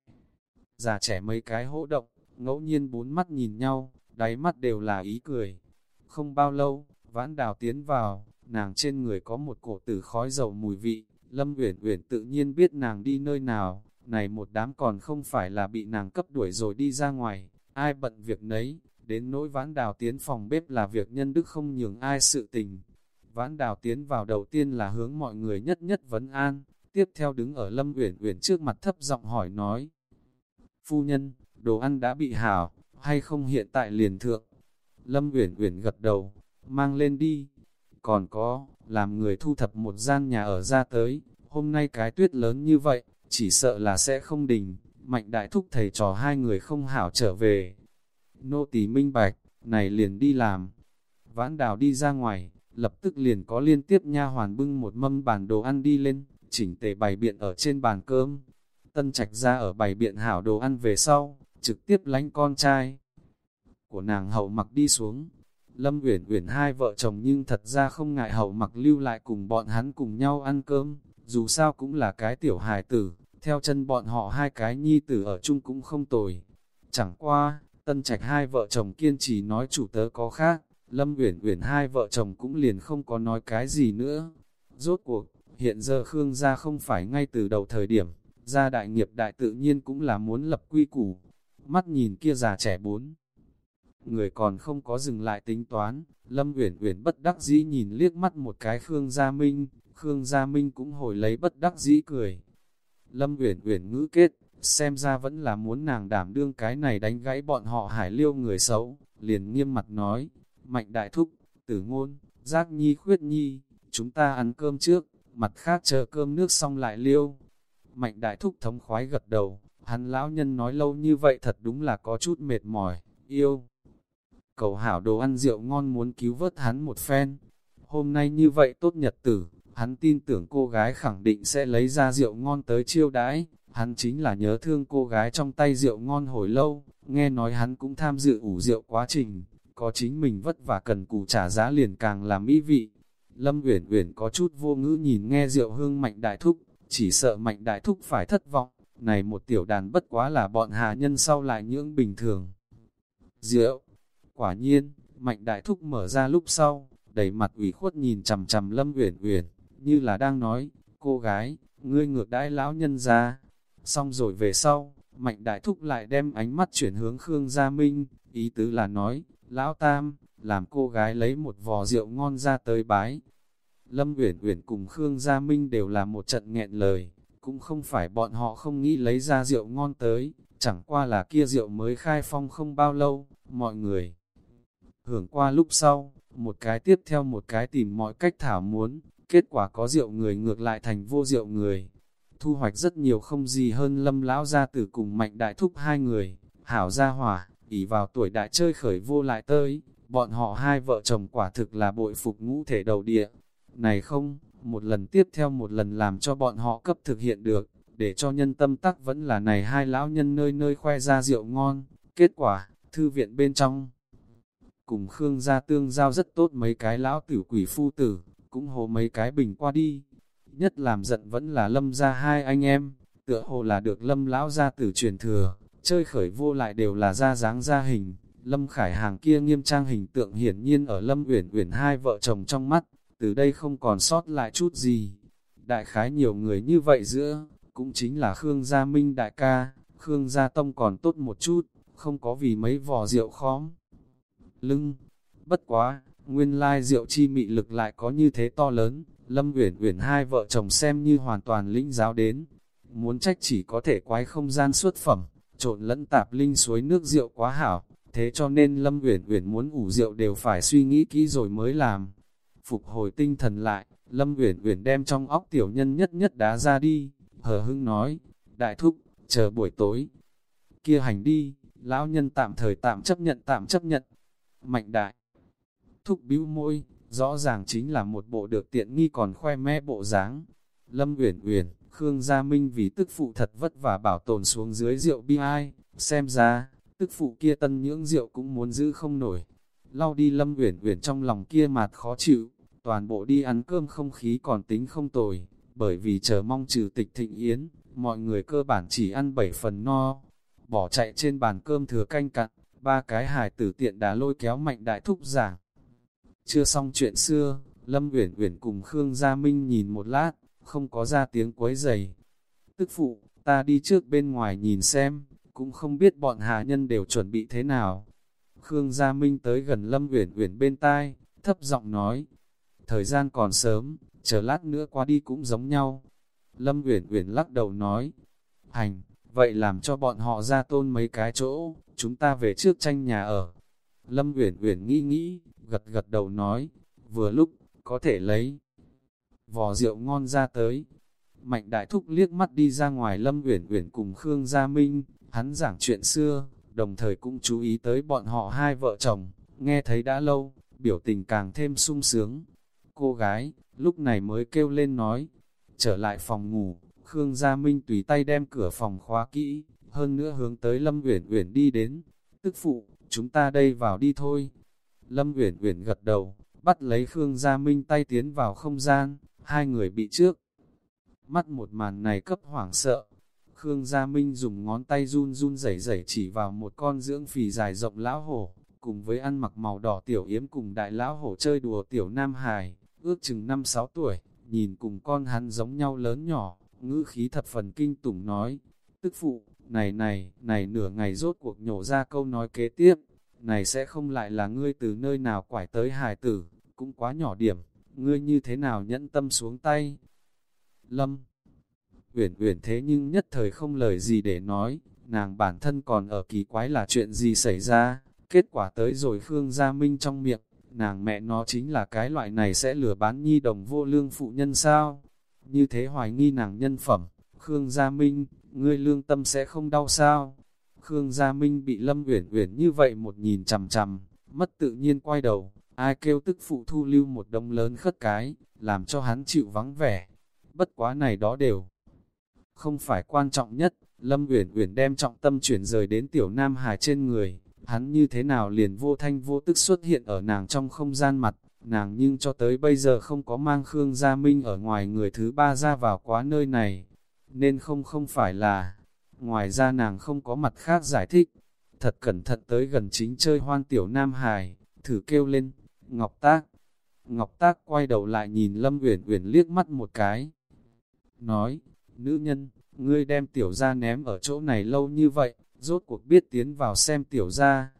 Già trẻ mấy cái hỗ động, ngẫu nhiên bốn mắt nhìn nhau, đáy mắt đều là ý cười. Không bao lâu, vãn đào tiến vào, nàng trên người có một cổ tử khói dầu mùi vị, Lâm Uyển Uyển tự nhiên biết nàng đi nơi nào, này một đám còn không phải là bị nàng cấp đuổi rồi đi ra ngoài, ai bận việc nấy, đến nỗi vãn đào tiến phòng bếp là việc nhân đức không nhường ai sự tình. Vãn đào tiến vào đầu tiên là hướng mọi người nhất nhất vấn an, tiếp theo đứng ở Lâm Uyển Uyển trước mặt thấp giọng hỏi nói. Phu nhân, đồ ăn đã bị hảo, hay không hiện tại liền thượng, Lâm Uyển Uyển gật đầu, mang lên đi. Còn có, làm người thu thập một gian nhà ở ra tới, hôm nay cái tuyết lớn như vậy, chỉ sợ là sẽ không đình, mạnh đại thúc thầy trò hai người không hảo trở về. Nô tỳ minh bạch, này liền đi làm. Vãn đào đi ra ngoài, lập tức liền có liên tiếp nha hoàn bưng một mâm bàn đồ ăn đi lên, chỉnh tề bày biện ở trên bàn cơm. Tân trạch ra ở bày biện hảo đồ ăn về sau, trực tiếp lánh con trai của nàng hậu mặc đi xuống. Lâm Uyển Uyển hai vợ chồng nhưng thật ra không ngại hậu mặc lưu lại cùng bọn hắn cùng nhau ăn cơm, dù sao cũng là cái tiểu hài tử, theo chân bọn họ hai cái nhi tử ở chung cũng không tồi. Chẳng qua, tân trạch hai vợ chồng kiên trì nói chủ tớ có khác, Lâm Uyển Uyển hai vợ chồng cũng liền không có nói cái gì nữa. Rốt cuộc, hiện giờ Khương gia không phải ngay từ đầu thời điểm, gia đại nghiệp đại tự nhiên cũng là muốn lập quy củ. Mắt nhìn kia già trẻ bốn. Người còn không có dừng lại tính toán, Lâm Uyển Uyển bất đắc dĩ nhìn liếc mắt một cái Khương Gia Minh, Khương Gia Minh cũng hồi lấy bất đắc dĩ cười. Lâm Uyển Uyển ngữ kết, xem ra vẫn là muốn nàng đảm đương cái này đánh gãy bọn họ hải liêu người xấu, liền nghiêm mặt nói, mạnh đại thúc, tử ngôn, giác nhi khuyết nhi, chúng ta ăn cơm trước, mặt khác chờ cơm nước xong lại liêu. Mạnh đại thúc thống khoái gật đầu, hắn lão nhân nói lâu như vậy thật đúng là có chút mệt mỏi, yêu. Cầu hảo đồ ăn rượu ngon muốn cứu vớt hắn một phen. Hôm nay như vậy tốt nhật tử, hắn tin tưởng cô gái khẳng định sẽ lấy ra rượu ngon tới chiêu đãi. Hắn chính là nhớ thương cô gái trong tay rượu ngon hồi lâu, nghe nói hắn cũng tham dự ủ rượu quá trình, có chính mình vất vả cần cù trả giá liền càng làm mỹ vị. Lâm Uyển Uyển có chút vô ngữ nhìn nghe rượu hương mạnh đại thúc, chỉ sợ mạnh đại thúc phải thất vọng, này một tiểu đàn bất quá là bọn hà nhân sau lại nhưỡng bình thường. Rượu, quả nhiên, mạnh đại thúc mở ra lúc sau, đầy mặt ủy khuất nhìn chằm chằm Lâm Uyển Uyển, như là đang nói, cô gái, ngươi ngược đãi lão nhân ra. Xong rồi về sau, mạnh đại thúc lại đem ánh mắt chuyển hướng Khương Gia Minh, ý tứ là nói, lão tam, làm cô gái lấy một vò rượu ngon ra tới bái. Lâm Uyển Uyển cùng Khương Gia Minh đều là một trận nghẹn lời, cũng không phải bọn họ không nghĩ lấy ra rượu ngon tới, chẳng qua là kia rượu mới khai phong không bao lâu, mọi người. Hưởng qua lúc sau, một cái tiếp theo một cái tìm mọi cách thảo muốn, kết quả có rượu người ngược lại thành vô rượu người. Thu hoạch rất nhiều không gì hơn lâm lão gia tử cùng mạnh đại thúc hai người, hảo gia hỏa, ỉ vào tuổi đại chơi khởi vô lại tới, bọn họ hai vợ chồng quả thực là bội phục ngũ thể đầu địa. Này không, một lần tiếp theo một lần làm cho bọn họ cấp thực hiện được, để cho nhân tâm tắc vẫn là này hai lão nhân nơi nơi khoe ra rượu ngon. Kết quả, thư viện bên trong, cùng Khương gia tương giao rất tốt mấy cái lão tử quỷ phu tử, cũng hồ mấy cái bình qua đi. Nhất làm giận vẫn là lâm gia hai anh em, tựa hồ là được lâm lão gia tử truyền thừa, chơi khởi vô lại đều là ra dáng ra hình. Lâm Khải Hàng kia nghiêm trang hình tượng hiển nhiên ở Lâm Uyển Uyển hai vợ chồng trong mắt, từ đây không còn sót lại chút gì. Đại khái nhiều người như vậy giữa, cũng chính là Khương Gia Minh đại ca, Khương Gia Tông còn tốt một chút, không có vì mấy vò rượu khóm. Lưng, bất quá, nguyên lai rượu chi mị lực lại có như thế to lớn, Lâm Uyển Uyển hai vợ chồng xem như hoàn toàn lĩnh giáo đến. Muốn trách chỉ có thể quái không gian xuất phẩm, trộn lẫn tạp linh suối nước rượu quá hảo, thế cho nên Lâm Uyển Uyển muốn ủ rượu đều phải suy nghĩ kỹ rồi mới làm. Phục hồi tinh thần lại, Lâm Uyển Uyển đem trong óc tiểu nhân nhất nhất đá ra đi, hờ hưng nói, đại thúc, chờ buổi tối. Kia hành đi, lão nhân tạm thời tạm chấp nhận tạm chấp nhận. Mạnh đại, thúc bĩu môi, rõ ràng chính là một bộ được tiện nghi còn khoe mẽ bộ dáng. Lâm Uyển Uyển, Khương Gia Minh vì tức phụ thật vất vả bảo tồn xuống dưới rượu bi ai, xem ra, tức phụ kia tân nhưỡng rượu cũng muốn giữ không nổi. Lau đi Lâm Uyển Uyển trong lòng kia mạt khó chịu, toàn bộ đi ăn cơm không khí còn tính không tồi, bởi vì chờ mong trừ tịch thịnh yến, mọi người cơ bản chỉ ăn bảy phần no, bỏ chạy trên bàn cơm thừa canh cặn, ba cái hài tử tiện đá lôi kéo mạnh đại thúc giảng. Chưa xong chuyện xưa, Lâm Uyển Uyển cùng Khương Gia Minh nhìn một lát, không có ra tiếng quấy giày. Tức phụ, ta đi trước bên ngoài nhìn xem, cũng không biết bọn hạ nhân đều chuẩn bị thế nào. Khương Gia Minh tới gần Lâm Uyển Uyển bên tai, thấp giọng nói, thời gian còn sớm, chờ lát nữa qua đi cũng giống nhau. Lâm Uyển Uyển lắc đầu nói, hành, vậy làm cho bọn họ ra tôn mấy cái chỗ, chúng ta về trước tranh nhà ở. Lâm Uyển Uyển nghĩ nghĩ, gật gật đầu nói, vừa lúc, có thể lấy vò rượu ngon ra tới. Mạnh đại thúc liếc mắt đi ra ngoài Lâm Uyển Uyển cùng Khương Gia Minh, hắn giảng chuyện xưa, đồng thời cũng chú ý tới bọn họ hai vợ chồng, nghe thấy đã lâu, biểu tình càng thêm sung sướng. Cô gái, lúc này mới kêu lên nói, trở lại phòng ngủ, Khương Gia Minh tùy tay đem cửa phòng khóa kỹ, hơn nữa hướng tới Lâm Uyển Uyển đi đến. Tức phụ, chúng ta đây vào đi thôi. Lâm Uyển Uyển gật đầu, bắt lấy Khương Gia Minh tay tiến vào không gian, hai người bị trước. Mắt một màn này cấp hoảng sợ. Khương Gia Minh dùng ngón tay run run rẩy rẩy chỉ vào một con dưỡng phì dài rộng lão hổ, cùng với ăn mặc màu đỏ tiểu yếm cùng đại lão hổ chơi đùa tiểu nam hài, ước chừng 5-6 tuổi, nhìn cùng con hắn giống nhau lớn nhỏ, ngữ khí thập phần kinh tủng nói, tức phụ, này này, này nửa ngày rốt cuộc nhổ ra câu nói kế tiếp, này sẽ không lại là ngươi từ nơi nào quải tới hài tử, cũng quá nhỏ điểm, ngươi như thế nào nhẫn tâm xuống tay. Lâm Uyển Uyển thế nhưng nhất thời không lời gì để nói, nàng bản thân còn ở kỳ quái là chuyện gì xảy ra, kết quả tới rồi Khương Gia Minh trong miệng, nàng mẹ nó chính là cái loại này sẽ lừa bán nhi đồng vô lương phụ nhân sao? Như thế hoài nghi nàng nhân phẩm, Khương Gia Minh, ngươi lương tâm sẽ không đau sao? Khương Gia Minh bị Lâm Uyển Uyển như vậy một nhìn chằm chằm, mất tự nhiên quay đầu, ai kêu tức phụ thu lưu một đông lớn khất cái, làm cho hắn chịu vắng vẻ. Bất quá này đó đều không phải quan trọng nhất, Lâm Uyển Uyển đem trọng tâm chuyển rời đến tiểu Nam Hải trên người, hắn như thế nào liền vô thanh vô tức xuất hiện ở nàng trong không gian mặt, nàng nhưng cho tới bây giờ không có mang Khương Gia Minh ở ngoài người thứ ba ra vào quá nơi này, nên không không phải là, ngoài ra nàng không có mặt khác giải thích, thật cẩn thận tới gần chính chơi hoan tiểu Nam hài thử kêu lên, Ngọc Tác. Ngọc Tác quay đầu lại nhìn Lâm Uyển Uyển liếc mắt một cái, nói, nữ nhân, ngươi đem tiểu ra ném ở chỗ này lâu như vậy, rốt cuộc biết tiến vào xem tiểu ra.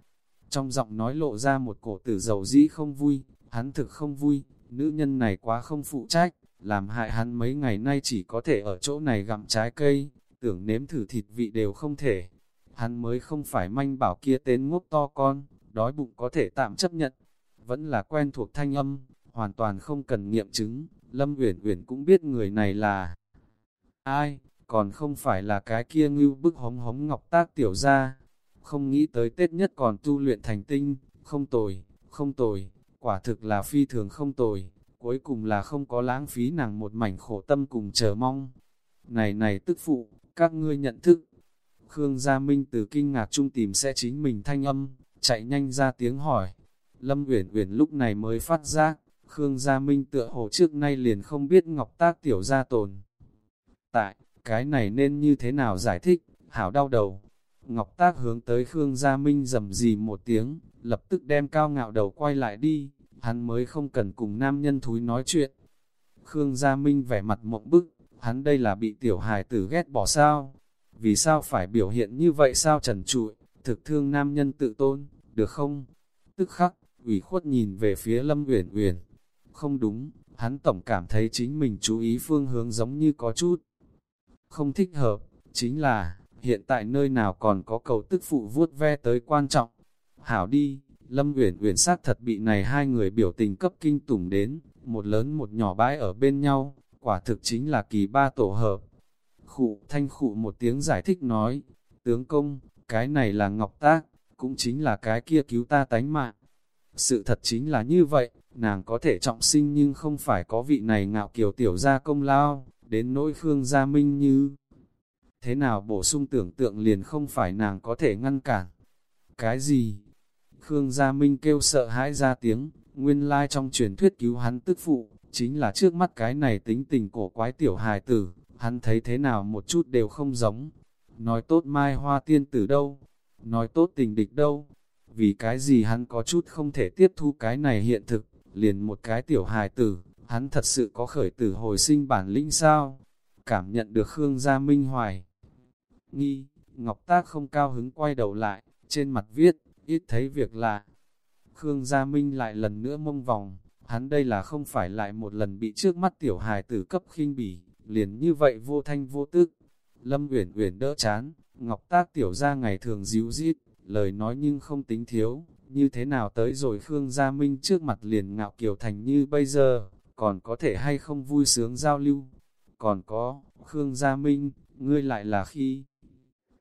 Trong giọng nói lộ ra một cổ tử dầu dĩ không vui, hắn thực không vui, nữ nhân này quá không phụ trách, làm hại hắn mấy ngày nay chỉ có thể ở chỗ này gặm trái cây, tưởng nếm thử thịt vị đều không thể. Hắn mới không phải manh bảo kia tên ngốc to con, đói bụng có thể tạm chấp nhận, vẫn là quen thuộc thanh âm, hoàn toàn không cần nghiệm chứng, Lâm Uyển Uyển cũng biết người này là ai, còn không phải là cái kia ngưu bức hống hống ngọc tác tiểu ra. Không nghĩ tới Tết nhất còn tu luyện thành tinh, không tồi, không tồi, quả thực là phi thường không tồi, cuối cùng là không có lãng phí nàng một mảnh khổ tâm cùng chờ mong. Này này tức phụ, các ngươi nhận thức. Khương Gia Minh từ kinh ngạc trung tìm sẽ chính mình thanh âm, chạy nhanh ra tiếng hỏi. Lâm Uyển Uyển lúc này mới phát giác, Khương Gia Minh tựa hồ trước nay liền không biết Ngọc Tác tiểu gia tồn. Tại, cái này nên như thế nào giải thích, hảo đau đầu. Ngọc Tác hướng tới Khương Gia Minh rầm gì một tiếng, lập tức đem cao ngạo đầu quay lại đi, hắn mới không cần cùng nam nhân thúi nói chuyện. Khương Gia Minh vẻ mặt mộng bức, hắn đây là bị tiểu hài tử ghét bỏ sao? Vì sao phải biểu hiện như vậy sao trần trụi, thực thương nam nhân tự tôn, được không? Tức khắc, ủy khuất nhìn về phía Lâm Uyển Uyển. Không đúng, hắn tổng cảm thấy chính mình chú ý phương hướng giống như có chút không thích hợp, chính là, hiện tại nơi nào còn có cầu tức phụ vuốt ve tới quan trọng. Hảo đi, Lâm Uyển Uyển xác thật bị này hai người biểu tình cấp kinh tủng đến, một lớn một nhỏ bãi ở bên nhau, quả thực chính là kỳ ba tổ hợp. Khụ thanh khụ một tiếng giải thích nói, tướng công, cái này là ngọc tác, cũng chính là cái kia cứu ta tánh mạng. Sự thật chính là như vậy, nàng có thể trọng sinh nhưng không phải có vị này ngạo kiều tiểu gia công lao, đến nỗi Khương Gia Minh như thế nào bổ sung tưởng tượng liền không phải nàng có thể ngăn cản. Cái gì? Khương Gia Minh kêu sợ hãi ra tiếng, nguyên lai trong truyền thuyết cứu hắn tức phụ, chính là trước mắt cái này tính tình cổ quái tiểu hài tử, hắn thấy thế nào một chút đều không giống. Nói tốt mai hoa tiên tử đâu? Nói tốt tình địch đâu? Vì cái gì hắn có chút không thể tiếp thu cái này hiện thực, liền một cái tiểu hài tử, hắn thật sự có khởi tử hồi sinh bản lĩnh sao? Cảm nhận được Khương Gia Minh hoài. Nghi, Ngọc Tác không cao hứng quay đầu lại, trên mặt viết, ít thấy việc lạ. Khương Gia Minh lại lần nữa mông vòng, hắn đây là không phải lại một lần bị trước mắt tiểu hài tử cấp khinh bỉ, liền như vậy vô thanh vô tức. Lâm Uyển Uyển đỡ chán, Ngọc Tác tiểu ra ngày thường díu dít, lời nói nhưng không tính thiếu, như thế nào tới rồi Khương Gia Minh trước mặt liền ngạo kiều thành như bây giờ, còn có thể hay không vui sướng giao lưu. Còn có, Khương Gia Minh, ngươi lại là khi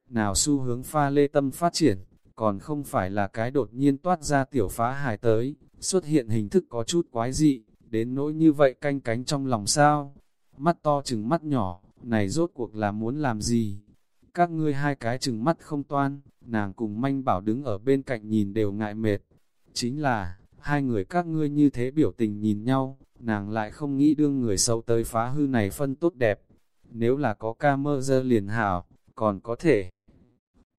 nào xu hướng pha lê tâm phát triển, còn không phải là cái đột nhiên toát ra tiểu phá hài tới, xuất hiện hình thức có chút quái dị, đến nỗi như vậy canh cánh trong lòng sao. Mắt to chừng mắt nhỏ, này rốt cuộc là muốn làm gì? Các ngươi hai cái chừng mắt không toan, nàng cùng manh bảo đứng ở bên cạnh nhìn đều ngại mệt. Chính là, hai người các ngươi như thế biểu tình nhìn nhau, nàng lại không nghĩ đương người xấu tới phá hư này phân tốt đẹp. Nếu là có ca mơ dơ liền hảo, còn có thể.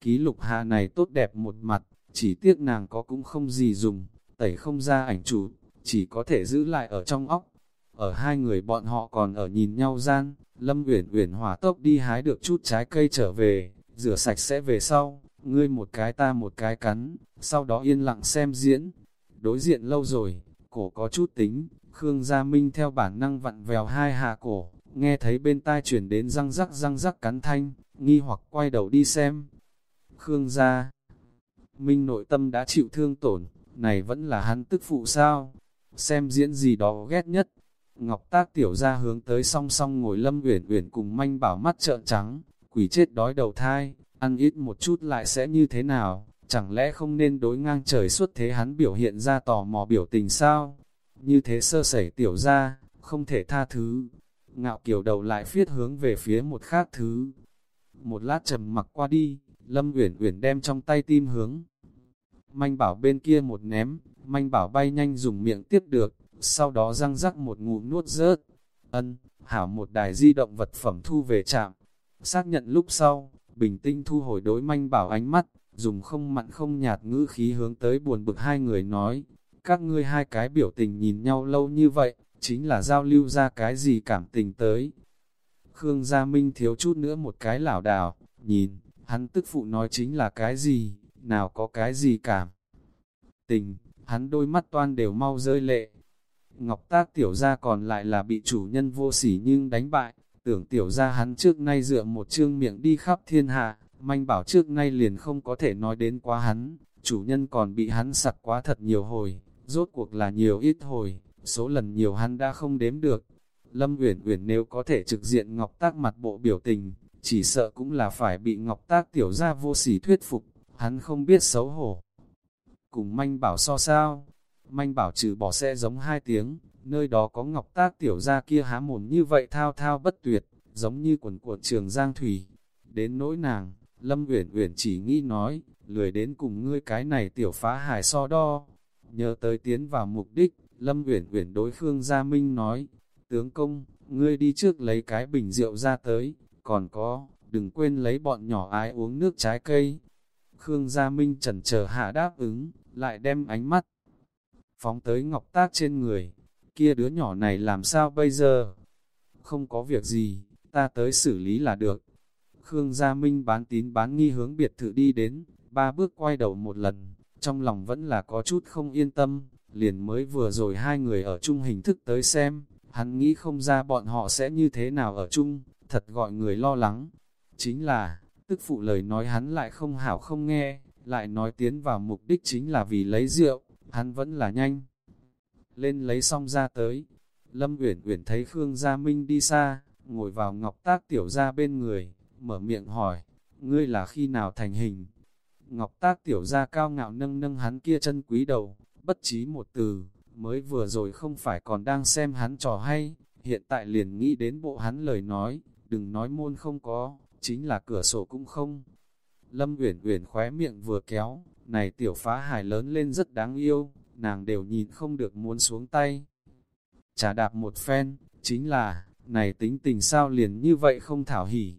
Ký lục hạ này tốt đẹp một mặt, chỉ tiếc nàng có cũng không gì dùng, tẩy không ra ảnh chủ, chỉ có thể giữ lại ở trong óc. Ở hai người bọn họ còn ở nhìn nhau gian, Lâm Uyển Uyển hỏa tốc đi hái được chút trái cây trở về, rửa sạch sẽ về sau, ngươi một cái ta một cái cắn, sau đó yên lặng xem diễn. Đối diện lâu rồi, cổ có chút tính, Khương Gia Minh theo bản năng vặn vèo hai hạ cổ, nghe thấy bên tai chuyển đến răng rắc răng rắc cắn thanh, nghi hoặc quay đầu đi xem. Khương Gia Minh nội tâm đã chịu thương tổn, này vẫn là hắn tức phụ sao? Xem diễn gì đó ghét nhất. Ngọc tác tiểu ra hướng tới song song ngồi lâm uyển uyển cùng manh bảo mắt trợn trắng, quỷ chết đói đầu thai, ăn ít một chút lại sẽ như thế nào? Chẳng lẽ không nên đối ngang trời suốt thế hắn biểu hiện ra tò mò biểu tình sao? Như thế sơ sẩy tiểu ra, không thể tha thứ. Ngạo kiều đầu lại phiết hướng về phía một khác thứ. Một lát trầm mặc qua đi, Lâm Uyển Uyển đem trong tay tim hướng. Manh bảo bên kia một ném, manh bảo bay nhanh dùng miệng tiếp được, sau đó răng rắc một ngụm nuốt rớt. Ân, hảo một đài di động vật phẩm thu về trạm. Xác nhận lúc sau, bình tinh thu hồi đối manh bảo ánh mắt, dùng không mặn không nhạt ngữ khí hướng tới buồn bực hai người nói. Các ngươi hai cái biểu tình nhìn nhau lâu như vậy, chính là giao lưu ra cái gì cảm tình tới. Khương Gia Minh thiếu chút nữa một cái lảo đảo, nhìn, hắn tức phụ nói chính là cái gì, nào có cái gì cảm. Tình, hắn đôi mắt toan đều mau rơi lệ. Ngọc tác tiểu ra còn lại là bị chủ nhân vô sỉ nhưng đánh bại, tưởng tiểu ra hắn trước nay dựa một chương miệng đi khắp thiên hạ, manh bảo trước nay liền không có thể nói đến quá hắn, chủ nhân còn bị hắn sặc quá thật nhiều hồi, rốt cuộc là nhiều ít hồi, số lần nhiều hắn đã không đếm được. Lâm Uyển Uyển nếu có thể trực diện Ngọc Tác mặt bộ biểu tình, chỉ sợ cũng là phải bị Ngọc Tác tiểu ra vô sỉ thuyết phục, hắn không biết xấu hổ. Cùng manh bảo so sao, manh bảo trừ bỏ xe giống hai tiếng, nơi đó có Ngọc Tác tiểu ra kia há mồm như vậy thao thao bất tuyệt, giống như quần cuộn trường giang thủy. Đến nỗi nàng, Lâm Uyển Uyển chỉ nghĩ nói, lười đến cùng ngươi cái này tiểu phá hài so đo. Nhớ tới tiến vào mục đích, Lâm Uyển Uyển đối Khương Gia Minh nói, tướng công, ngươi đi trước lấy cái bình rượu ra tới, còn có, đừng quên lấy bọn nhỏ ái uống nước trái cây. Khương Gia Minh chần chờ hạ đáp ứng, lại đem ánh mắt phóng tới ngọc tác trên người. Kia đứa nhỏ này làm sao bây giờ? Không có việc gì, ta tới xử lý là được. Khương Gia Minh bán tín bán nghi hướng biệt thự đi đến, ba bước quay đầu một lần, trong lòng vẫn là có chút không yên tâm, liền mới vừa rồi hai người ở chung hình thức tới xem, hắn nghĩ không ra bọn họ sẽ như thế nào ở chung, thật gọi người lo lắng. Chính là, tức phụ lời nói hắn lại không hảo không nghe, lại nói tiến vào mục đích chính là vì lấy rượu, hắn vẫn là nhanh. Lên lấy xong ra tới, Lâm Uyển Uyển thấy Khương Gia Minh đi xa, ngồi vào ngọc tác tiểu ra bên người, mở miệng hỏi, ngươi là khi nào thành hình? Ngọc tác tiểu ra cao ngạo nâng nâng hắn kia chân quý đầu, bất trí một từ, mới vừa rồi không phải còn đang xem hắn trò hay, hiện tại liền nghĩ đến bộ hắn lời nói, đừng nói môn không có, chính là cửa sổ cũng không. Lâm Uyển Uyển khóe miệng vừa kéo, này tiểu phá hài lớn lên rất đáng yêu, nàng đều nhìn không được muốn xuống tay. Trả đạp một phen, chính là, này tính tình sao liền như vậy không thảo hỉ.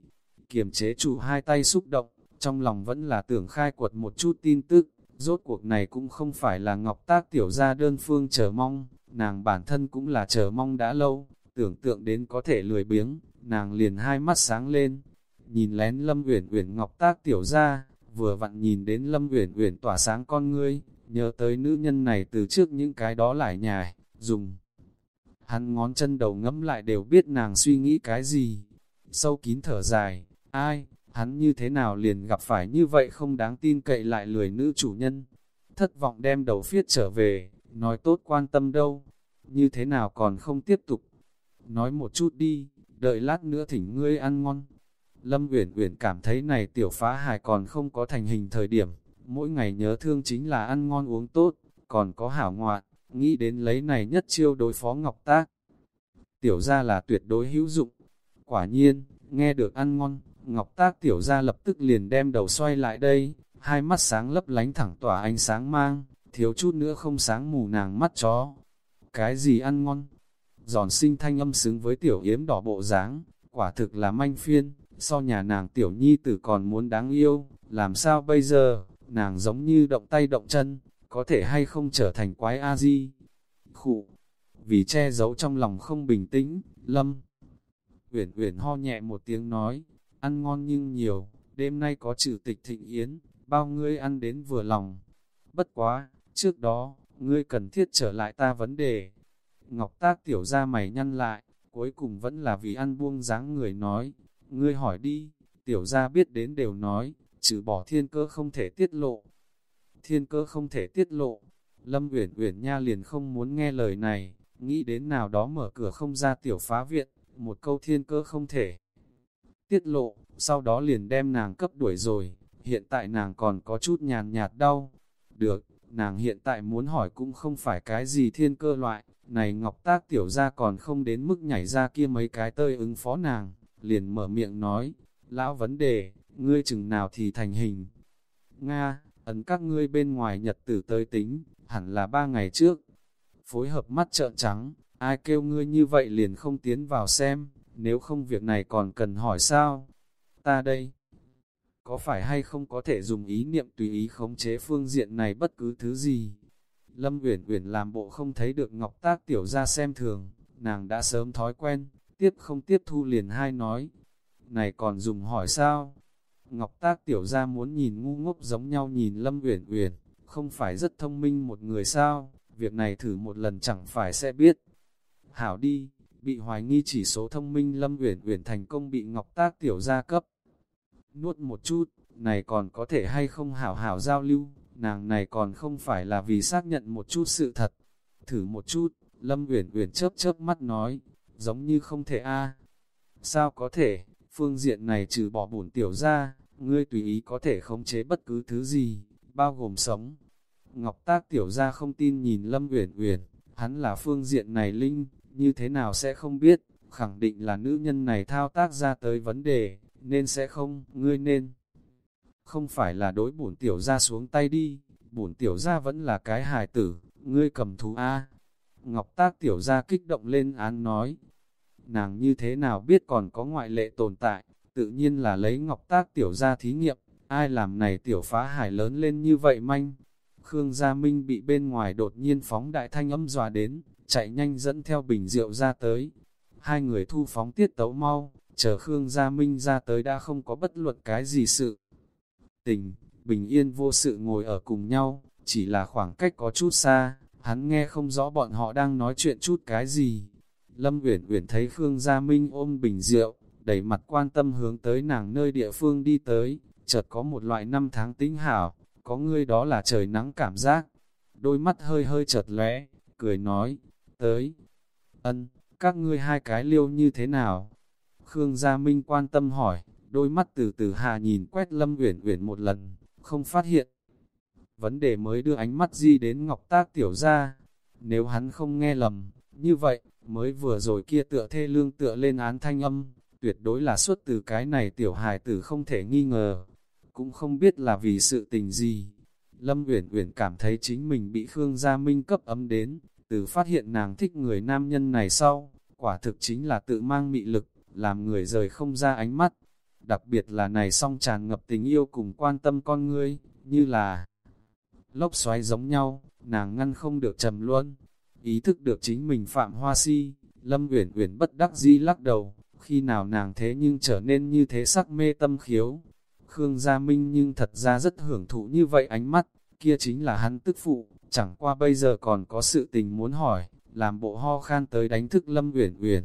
Kiềm chế trụ hai tay xúc động, trong lòng vẫn là tưởng khai quật một chút tin tức, rốt cuộc này cũng không phải là ngọc tác tiểu gia đơn phương chờ mong, nàng bản thân cũng là chờ mong đã lâu, tưởng tượng đến có thể lười biếng, nàng liền hai mắt sáng lên, nhìn lén Lâm Uyển Uyển ngọc tác tiểu ra, vừa vặn nhìn đến Lâm Uyển Uyển tỏa sáng con ngươi, nhớ tới nữ nhân này từ trước những cái đó lại nhài, dùng. Hắn ngón chân đầu ngẫm lại đều biết nàng suy nghĩ cái gì. Sâu kín thở dài, ai, hắn như thế nào liền gặp phải như vậy không đáng tin cậy lại lười nữ chủ nhân. thất vọng đem đầu phiết trở về, nói tốt quan tâm đâu, như thế nào còn không tiếp tục. Nói một chút đi, đợi lát nữa thỉnh ngươi ăn ngon. Lâm Uyển Uyển cảm thấy này tiểu phá hài còn không có thành hình thời điểm, mỗi ngày nhớ thương chính là ăn ngon uống tốt, còn có hảo ngoạn, nghĩ đến lấy này nhất chiêu đối phó Ngọc Tác. Tiểu gia là tuyệt đối hữu dụng. Quả nhiên, nghe được ăn ngon, Ngọc Tác tiểu gia lập tức liền đem đầu xoay lại đây, hai mắt sáng lấp lánh thẳng tỏa ánh sáng mang, thiếu chút nữa không sáng mù nàng mắt chó. Cái gì ăn ngon? Giòn sinh thanh âm xứng với tiểu yếm đỏ bộ dáng, quả thực là manh phiên, so nhà nàng tiểu nhi tử còn muốn đáng yêu, làm sao bây giờ, nàng giống như động tay động chân, có thể hay không trở thành quái A-di. Khụ, vì che giấu trong lòng không bình tĩnh, lâm. Uyển Uyển ho nhẹ một tiếng nói, ăn ngon nhưng nhiều, đêm nay có trừ tịch thịnh yến, bao ngươi ăn đến vừa lòng. Bất quá, trước đó, ngươi cần thiết trở lại ta vấn đề. Ngọc tác tiểu ra mày nhăn lại, cuối cùng vẫn là vì ăn buông dáng người nói, ngươi hỏi đi, tiểu gia biết đến đều nói, trừ bỏ thiên cơ không thể tiết lộ. Thiên cơ không thể tiết lộ, Lâm Uyển Uyển Nha liền không muốn nghe lời này, nghĩ đến nào đó mở cửa không ra tiểu phá viện, một câu thiên cơ không thể tiết lộ, sau đó liền đem nàng cấp đuổi rồi, hiện tại nàng còn có chút nhàn nhạt đau. Được, nàng hiện tại muốn hỏi cũng không phải cái gì thiên cơ loại, này ngọc tác tiểu ra còn không đến mức nhảy ra kia mấy cái tơi ứng phó nàng, liền mở miệng nói, lão vấn đề, ngươi chừng nào thì thành hình. Nga, ấn các ngươi bên ngoài nhật tử tới tính, hẳn là ba ngày trước. Phối hợp mắt trợn trắng, ai kêu ngươi như vậy liền không tiến vào xem, nếu không việc này còn cần hỏi sao? Ta đây, có phải hay không có thể dùng ý niệm tùy ý khống chế phương diện này bất cứ thứ gì? Lâm Uyển Uyển làm bộ không thấy được Ngọc Tác tiểu ra xem thường, nàng đã sớm thói quen, tiếp không tiếp thu liền hai nói. Này còn dùng hỏi sao? Ngọc Tác tiểu ra muốn nhìn ngu ngốc giống nhau nhìn Lâm Uyển Uyển, không phải rất thông minh một người sao? Việc này thử một lần chẳng phải sẽ biết. Hảo đi, bị hoài nghi chỉ số thông minh Lâm Uyển Uyển thành công bị Ngọc Tác tiểu gia cấp. Nuốt một chút, này còn có thể hay không hảo hảo giao lưu, nàng này còn không phải là vì xác nhận một chút sự thật. Thử một chút, Lâm Uyển Uyển chớp chớp mắt nói, giống như không thể a. Sao có thể, phương diện này trừ bỏ bổn tiểu ra, ngươi tùy ý có thể khống chế bất cứ thứ gì, bao gồm sống. Ngọc Tác tiểu ra không tin nhìn Lâm Uyển Uyển, hắn là phương diện này linh, như thế nào sẽ không biết, khẳng định là nữ nhân này thao tác ra tới vấn đề, nên sẽ không, ngươi nên. Không phải là đối bổn tiểu ra xuống tay đi, bổn tiểu ra vẫn là cái hài tử, ngươi cầm thú A. Ngọc tác tiểu ra kích động lên án nói, nàng như thế nào biết còn có ngoại lệ tồn tại, tự nhiên là lấy ngọc tác tiểu ra thí nghiệm, ai làm này tiểu phá hải lớn lên như vậy manh. Khương Gia Minh bị bên ngoài đột nhiên phóng đại thanh âm dòa đến, chạy nhanh dẫn theo bình rượu ra tới. Hai người thu phóng tiết tấu mau, chờ Khương Gia Minh ra tới đã không có bất luận cái gì sự. Tình, bình yên vô sự ngồi ở cùng nhau, chỉ là khoảng cách có chút xa, hắn nghe không rõ bọn họ đang nói chuyện chút cái gì. Lâm Uyển Uyển thấy Khương Gia Minh ôm bình rượu, đẩy mặt quan tâm hướng tới nàng nơi địa phương đi tới, chợt có một loại năm tháng tính hảo, có ngươi đó là trời nắng cảm giác. Đôi mắt hơi hơi chợt lóe, cười nói, tới. Ân, các ngươi hai cái liêu như thế nào? Khương Gia Minh quan tâm hỏi, đôi mắt từ từ hạ nhìn quét Lâm Uyển Uyển một lần, không phát hiện. Vấn đề mới đưa ánh mắt di đến Ngọc Tác tiểu ra. Nếu hắn không nghe lầm, như vậy, mới vừa rồi kia tựa thê lương tựa lên án thanh âm, tuyệt đối là xuất từ cái này tiểu hài tử không thể nghi ngờ. Cũng không biết là vì sự tình gì. Lâm Uyển Uyển cảm thấy chính mình bị Khương Gia Minh cấp ấm đến, từ phát hiện nàng thích người nam nhân này sau, quả thực chính là tự mang mị lực, làm người rời không ra ánh mắt. Đặc biệt là này song tràn ngập tình yêu cùng quan tâm con ngươi, như là lốc xoáy giống nhau, nàng ngăn không được trầm luôn. Ý thức được chính mình phạm hoa si, Lâm Uyển Uyển bất đắc dĩ lắc đầu, khi nào nàng thế nhưng trở nên như thế sắc mê tâm khiếu. Khương Gia Minh nhưng thật ra rất hưởng thụ như vậy ánh mắt, kia chính là hắn tức phụ, chẳng qua bây giờ còn có sự tình muốn hỏi, làm bộ ho khan tới đánh thức Lâm Uyển Uyển.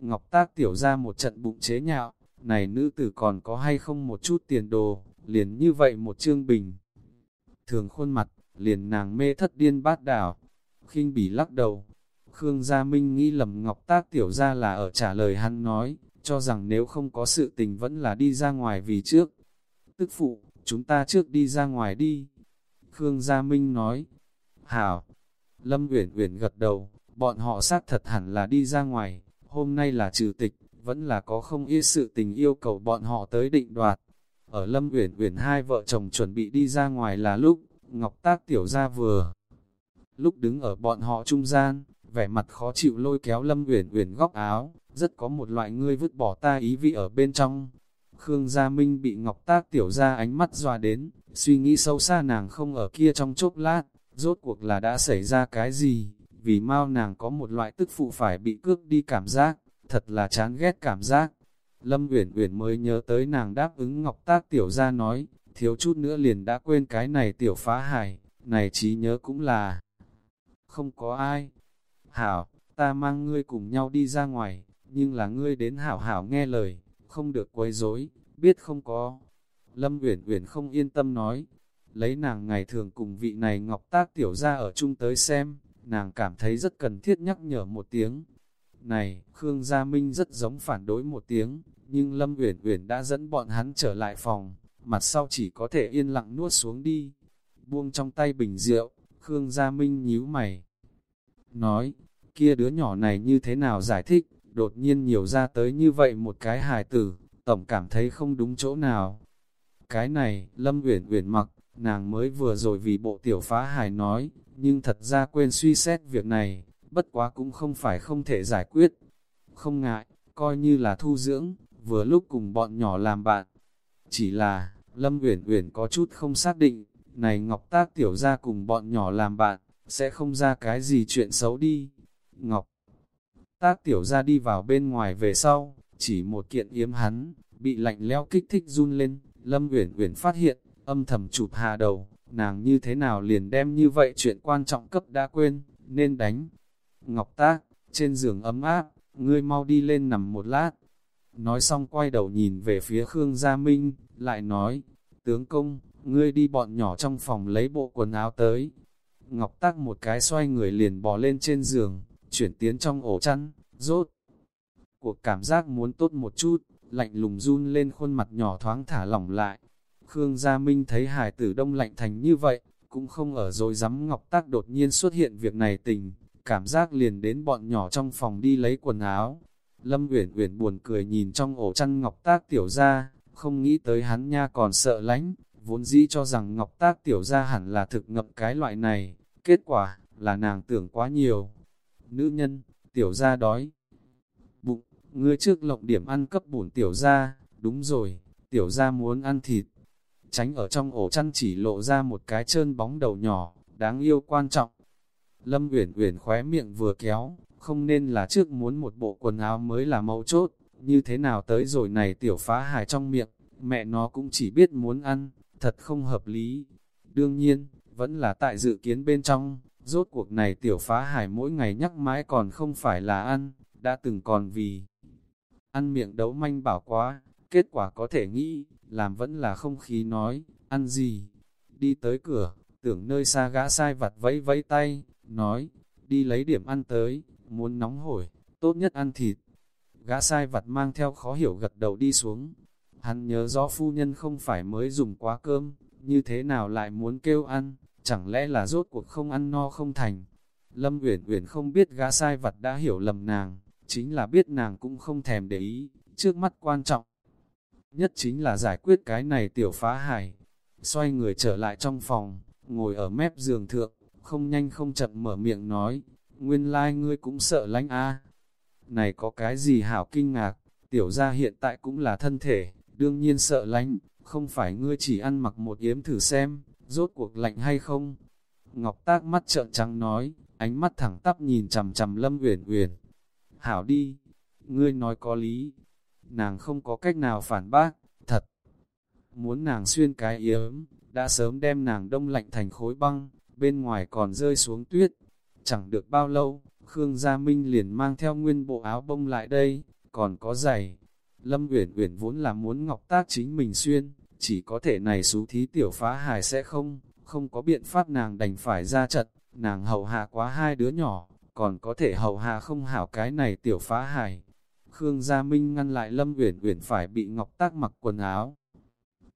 Ngọc Tác tiểu ra một trận bụng chế nhạo, này nữ tử còn có hay không một chút tiền đồ, liền như vậy một chương bình. Thường khuôn mặt, liền nàng mê thất điên bát đảo. khinh bỉ lắc đầu, Khương Gia Minh nghĩ lầm Ngọc Tác tiểu ra là ở trả lời hắn nói, cho rằng nếu không có sự tình vẫn là đi ra ngoài vì trước. Tức phụ, chúng ta trước đi ra ngoài đi. Khương Gia Minh nói, Hảo, Lâm Uyển Uyển gật đầu, bọn họ xác thật hẳn là đi ra ngoài, hôm nay là trừ tịch, vẫn là có không ít sự tình yêu cầu bọn họ tới định đoạt. Ở Lâm Uyển Uyển hai vợ chồng chuẩn bị đi ra ngoài là lúc, Ngọc Tác tiểu ra vừa. Lúc đứng ở bọn họ trung gian, vẻ mặt khó chịu lôi kéo Lâm Uyển Uyển góc áo, rất có một loại ngươi vứt bỏ ta ý vị ở bên trong. Khương Gia Minh bị Ngọc Tác tiểu ra ánh mắt dọa đến, suy nghĩ sâu xa nàng không ở kia trong chốc lát, rốt cuộc là đã xảy ra cái gì, vì mau nàng có một loại tức phụ phải bị cướp đi cảm giác, thật là chán ghét cảm giác. Lâm Uyển Uyển mới nhớ tới nàng đáp ứng Ngọc Tác tiểu ra nói, thiếu chút nữa liền đã quên cái này tiểu phá hài, này trí nhớ cũng là không có ai. Hảo, ta mang ngươi cùng nhau đi ra ngoài, nhưng là ngươi đến hảo hảo nghe lời, không được quấy rối, biết không có. Lâm Uyển Uyển không yên tâm nói, lấy nàng ngày thường cùng vị này Ngọc Tác tiểu ra ở chung tới xem, nàng cảm thấy rất cần thiết nhắc nhở một tiếng. Này, Khương Gia Minh rất giống phản đối một tiếng, nhưng Lâm Uyển Uyển đã dẫn bọn hắn trở lại phòng, mặt sau chỉ có thể yên lặng nuốt xuống đi. Buông trong tay bình rượu, Khương Gia Minh nhíu mày. Nói, kia đứa nhỏ này như thế nào giải thích, đột nhiên nhiều ra tới như vậy một cái hài tử, tổng cảm thấy không đúng chỗ nào. Cái này, Lâm Uyển Uyển mặc, nàng mới vừa rồi vì bộ tiểu phá hài nói, nhưng thật ra quên suy xét việc này, bất quá cũng không phải không thể giải quyết. Không ngại, coi như là thu dưỡng, vừa lúc cùng bọn nhỏ làm bạn. Chỉ là, Lâm Uyển Uyển có chút không xác định, này Ngọc Tác tiểu ra cùng bọn nhỏ làm bạn, sẽ không ra cái gì chuyện xấu đi. Ngọc Tác tiểu ra đi vào bên ngoài về sau, chỉ một kiện yếm hắn, bị lạnh leo kích thích run lên, Lâm Uyển Uyển phát hiện, âm thầm chụp hà đầu, nàng như thế nào liền đem như vậy chuyện quan trọng cấp đã quên, nên đánh. Ngọc Tác, trên giường ấm áp, ngươi mau đi lên nằm một lát. Nói xong quay đầu nhìn về phía Khương Gia Minh, lại nói, tướng công, ngươi đi bọn nhỏ trong phòng lấy bộ quần áo tới. Ngọc Tắc một cái xoay người liền bò lên trên giường, chuyển tiến trong ổ chăn, rốt. Cuộc cảm giác muốn tốt một chút, lạnh lùng run lên khuôn mặt nhỏ thoáng thả lỏng lại. Khương Gia Minh thấy hải tử đông lạnh thành như vậy, cũng không ở rồi dám Ngọc Tắc đột nhiên xuất hiện việc này tình, cảm giác liền đến bọn nhỏ trong phòng đi lấy quần áo. Lâm Uyển Uyển buồn cười nhìn trong ổ chăn Ngọc Tác tiểu ra, không nghĩ tới hắn nha còn sợ lánh, vốn dĩ cho rằng Ngọc Tác tiểu ra hẳn là thực ngậm cái loại này, kết quả là nàng tưởng quá nhiều. Nữ nhân, tiểu ra đói. Bụng, ngươi trước lộng điểm ăn cấp bổn tiểu ra, đúng rồi, tiểu ra muốn ăn thịt. Tránh ở trong ổ chăn chỉ lộ ra một cái trơn bóng đầu nhỏ, đáng yêu quan trọng. Lâm Uyển Uyển khóe miệng vừa kéo, không nên là trước muốn một bộ quần áo mới là mấu chốt, như thế nào tới rồi này tiểu phá hài trong miệng, mẹ nó cũng chỉ biết muốn ăn, thật không hợp lý. Đương nhiên, vẫn là tại dự kiến bên trong, rốt cuộc này tiểu phá hải mỗi ngày nhắc mãi còn không phải là ăn, đã từng còn vì ăn miệng đấu manh bảo quá, kết quả có thể nghĩ, làm vẫn là không khí nói, ăn gì, đi tới cửa, tưởng nơi xa gã sai vặt vẫy vẫy tay, nói, đi lấy điểm ăn tới, muốn nóng hổi, tốt nhất ăn thịt. Gã sai vặt mang theo khó hiểu gật đầu đi xuống. Hắn nhớ rõ phu nhân không phải mới dùng quá cơm, như thế nào lại muốn kêu ăn, chẳng lẽ là rốt cuộc không ăn no không thành. Lâm Uyển Uyển không biết gã sai vặt đã hiểu lầm nàng, chính là biết nàng cũng không thèm để ý, trước mắt quan trọng. Nhất chính là giải quyết cái này tiểu phá hài Xoay người trở lại trong phòng, ngồi ở mép giường thượng, không nhanh không chậm mở miệng nói, nguyên lai like ngươi cũng sợ lánh a Này có cái gì hảo kinh ngạc, tiểu gia hiện tại cũng là thân thể, đương nhiên sợ lánh, không phải ngươi chỉ ăn mặc một yếm thử xem, rốt cuộc lạnh hay không. Ngọc tác mắt trợn trắng nói, ánh mắt thẳng tắp nhìn chằm chằm lâm uyển uyển. Hảo đi, ngươi nói có lý, nàng không có cách nào phản bác, thật. Muốn nàng xuyên cái yếm, đã sớm đem nàng đông lạnh thành khối băng, bên ngoài còn rơi xuống tuyết. Chẳng được bao lâu, Khương Gia Minh liền mang theo nguyên bộ áo bông lại đây, còn có giày. Lâm Uyển Uyển vốn là muốn ngọc tác chính mình xuyên, chỉ có thể này xú thí tiểu phá hài sẽ không, không có biện pháp nàng đành phải ra trận, nàng hầu hạ quá hai đứa nhỏ, còn có thể hầu hạ không hảo cái này tiểu phá hài. Khương Gia Minh ngăn lại Lâm Uyển Uyển phải bị Ngọc Tác mặc quần áo.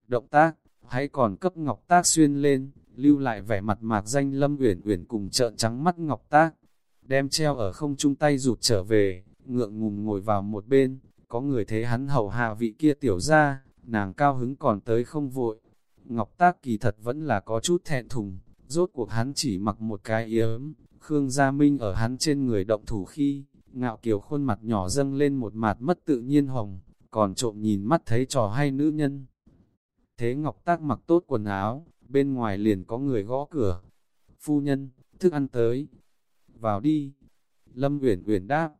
Động tác, hãy còn cấp Ngọc Tác xuyên lên, lưu lại vẻ mặt mạc danh Lâm Uyển Uyển cùng trợn trắng mắt Ngọc Tác, đem treo ở không trung tay rụt trở về, ngượng ngùng ngồi vào một bên, có người thấy hắn hầu hạ vị kia tiểu ra, nàng cao hứng còn tới không vội. Ngọc Tác kỳ thật vẫn là có chút thẹn thùng, rốt cuộc hắn chỉ mặc một cái yếm, Khương Gia Minh ở hắn trên người động thủ khi, ngạo kiều khuôn mặt nhỏ dâng lên một mặt mất tự nhiên hồng, còn trộm nhìn mắt thấy trò hay nữ nhân. Thế Ngọc Tác mặc tốt quần áo, bên ngoài liền có người gõ cửa. Phu nhân, thức ăn tới. Vào đi. Lâm Uyển Uyển đáp.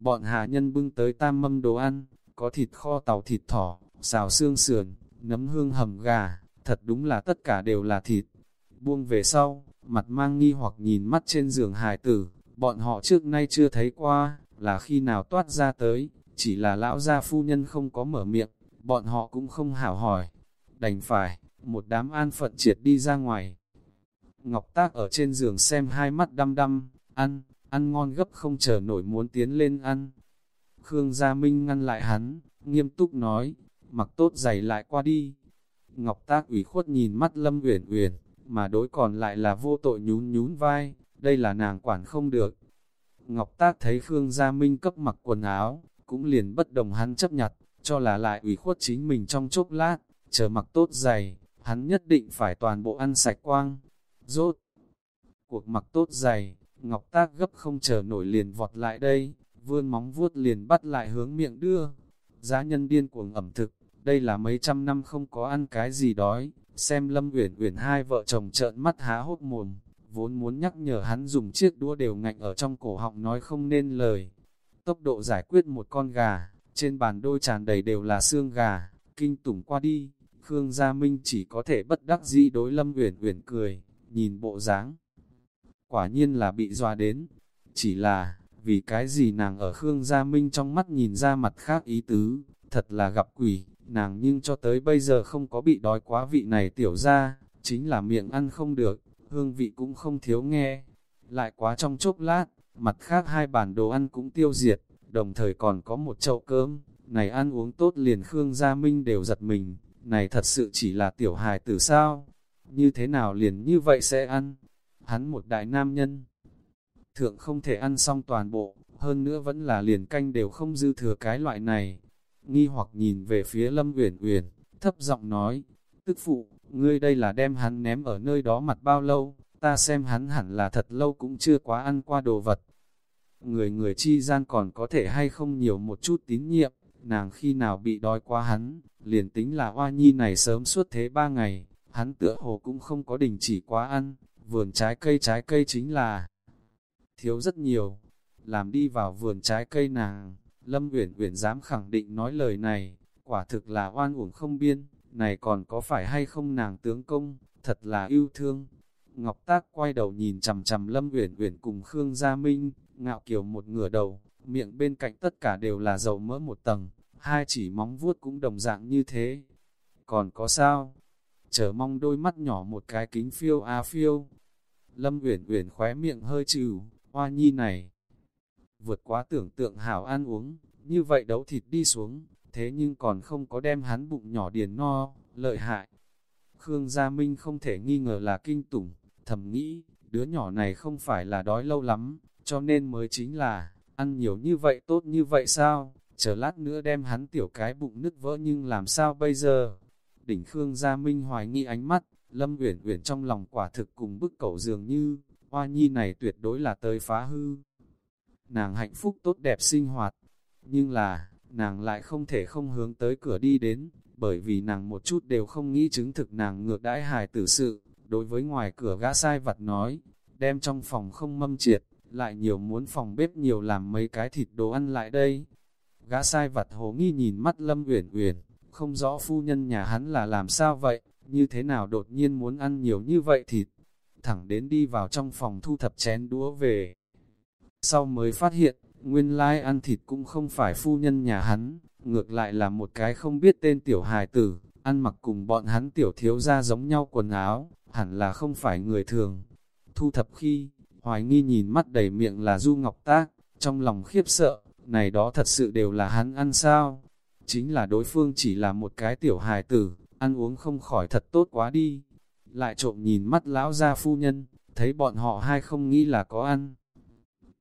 Bọn hà nhân bưng tới tam mâm đồ ăn, có thịt kho tàu thịt thỏ, xào xương sườn, nấm hương hầm gà, thật đúng là tất cả đều là thịt. Buông về sau, mặt mang nghi hoặc nhìn mắt trên giường hài tử, bọn họ trước nay chưa thấy qua, là khi nào toát ra tới, chỉ là lão gia phu nhân không có mở miệng, bọn họ cũng không hảo hỏi. Đành phải, một đám an phận triệt đi ra ngoài. Ngọc Tác ở trên giường xem hai mắt đăm đăm, ăn, ăn ngon gấp không chờ nổi muốn tiến lên ăn. Khương Gia Minh ngăn lại hắn, nghiêm túc nói, mặc tốt giày lại qua đi. Ngọc Tác ủy khuất nhìn mắt Lâm Uyển Uyển, mà đối còn lại là vô tội nhún nhún vai, đây là nàng quản không được. Ngọc Tác thấy Khương Gia Minh cấp mặc quần áo, cũng liền bất đồng hắn chấp nhặt, cho là lại ủy khuất chính mình trong chốc lát, chờ mặc tốt giày, hắn nhất định phải toàn bộ ăn sạch quang. Rốt, cuộc mặc tốt giày, Ngọc Tác gấp không chờ nổi liền vọt lại đây, vươn móng vuốt liền bắt lại hướng miệng đưa. Giá nhân điên cuồng ẩm thực, đây là mấy trăm năm không có ăn cái gì đói, xem Lâm Uyển Uyển hai vợ chồng trợn mắt há hốt mồm, vốn muốn nhắc nhở hắn dùng chiếc đũa đều ngạnh ở trong cổ họng nói không nên lời. Tốc độ giải quyết một con gà, trên bàn đôi tràn đầy đều là xương gà, kinh tủng qua đi, Khương Gia Minh chỉ có thể bất đắc dĩ đối Lâm Uyển Uyển cười, nhìn bộ dáng. Quả nhiên là bị dọa đến, chỉ là, vì cái gì nàng ở Khương Gia Minh trong mắt nhìn ra mặt khác ý tứ, thật là gặp quỷ, nàng nhưng cho tới bây giờ không có bị đói quá vị này tiểu ra, chính là miệng ăn không được, hương vị cũng không thiếu nghe. Lại quá trong chốc lát, mặt khác hai bản đồ ăn cũng tiêu diệt, đồng thời còn có một chậu cơm, này ăn uống tốt liền Khương Gia Minh đều giật mình, này thật sự chỉ là tiểu hài tử sao? Như thế nào liền như vậy sẽ ăn? Hắn một đại nam nhân. Thượng không thể ăn xong toàn bộ, hơn nữa vẫn là liền canh đều không dư thừa cái loại này. Nghi hoặc nhìn về phía Lâm Uyển Uyển, thấp giọng nói, tức phụ, ngươi đây là đem hắn ném ở nơi đó mặt bao lâu, ta xem hắn hẳn là thật lâu cũng chưa quá ăn qua đồ vật. Người người chi gian còn có thể hay không nhiều một chút tín nhiệm, nàng khi nào bị đói qua hắn, liền tính là hoa nhi này sớm suốt thế ba ngày, hắn tựa hồ cũng không có đình chỉ quá ăn, vườn trái cây trái cây chính là thiếu rất nhiều, làm đi vào vườn trái cây nàng, Lâm Uyển Uyển dám khẳng định nói lời này, quả thực là oan uổng không biên, này còn có phải hay không nàng tướng công, thật là yêu thương. Ngọc Tác quay đầu nhìn chằm chằm Lâm Uyển Uyển cùng Khương Gia Minh, ngạo kiều một ngửa đầu, miệng bên cạnh tất cả đều là dầu mỡ một tầng, hai chỉ móng vuốt cũng đồng dạng như thế. Còn có sao? Chờ mong đôi mắt nhỏ một cái kính phiêu a phiêu. Lâm Uyển Uyển khóe miệng hơi trừ, hoa nhi này. Vượt quá tưởng tượng hảo ăn uống, như vậy đấu thịt đi xuống, thế nhưng còn không có đem hắn bụng nhỏ điền no, lợi hại. Khương Gia Minh không thể nghi ngờ là kinh tủng, thầm nghĩ, đứa nhỏ này không phải là đói lâu lắm, cho nên mới chính là, ăn nhiều như vậy tốt như vậy sao, chờ lát nữa đem hắn tiểu cái bụng nứt vỡ nhưng làm sao bây giờ? Đỉnh Khương Gia Minh hoài nghi ánh mắt, Lâm Uyển Uyển trong lòng quả thực cùng bức cẩu dường như, hoa nhi này tuyệt đối là tới phá hư. Nàng hạnh phúc tốt đẹp sinh hoạt, nhưng là, nàng lại không thể không hướng tới cửa đi đến, bởi vì nàng một chút đều không nghĩ chứng thực nàng ngược đãi hài tử sự, đối với ngoài cửa gã sai vặt nói, đem trong phòng không mâm triệt, lại nhiều muốn phòng bếp nhiều làm mấy cái thịt đồ ăn lại đây. Gã sai vặt hồ nghi nhìn mắt Lâm Uyển Uyển, không rõ phu nhân nhà hắn là làm sao vậy, như thế nào đột nhiên muốn ăn nhiều như vậy thịt. Thẳng đến đi vào trong phòng thu thập chén đũa về. Sau mới phát hiện, nguyên lai ăn thịt cũng không phải phu nhân nhà hắn, ngược lại là một cái không biết tên tiểu hài tử, ăn mặc cùng bọn hắn tiểu thiếu ra giống nhau quần áo, hẳn là không phải người thường. Thu thập khi, hoài nghi nhìn mắt đầy miệng là Du Ngọc Tác, trong lòng khiếp sợ, này đó thật sự đều là hắn ăn sao? Chính là đối phương chỉ là một cái tiểu hài tử, ăn uống không khỏi thật tốt quá đi. Lại trộm nhìn mắt lão gia phu nhân, thấy bọn họ hai không nghĩ là có ăn.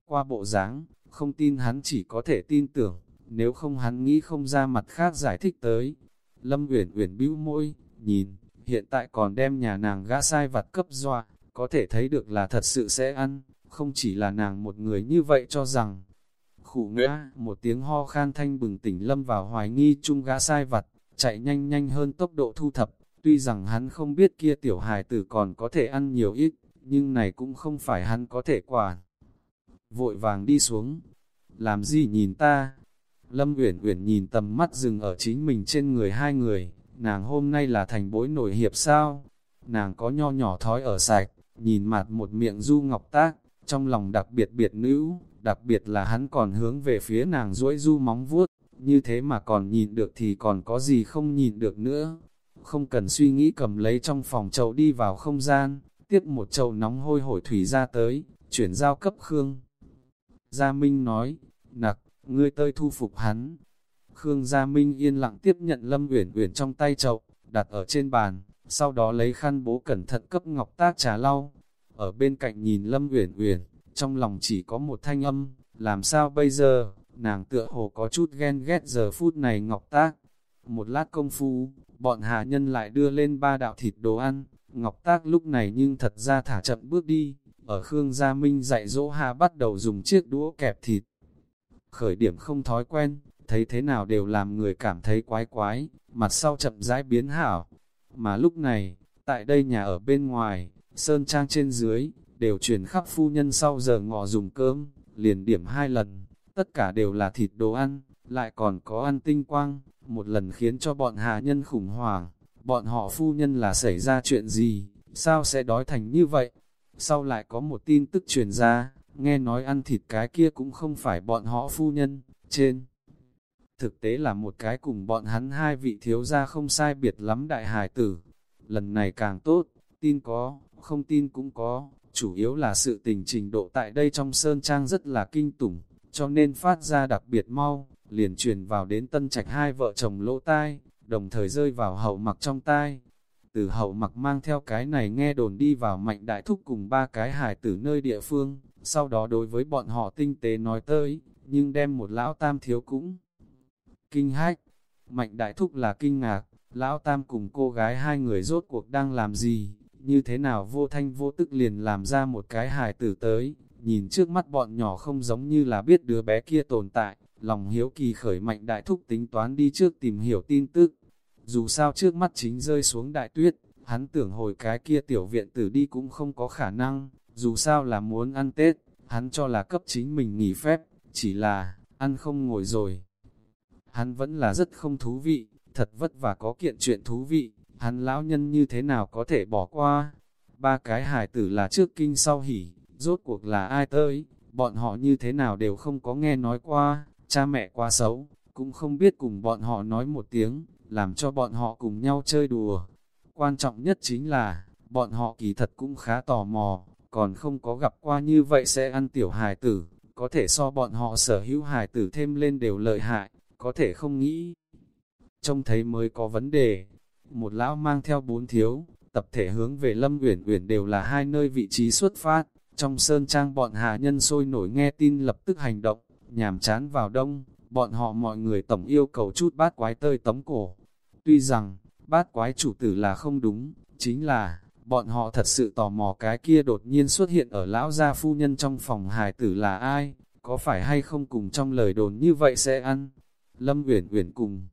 Qua bộ dáng, không tin hắn chỉ có thể tin tưởng, nếu không hắn nghĩ không ra mặt khác giải thích tới. Lâm Uyển Uyển bĩu môi, nhìn, hiện tại còn đem nhà nàng gã sai vặt cấp dọa, có thể thấy được là thật sự sẽ ăn, không chỉ là nàng một người như vậy cho rằng. Khủ ngã, một tiếng ho khan thanh bừng tỉnh lâm vào hoài nghi chung gã sai vặt, chạy nhanh nhanh hơn tốc độ thu thập, tuy rằng hắn không biết kia tiểu hài tử còn có thể ăn nhiều ít, nhưng này cũng không phải hắn có thể quản. Vội vàng đi xuống, làm gì nhìn ta? Lâm Uyển Uyển nhìn tầm mắt dừng ở chính mình trên người hai người, nàng hôm nay là thành bối nổi hiệp sao? Nàng có nho nhỏ thói ở sạch, nhìn mặt một miệng du ngọc tác, trong lòng đặc biệt biệt nữ, đặc biệt là hắn còn hướng về phía nàng duỗi du móng vuốt, như thế mà còn nhìn được thì còn có gì không nhìn được nữa. Không cần suy nghĩ cầm lấy trong phòng chậu đi vào không gian, tiếp một chậu nóng hôi hổi thủy ra tới, chuyển giao cấp Khương. Gia Minh nói, nặc, ngươi tơi thu phục hắn. Khương Gia Minh yên lặng tiếp nhận Lâm Uyển Uyển trong tay chậu, đặt ở trên bàn, sau đó lấy khăn bố cẩn thận cấp ngọc tác trà lau. Ở bên cạnh nhìn Lâm Uyển Uyển, trong lòng chỉ có một thanh âm, làm sao bây giờ, nàng tựa hồ có chút ghen ghét giờ phút này ngọc tác. Một lát công phu, bọn hạ nhân lại đưa lên ba đạo thịt đồ ăn, ngọc tác lúc này nhưng thật ra thả chậm bước đi, ở Khương Gia Minh dạy dỗ Hà bắt đầu dùng chiếc đũa kẹp thịt. Khởi điểm không thói quen, thấy thế nào đều làm người cảm thấy quái quái, mặt sau chậm rãi biến hảo. Mà lúc này, tại đây nhà ở bên ngoài, sơn trang trên dưới, đều truyền khắp phu nhân sau giờ ngọ dùng cơm, liền điểm hai lần, tất cả đều là thịt đồ ăn, lại còn có ăn tinh quang, một lần khiến cho bọn hạ nhân khủng hoảng, bọn họ phu nhân là xảy ra chuyện gì, sao sẽ đói thành như vậy? Sau lại có một tin tức truyền ra, nghe nói ăn thịt cái kia cũng không phải bọn họ phu nhân, trên. Thực tế là một cái cùng bọn hắn hai vị thiếu gia không sai biệt lắm đại hài tử. Lần này càng tốt, tin có, không tin cũng có, chủ yếu là sự tình trình độ tại đây trong sơn trang rất là kinh tủng, cho nên phát ra đặc biệt mau, liền truyền vào đến tân trạch hai vợ chồng lỗ tai, đồng thời rơi vào hậu mặc trong tai. Từ hậu mặc mang theo cái này nghe đồn đi vào mạnh đại thúc cùng ba cái hải tử nơi địa phương, sau đó đối với bọn họ tinh tế nói tới, nhưng đem một lão tam thiếu cũng kinh hách. Mạnh đại thúc là kinh ngạc, lão tam cùng cô gái hai người rốt cuộc đang làm gì, như thế nào vô thanh vô tức liền làm ra một cái hài tử tới, nhìn trước mắt bọn nhỏ không giống như là biết đứa bé kia tồn tại, lòng hiếu kỳ khởi mạnh đại thúc tính toán đi trước tìm hiểu tin tức. Dù sao trước mắt chính rơi xuống đại tuyết, hắn tưởng hồi cái kia tiểu viện tử đi cũng không có khả năng, dù sao là muốn ăn Tết, hắn cho là cấp chính mình nghỉ phép, chỉ là, ăn không ngồi rồi. Hắn vẫn là rất không thú vị, thật vất vả có kiện chuyện thú vị, hắn lão nhân như thế nào có thể bỏ qua. Ba cái hài tử là trước kinh sau hỉ, rốt cuộc là ai tới, bọn họ như thế nào đều không có nghe nói qua, cha mẹ quá xấu, cũng không biết cùng bọn họ nói một tiếng, làm cho bọn họ cùng nhau chơi đùa. Quan trọng nhất chính là, bọn họ kỳ thật cũng khá tò mò, còn không có gặp qua như vậy sẽ ăn tiểu hài tử, có thể so bọn họ sở hữu hài tử thêm lên đều lợi hại, có thể không nghĩ. Trông thấy mới có vấn đề, một lão mang theo bốn thiếu, tập thể hướng về Lâm Uyển Uyển đều là hai nơi vị trí xuất phát, trong sơn trang bọn hạ nhân sôi nổi nghe tin lập tức hành động, nhàm chán vào đông, bọn họ mọi người tổng yêu cầu chút bát quái tơi tấm cổ. Tuy rằng, bát quái chủ tử là không đúng, chính là, bọn họ thật sự tò mò cái kia đột nhiên xuất hiện ở lão gia phu nhân trong phòng hài tử là ai, có phải hay không cùng trong lời đồn như vậy sẽ ăn. Lâm Uyển Uyển cùng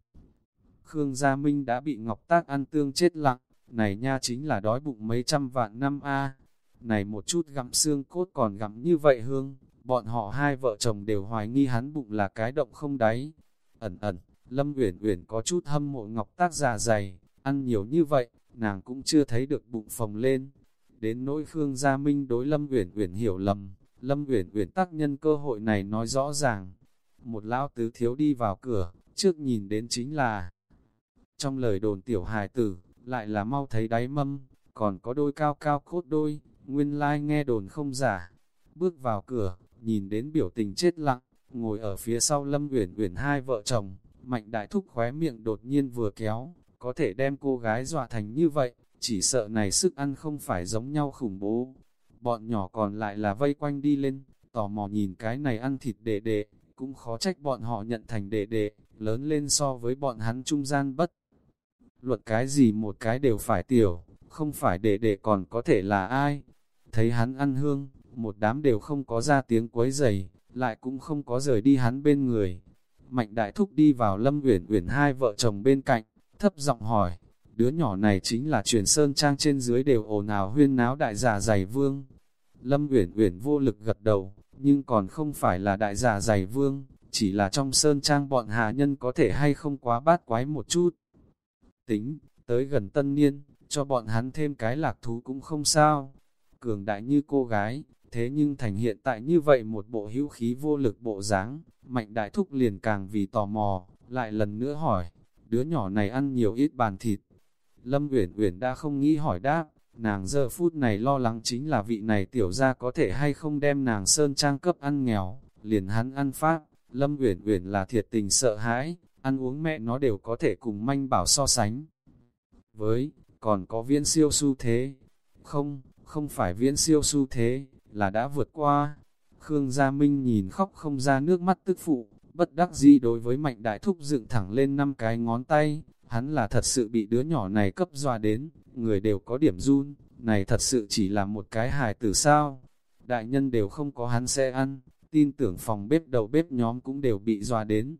Khương Gia Minh đã bị Ngọc Tác ăn tương chết lặng, này nha chính là đói bụng mấy trăm vạn năm a. Này một chút gặm xương cốt còn gặm như vậy hương, bọn họ hai vợ chồng đều hoài nghi hắn bụng là cái động không đáy. Ẩn ẩn, Lâm Uyển Uyển có chút hâm mộ Ngọc Tác già dày, ăn nhiều như vậy, nàng cũng chưa thấy được bụng phồng lên. Đến nỗi Khương Gia Minh đối Lâm Uyển Uyển hiểu lầm, Lâm Uyển Uyển tác nhân cơ hội này nói rõ ràng. Một lão tứ thiếu đi vào cửa, trước nhìn đến chính là trong lời đồn tiểu hài tử, lại là mau thấy đáy mâm, còn có đôi cao cao cốt đôi, nguyên lai like nghe đồn không giả. Bước vào cửa, nhìn đến biểu tình chết lặng, ngồi ở phía sau Lâm Uyển Uyển hai vợ chồng, Mạnh Đại Thúc khóe miệng đột nhiên vừa kéo, có thể đem cô gái dọa thành như vậy, chỉ sợ này sức ăn không phải giống nhau khủng bố. Bọn nhỏ còn lại là vây quanh đi lên, tò mò nhìn cái này ăn thịt đệ đệ, cũng khó trách bọn họ nhận thành đệ đệ, lớn lên so với bọn hắn trung gian bất. Luật cái gì một cái đều phải tiểu, không phải đệ đệ còn có thể là ai. Thấy hắn ăn hương, một đám đều không có ra tiếng quấy giày, lại cũng không có rời đi hắn bên người. Mạnh đại thúc đi vào lâm uyển uyển hai vợ chồng bên cạnh, thấp giọng hỏi, đứa nhỏ này chính là truyền sơn trang trên dưới đều ồn ào huyên náo đại giả giày vương. Lâm uyển uyển vô lực gật đầu, nhưng còn không phải là đại giả giày vương, chỉ là trong sơn trang bọn hạ nhân có thể hay không quá bát quái một chút. Tính, tới gần tân niên, cho bọn hắn thêm cái lạc thú cũng không sao. Cường đại như cô gái, thế nhưng thành hiện tại như vậy một bộ hữu khí vô lực bộ dáng, mạnh đại thúc liền càng vì tò mò, lại lần nữa hỏi, đứa nhỏ này ăn nhiều ít bàn thịt. Lâm Uyển Uyển đã không nghĩ hỏi đáp, nàng giờ phút này lo lắng chính là vị này tiểu ra có thể hay không đem nàng sơn trang cấp ăn nghèo, liền hắn ăn pháp, Lâm Uyển Uyển là thiệt tình sợ hãi, ăn uống mẹ nó đều có thể cùng manh bảo so sánh. Với, còn có viễn siêu su thế. Không, không phải viễn siêu su thế, là đã vượt qua. Khương Gia Minh nhìn khóc không ra nước mắt tức phụ, bất đắc dĩ đối với mạnh đại thúc dựng thẳng lên năm cái ngón tay, hắn là thật sự bị đứa nhỏ này cấp dọa đến, người đều có điểm run, này thật sự chỉ là một cái hài tử sao. Đại nhân đều không có hắn sẽ ăn, tin tưởng phòng bếp đầu bếp nhóm cũng đều bị dọa đến.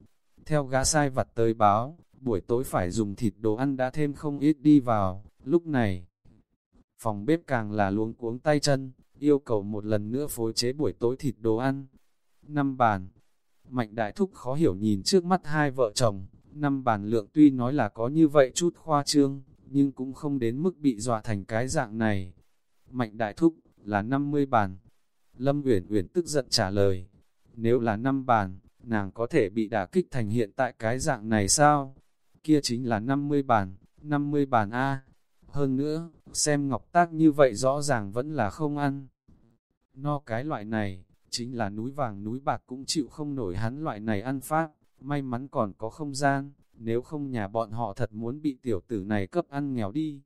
Theo gã sai vặt tới báo, buổi tối phải dùng thịt đồ ăn đã thêm không ít đi vào, lúc này. Phòng bếp càng là luống cuống tay chân, yêu cầu một lần nữa phối chế buổi tối thịt đồ ăn. Năm bàn, Mạnh Đại Thúc khó hiểu nhìn trước mắt hai vợ chồng, năm bàn lượng tuy nói là có như vậy chút khoa trương, nhưng cũng không đến mức bị dọa thành cái dạng này. Mạnh Đại Thúc, là 50 bàn. Lâm Uyển Uyển tức giận trả lời, nếu là năm bàn, nàng có thể bị đả kích thành hiện tại cái dạng này sao? Kia chính là 50 bàn, 50 bàn A. Hơn nữa, xem ngọc tác như vậy rõ ràng vẫn là không ăn. No cái loại này, chính là núi vàng núi bạc cũng chịu không nổi hắn loại này ăn pháp, may mắn còn có không gian, nếu không nhà bọn họ thật muốn bị tiểu tử này cấp ăn nghèo đi.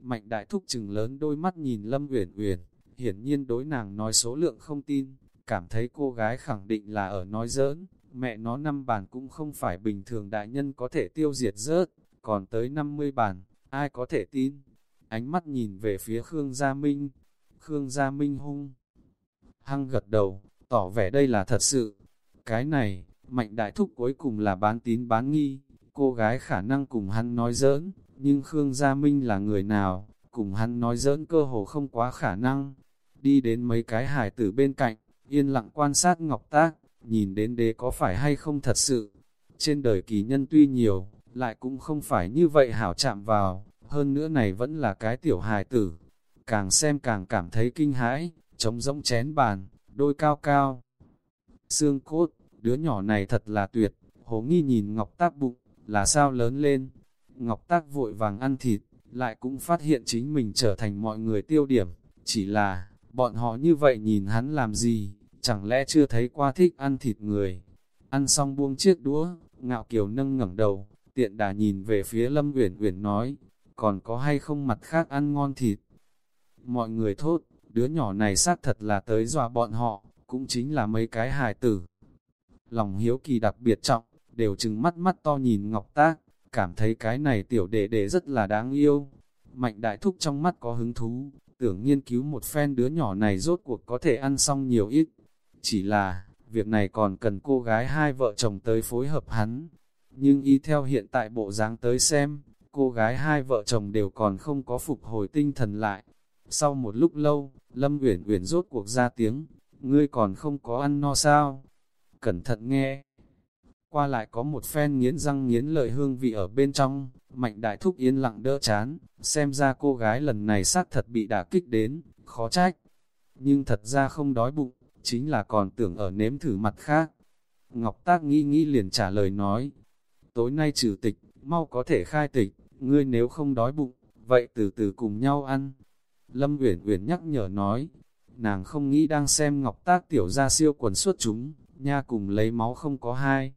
Mạnh đại thúc chừng lớn đôi mắt nhìn Lâm Uyển Uyển, hiển nhiên đối nàng nói số lượng không tin, cảm thấy cô gái khẳng định là ở nói giỡn, mẹ nó năm bàn cũng không phải bình thường đại nhân có thể tiêu diệt rớt, còn tới 50 bàn, ai có thể tin. Ánh mắt nhìn về phía Khương Gia Minh, Khương Gia Minh hung. Hăng gật đầu, tỏ vẻ đây là thật sự. Cái này, mạnh đại thúc cuối cùng là bán tín bán nghi, cô gái khả năng cùng hắn nói giỡn, nhưng Khương Gia Minh là người nào, cùng hắn nói giỡn cơ hồ không quá khả năng. Đi đến mấy cái hải tử bên cạnh, yên lặng quan sát ngọc tác, nhìn đến đế có phải hay không thật sự. Trên đời kỳ nhân tuy nhiều, lại cũng không phải như vậy hảo chạm vào, hơn nữa này vẫn là cái tiểu hài tử. Càng xem càng cảm thấy kinh hãi, trống rỗng chén bàn, đôi cao cao. Xương cốt, đứa nhỏ này thật là tuyệt, hố nghi nhìn Ngọc Tác bụng, là sao lớn lên. Ngọc Tác vội vàng ăn thịt, lại cũng phát hiện chính mình trở thành mọi người tiêu điểm, chỉ là, bọn họ như vậy nhìn hắn làm gì, chẳng lẽ chưa thấy qua thích ăn thịt người. Ăn xong buông chiếc đũa, ngạo kiều nâng ngẩng đầu, tiện đà nhìn về phía Lâm Uyển Uyển nói, còn có hay không mặt khác ăn ngon thịt. Mọi người thốt, đứa nhỏ này xác thật là tới dọa bọn họ, cũng chính là mấy cái hài tử. Lòng hiếu kỳ đặc biệt trọng, đều chừng mắt mắt to nhìn Ngọc Tác, cảm thấy cái này tiểu đệ đệ rất là đáng yêu. Mạnh đại thúc trong mắt có hứng thú, tưởng nghiên cứu một phen đứa nhỏ này rốt cuộc có thể ăn xong nhiều ít. Chỉ là, việc này còn cần cô gái hai vợ chồng tới phối hợp hắn. Nhưng y theo hiện tại bộ dáng tới xem, cô gái hai vợ chồng đều còn không có phục hồi tinh thần lại. Sau một lúc lâu, Lâm Uyển Uyển rốt cuộc ra tiếng, ngươi còn không có ăn no sao? Cẩn thận nghe. Qua lại có một phen nghiến răng nghiến lợi hương vị ở bên trong, mạnh đại thúc yên lặng đỡ chán, xem ra cô gái lần này xác thật bị đả kích đến, khó trách. Nhưng thật ra không đói bụng, chính là còn tưởng ở nếm thử mặt khác. Ngọc Tác nghĩ nghĩ liền trả lời nói, tối nay trừ tịch, mau có thể khai tịch, ngươi nếu không đói bụng, vậy từ từ cùng nhau ăn. Lâm Uyển Uyển nhắc nhở nói, nàng không nghĩ đang xem ngọc tác tiểu ra siêu quần suốt chúng, nha cùng lấy máu không có hai.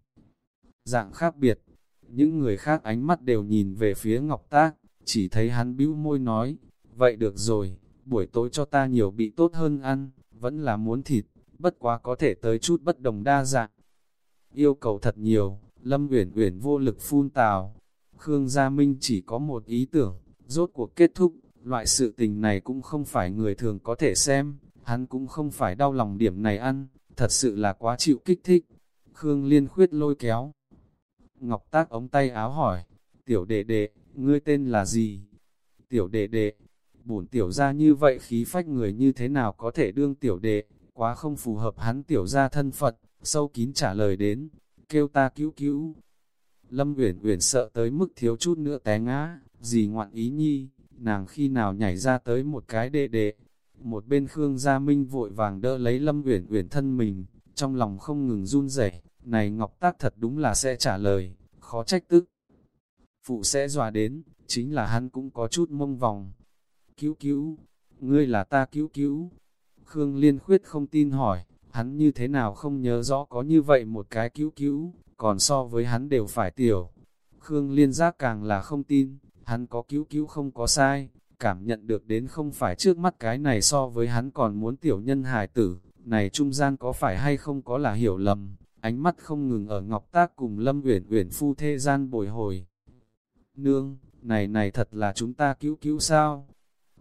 Dạng khác biệt, những người khác ánh mắt đều nhìn về phía ngọc tác, chỉ thấy hắn bĩu môi nói, vậy được rồi, buổi tối cho ta nhiều bị tốt hơn ăn, vẫn là muốn thịt, bất quá có thể tới chút bất đồng đa dạng. Yêu cầu thật nhiều, Lâm Uyển Uyển vô lực phun tào. Khương Gia Minh chỉ có một ý tưởng, rốt cuộc kết thúc, loại sự tình này cũng không phải người thường có thể xem, hắn cũng không phải đau lòng điểm này ăn, thật sự là quá chịu kích thích. Khương Liên khuyết lôi kéo. Ngọc tác ống tay áo hỏi, tiểu đệ đệ, ngươi tên là gì? Tiểu đệ đệ, bổn tiểu ra như vậy khí phách người như thế nào có thể đương tiểu đệ, quá không phù hợp hắn tiểu ra thân Phật, sâu kín trả lời đến, kêu ta cứu cứu. Lâm Uyển Uyển sợ tới mức thiếu chút nữa té ngã, gì ngoạn ý nhi, nàng khi nào nhảy ra tới một cái đệ đệ. Một bên Khương Gia Minh vội vàng đỡ lấy Lâm Uyển Uyển thân mình, trong lòng không ngừng run rẩy, này Ngọc Tác thật đúng là sẽ trả lời, khó trách tức. Phụ sẽ dọa đến, chính là hắn cũng có chút mông vòng. Cứu cứu, ngươi là ta cứu cứu. Khương Liên Khuyết không tin hỏi, hắn như thế nào không nhớ rõ có như vậy một cái cứu cứu, còn so với hắn đều phải tiểu. Khương Liên giác càng là không tin, hắn có cứu cứu không có sai, cảm nhận được đến không phải trước mắt cái này so với hắn còn muốn tiểu nhân hài tử, này trung gian có phải hay không có là hiểu lầm, ánh mắt không ngừng ở ngọc tác cùng Lâm Uyển Uyển phu thê gian bồi hồi. Nương, này này thật là chúng ta cứu cứu sao?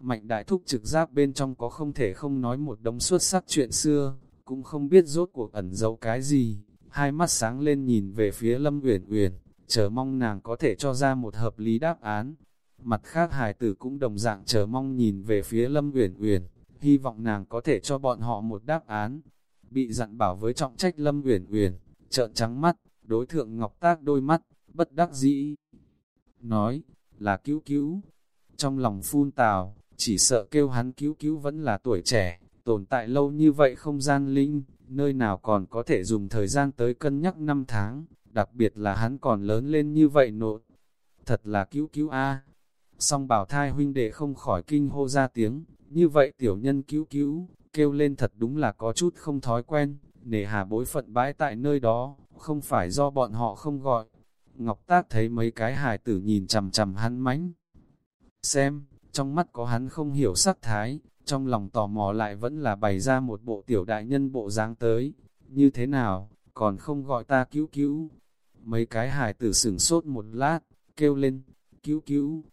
Mạnh đại thúc trực giác bên trong có không thể không nói một đống xuất sắc chuyện xưa, cũng không biết rốt cuộc ẩn giấu cái gì, hai mắt sáng lên nhìn về phía Lâm Uyển Uyển, chờ mong nàng có thể cho ra một hợp lý đáp án. Mặt khác hài tử cũng đồng dạng chờ mong nhìn về phía Lâm Uyển Uyển, hy vọng nàng có thể cho bọn họ một đáp án. Bị dặn bảo với trọng trách Lâm Uyển Uyển, trợn trắng mắt, đối thượng Ngọc Tác đôi mắt, bất đắc dĩ. Nói, là cứu cứu. Trong lòng phun tào, chỉ sợ kêu hắn cứu cứu vẫn là tuổi trẻ, tồn tại lâu như vậy không gian linh, nơi nào còn có thể dùng thời gian tới cân nhắc năm tháng, đặc biệt là hắn còn lớn lên như vậy nộ. Thật là cứu cứu a. Song bảo thai huynh đệ không khỏi kinh hô ra tiếng, như vậy tiểu nhân cứu cứu, kêu lên thật đúng là có chút không thói quen, nể hà bối phận bãi tại nơi đó, không phải do bọn họ không gọi. Ngọc Tác thấy mấy cái hài tử nhìn chằm chằm hắn mánh. Xem, trong mắt có hắn không hiểu sắc thái, trong lòng tò mò lại vẫn là bày ra một bộ tiểu đại nhân bộ dáng tới. Như thế nào, còn không gọi ta cứu cứu. Mấy cái hài tử sửng sốt một lát, kêu lên, cứu cứu.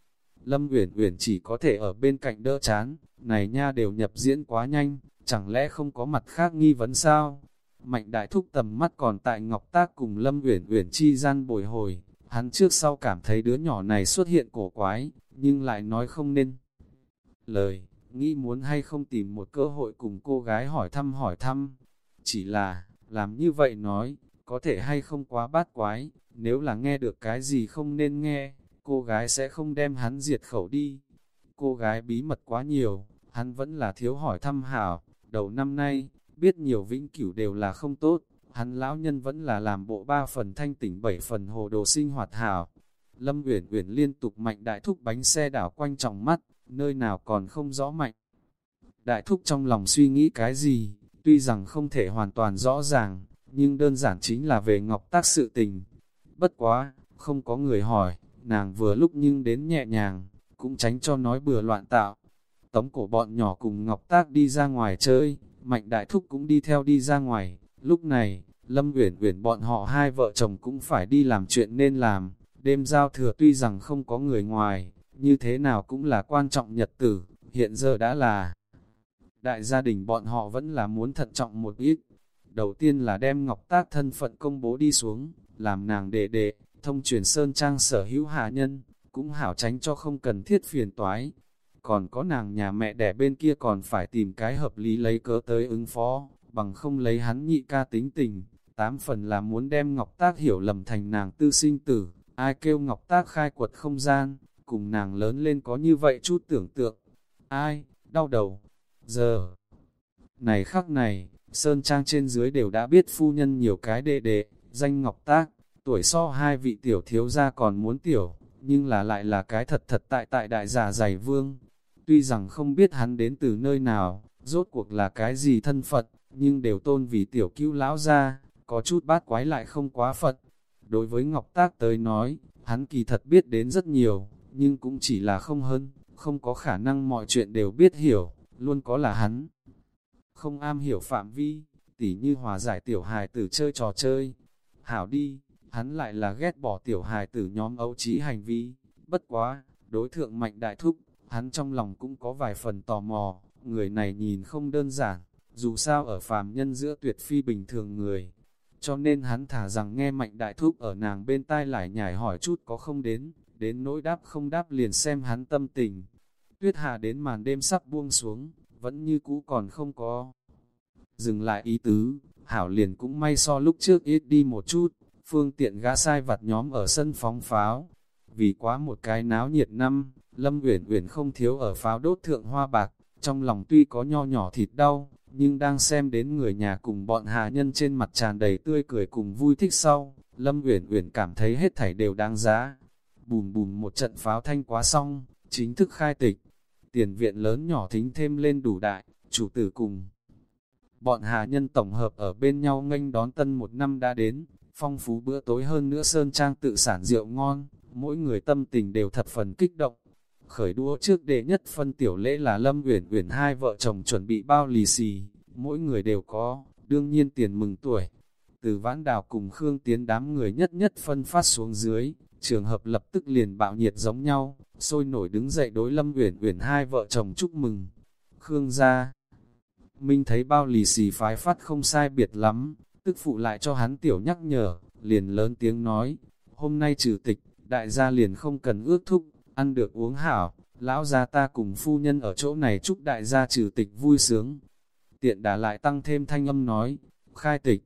Lâm Uyển Uyển chỉ có thể ở bên cạnh đỡ chán, này nha đều nhập diễn quá nhanh, chẳng lẽ không có mặt khác nghi vấn sao? Mạnh đại thúc tầm mắt còn tại Ngọc Tác cùng Lâm Uyển Uyển chi gian bồi hồi, hắn trước sau cảm thấy đứa nhỏ này xuất hiện cổ quái, nhưng lại nói không nên. Lời, nghĩ muốn hay không tìm một cơ hội cùng cô gái hỏi thăm hỏi thăm. Chỉ là, làm như vậy nói, có thể hay không quá bát quái, nếu là nghe được cái gì không nên nghe, cô gái sẽ không đem hắn diệt khẩu đi. Cô gái bí mật quá nhiều, hắn vẫn là thiếu hỏi thăm hảo, đầu năm nay, biết nhiều vĩnh cửu đều là không tốt, hắn lão nhân vẫn là làm bộ ba phần thanh tỉnh bảy phần hồ đồ sinh hoạt hảo. Lâm Uyển Uyển liên tục mạnh đại thúc bánh xe đảo quanh trọng mắt, nơi nào còn không rõ mạnh. Đại thúc trong lòng suy nghĩ cái gì, tuy rằng không thể hoàn toàn rõ ràng, nhưng đơn giản chính là về ngọc tác sự tình. Bất quá, không có người hỏi, nàng vừa lúc nhưng đến nhẹ nhàng, cũng tránh cho nói bừa loạn tạo. Tống cổ bọn nhỏ cùng ngọc tác đi ra ngoài chơi, mạnh đại thúc cũng đi theo đi ra ngoài. Lúc này, Lâm Uyển Uyển bọn họ hai vợ chồng cũng phải đi làm chuyện nên làm. Đêm giao thừa tuy rằng không có người ngoài, như thế nào cũng là quan trọng nhật tử, hiện giờ đã là đại gia đình bọn họ vẫn là muốn thận trọng một ít. Đầu tiên là đem ngọc tác thân phận công bố đi xuống, làm nàng đệ đệ, thông truyền sơn trang sở hữu hạ nhân, cũng hảo tránh cho không cần thiết phiền toái. Còn có nàng nhà mẹ đẻ bên kia còn phải tìm cái hợp lý lấy cớ tới ứng phó, bằng không lấy hắn nhị ca tính tình. Tám phần là muốn đem ngọc tác hiểu lầm thành nàng tư sinh tử, ai kêu ngọc tác khai quật không gian, cùng nàng lớn lên có như vậy chút tưởng tượng. Ai, đau đầu. Giờ, này khắc này, Sơn Trang trên dưới đều đã biết phu nhân nhiều cái đệ đệ, danh ngọc tác, tuổi so hai vị tiểu thiếu gia còn muốn tiểu, nhưng là lại là cái thật thật tại tại đại giả giày vương. Tuy rằng không biết hắn đến từ nơi nào, rốt cuộc là cái gì thân Phật, nhưng đều tôn vì tiểu cứu lão ra, có chút bát quái lại không quá Phật. Đối với Ngọc Tác tới nói, hắn kỳ thật biết đến rất nhiều, nhưng cũng chỉ là không hơn, không có khả năng mọi chuyện đều biết hiểu, luôn có là hắn. Không am hiểu phạm vi, tỉ như hòa giải tiểu hài tử chơi trò chơi. Hảo đi, hắn lại là ghét bỏ tiểu hài tử nhóm ấu trí hành vi, bất quá, đối thượng mạnh đại thúc, hắn trong lòng cũng có vài phần tò mò, người này nhìn không đơn giản, dù sao ở phàm nhân giữa tuyệt phi bình thường người. Cho nên hắn thả rằng nghe mạnh đại thúc ở nàng bên tai lại nhảy hỏi chút có không đến, đến nỗi đáp không đáp liền xem hắn tâm tình. Tuyết hạ đến màn đêm sắp buông xuống, vẫn như cũ còn không có. Dừng lại ý tứ, hảo liền cũng may so lúc trước ít đi một chút, phương tiện gã sai vặt nhóm ở sân phóng pháo. Vì quá một cái náo nhiệt năm, Lâm Uyển Uyển không thiếu ở pháo đốt thượng hoa bạc, trong lòng tuy có nho nhỏ thịt đau, nhưng đang xem đến người nhà cùng bọn hạ nhân trên mặt tràn đầy tươi cười cùng vui thích sau, Lâm Uyển Uyển cảm thấy hết thảy đều đáng giá. Bùm bùm một trận pháo thanh quá xong, chính thức khai tịch. Tiền viện lớn nhỏ thính thêm lên đủ đại, chủ tử cùng. Bọn hạ nhân tổng hợp ở bên nhau nghênh đón tân một năm đã đến, phong phú bữa tối hơn nữa sơn trang tự sản rượu ngon, mỗi người tâm tình đều thập phần kích động. Khởi đua trước đệ nhất phân tiểu lễ là Lâm Uyển Uyển hai vợ chồng chuẩn bị bao lì xì, mỗi người đều có, đương nhiên tiền mừng tuổi. Từ vãn đào cùng Khương Tiến đám người nhất nhất phân phát xuống dưới, trường hợp lập tức liền bạo nhiệt giống nhau, sôi nổi đứng dậy đối Lâm Uyển Uyển hai vợ chồng chúc mừng. Khương gia Minh thấy bao lì xì phái phát không sai biệt lắm, tức phụ lại cho hắn tiểu nhắc nhở, liền lớn tiếng nói, hôm nay trừ tịch, đại gia liền không cần ước thúc, ăn được uống hảo, lão gia ta cùng phu nhân ở chỗ này chúc đại gia trừ tịch vui sướng. Tiện đã lại tăng thêm thanh âm nói, khai tịch,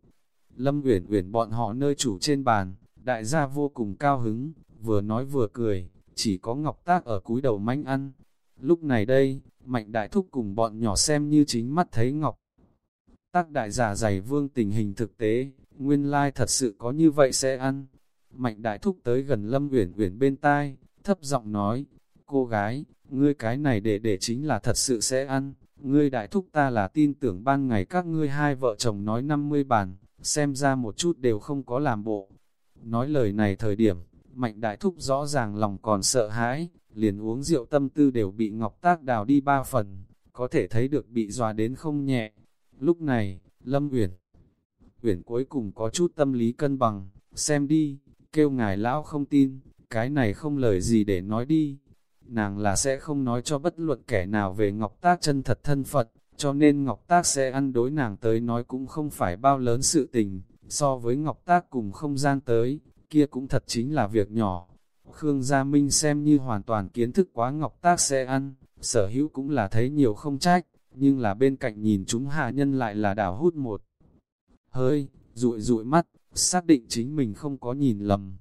lâm uyển uyển bọn họ nơi chủ trên bàn, đại gia vô cùng cao hứng, vừa nói vừa cười, chỉ có ngọc tác ở cúi đầu manh ăn. Lúc này đây, mạnh đại thúc cùng bọn nhỏ xem như chính mắt thấy ngọc. Tác đại giả giày vương tình hình thực tế, nguyên lai thật sự có như vậy sẽ ăn. Mạnh đại thúc tới gần lâm uyển uyển bên tai, thấp giọng nói, cô gái, ngươi cái này để để chính là thật sự sẽ ăn, ngươi đại thúc ta là tin tưởng ban ngày các ngươi hai vợ chồng nói 50 bàn, xem ra một chút đều không có làm bộ. Nói lời này thời điểm, mạnh đại thúc rõ ràng lòng còn sợ hãi, liền uống rượu tâm tư đều bị ngọc tác đào đi ba phần, có thể thấy được bị dọa đến không nhẹ. Lúc này, Lâm Uyển Uyển cuối cùng có chút tâm lý cân bằng, xem đi, kêu ngài lão không tin, cái này không lời gì để nói đi. Nàng là sẽ không nói cho bất luận kẻ nào về Ngọc Tác chân thật thân Phật, cho nên Ngọc Tác sẽ ăn đối nàng tới nói cũng không phải bao lớn sự tình, so với Ngọc Tác cùng không gian tới, kia cũng thật chính là việc nhỏ. Khương Gia Minh xem như hoàn toàn kiến thức quá Ngọc Tác sẽ ăn, sở hữu cũng là thấy nhiều không trách, nhưng là bên cạnh nhìn chúng hạ nhân lại là đảo hút một. Hơi, rụi rụi mắt, xác định chính mình không có nhìn lầm,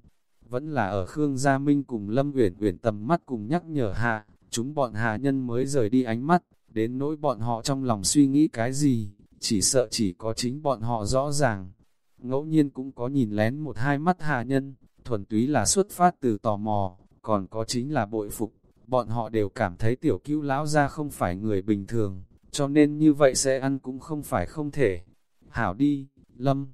vẫn là ở Khương Gia Minh cùng Lâm Uyển Uyển tầm mắt cùng nhắc nhở hạ, chúng bọn hà nhân mới rời đi ánh mắt, đến nỗi bọn họ trong lòng suy nghĩ cái gì, chỉ sợ chỉ có chính bọn họ rõ ràng. Ngẫu nhiên cũng có nhìn lén một hai mắt hà nhân, thuần túy là xuất phát từ tò mò, còn có chính là bội phục, bọn họ đều cảm thấy tiểu cứu lão ra không phải người bình thường, cho nên như vậy sẽ ăn cũng không phải không thể. Hảo đi, Lâm.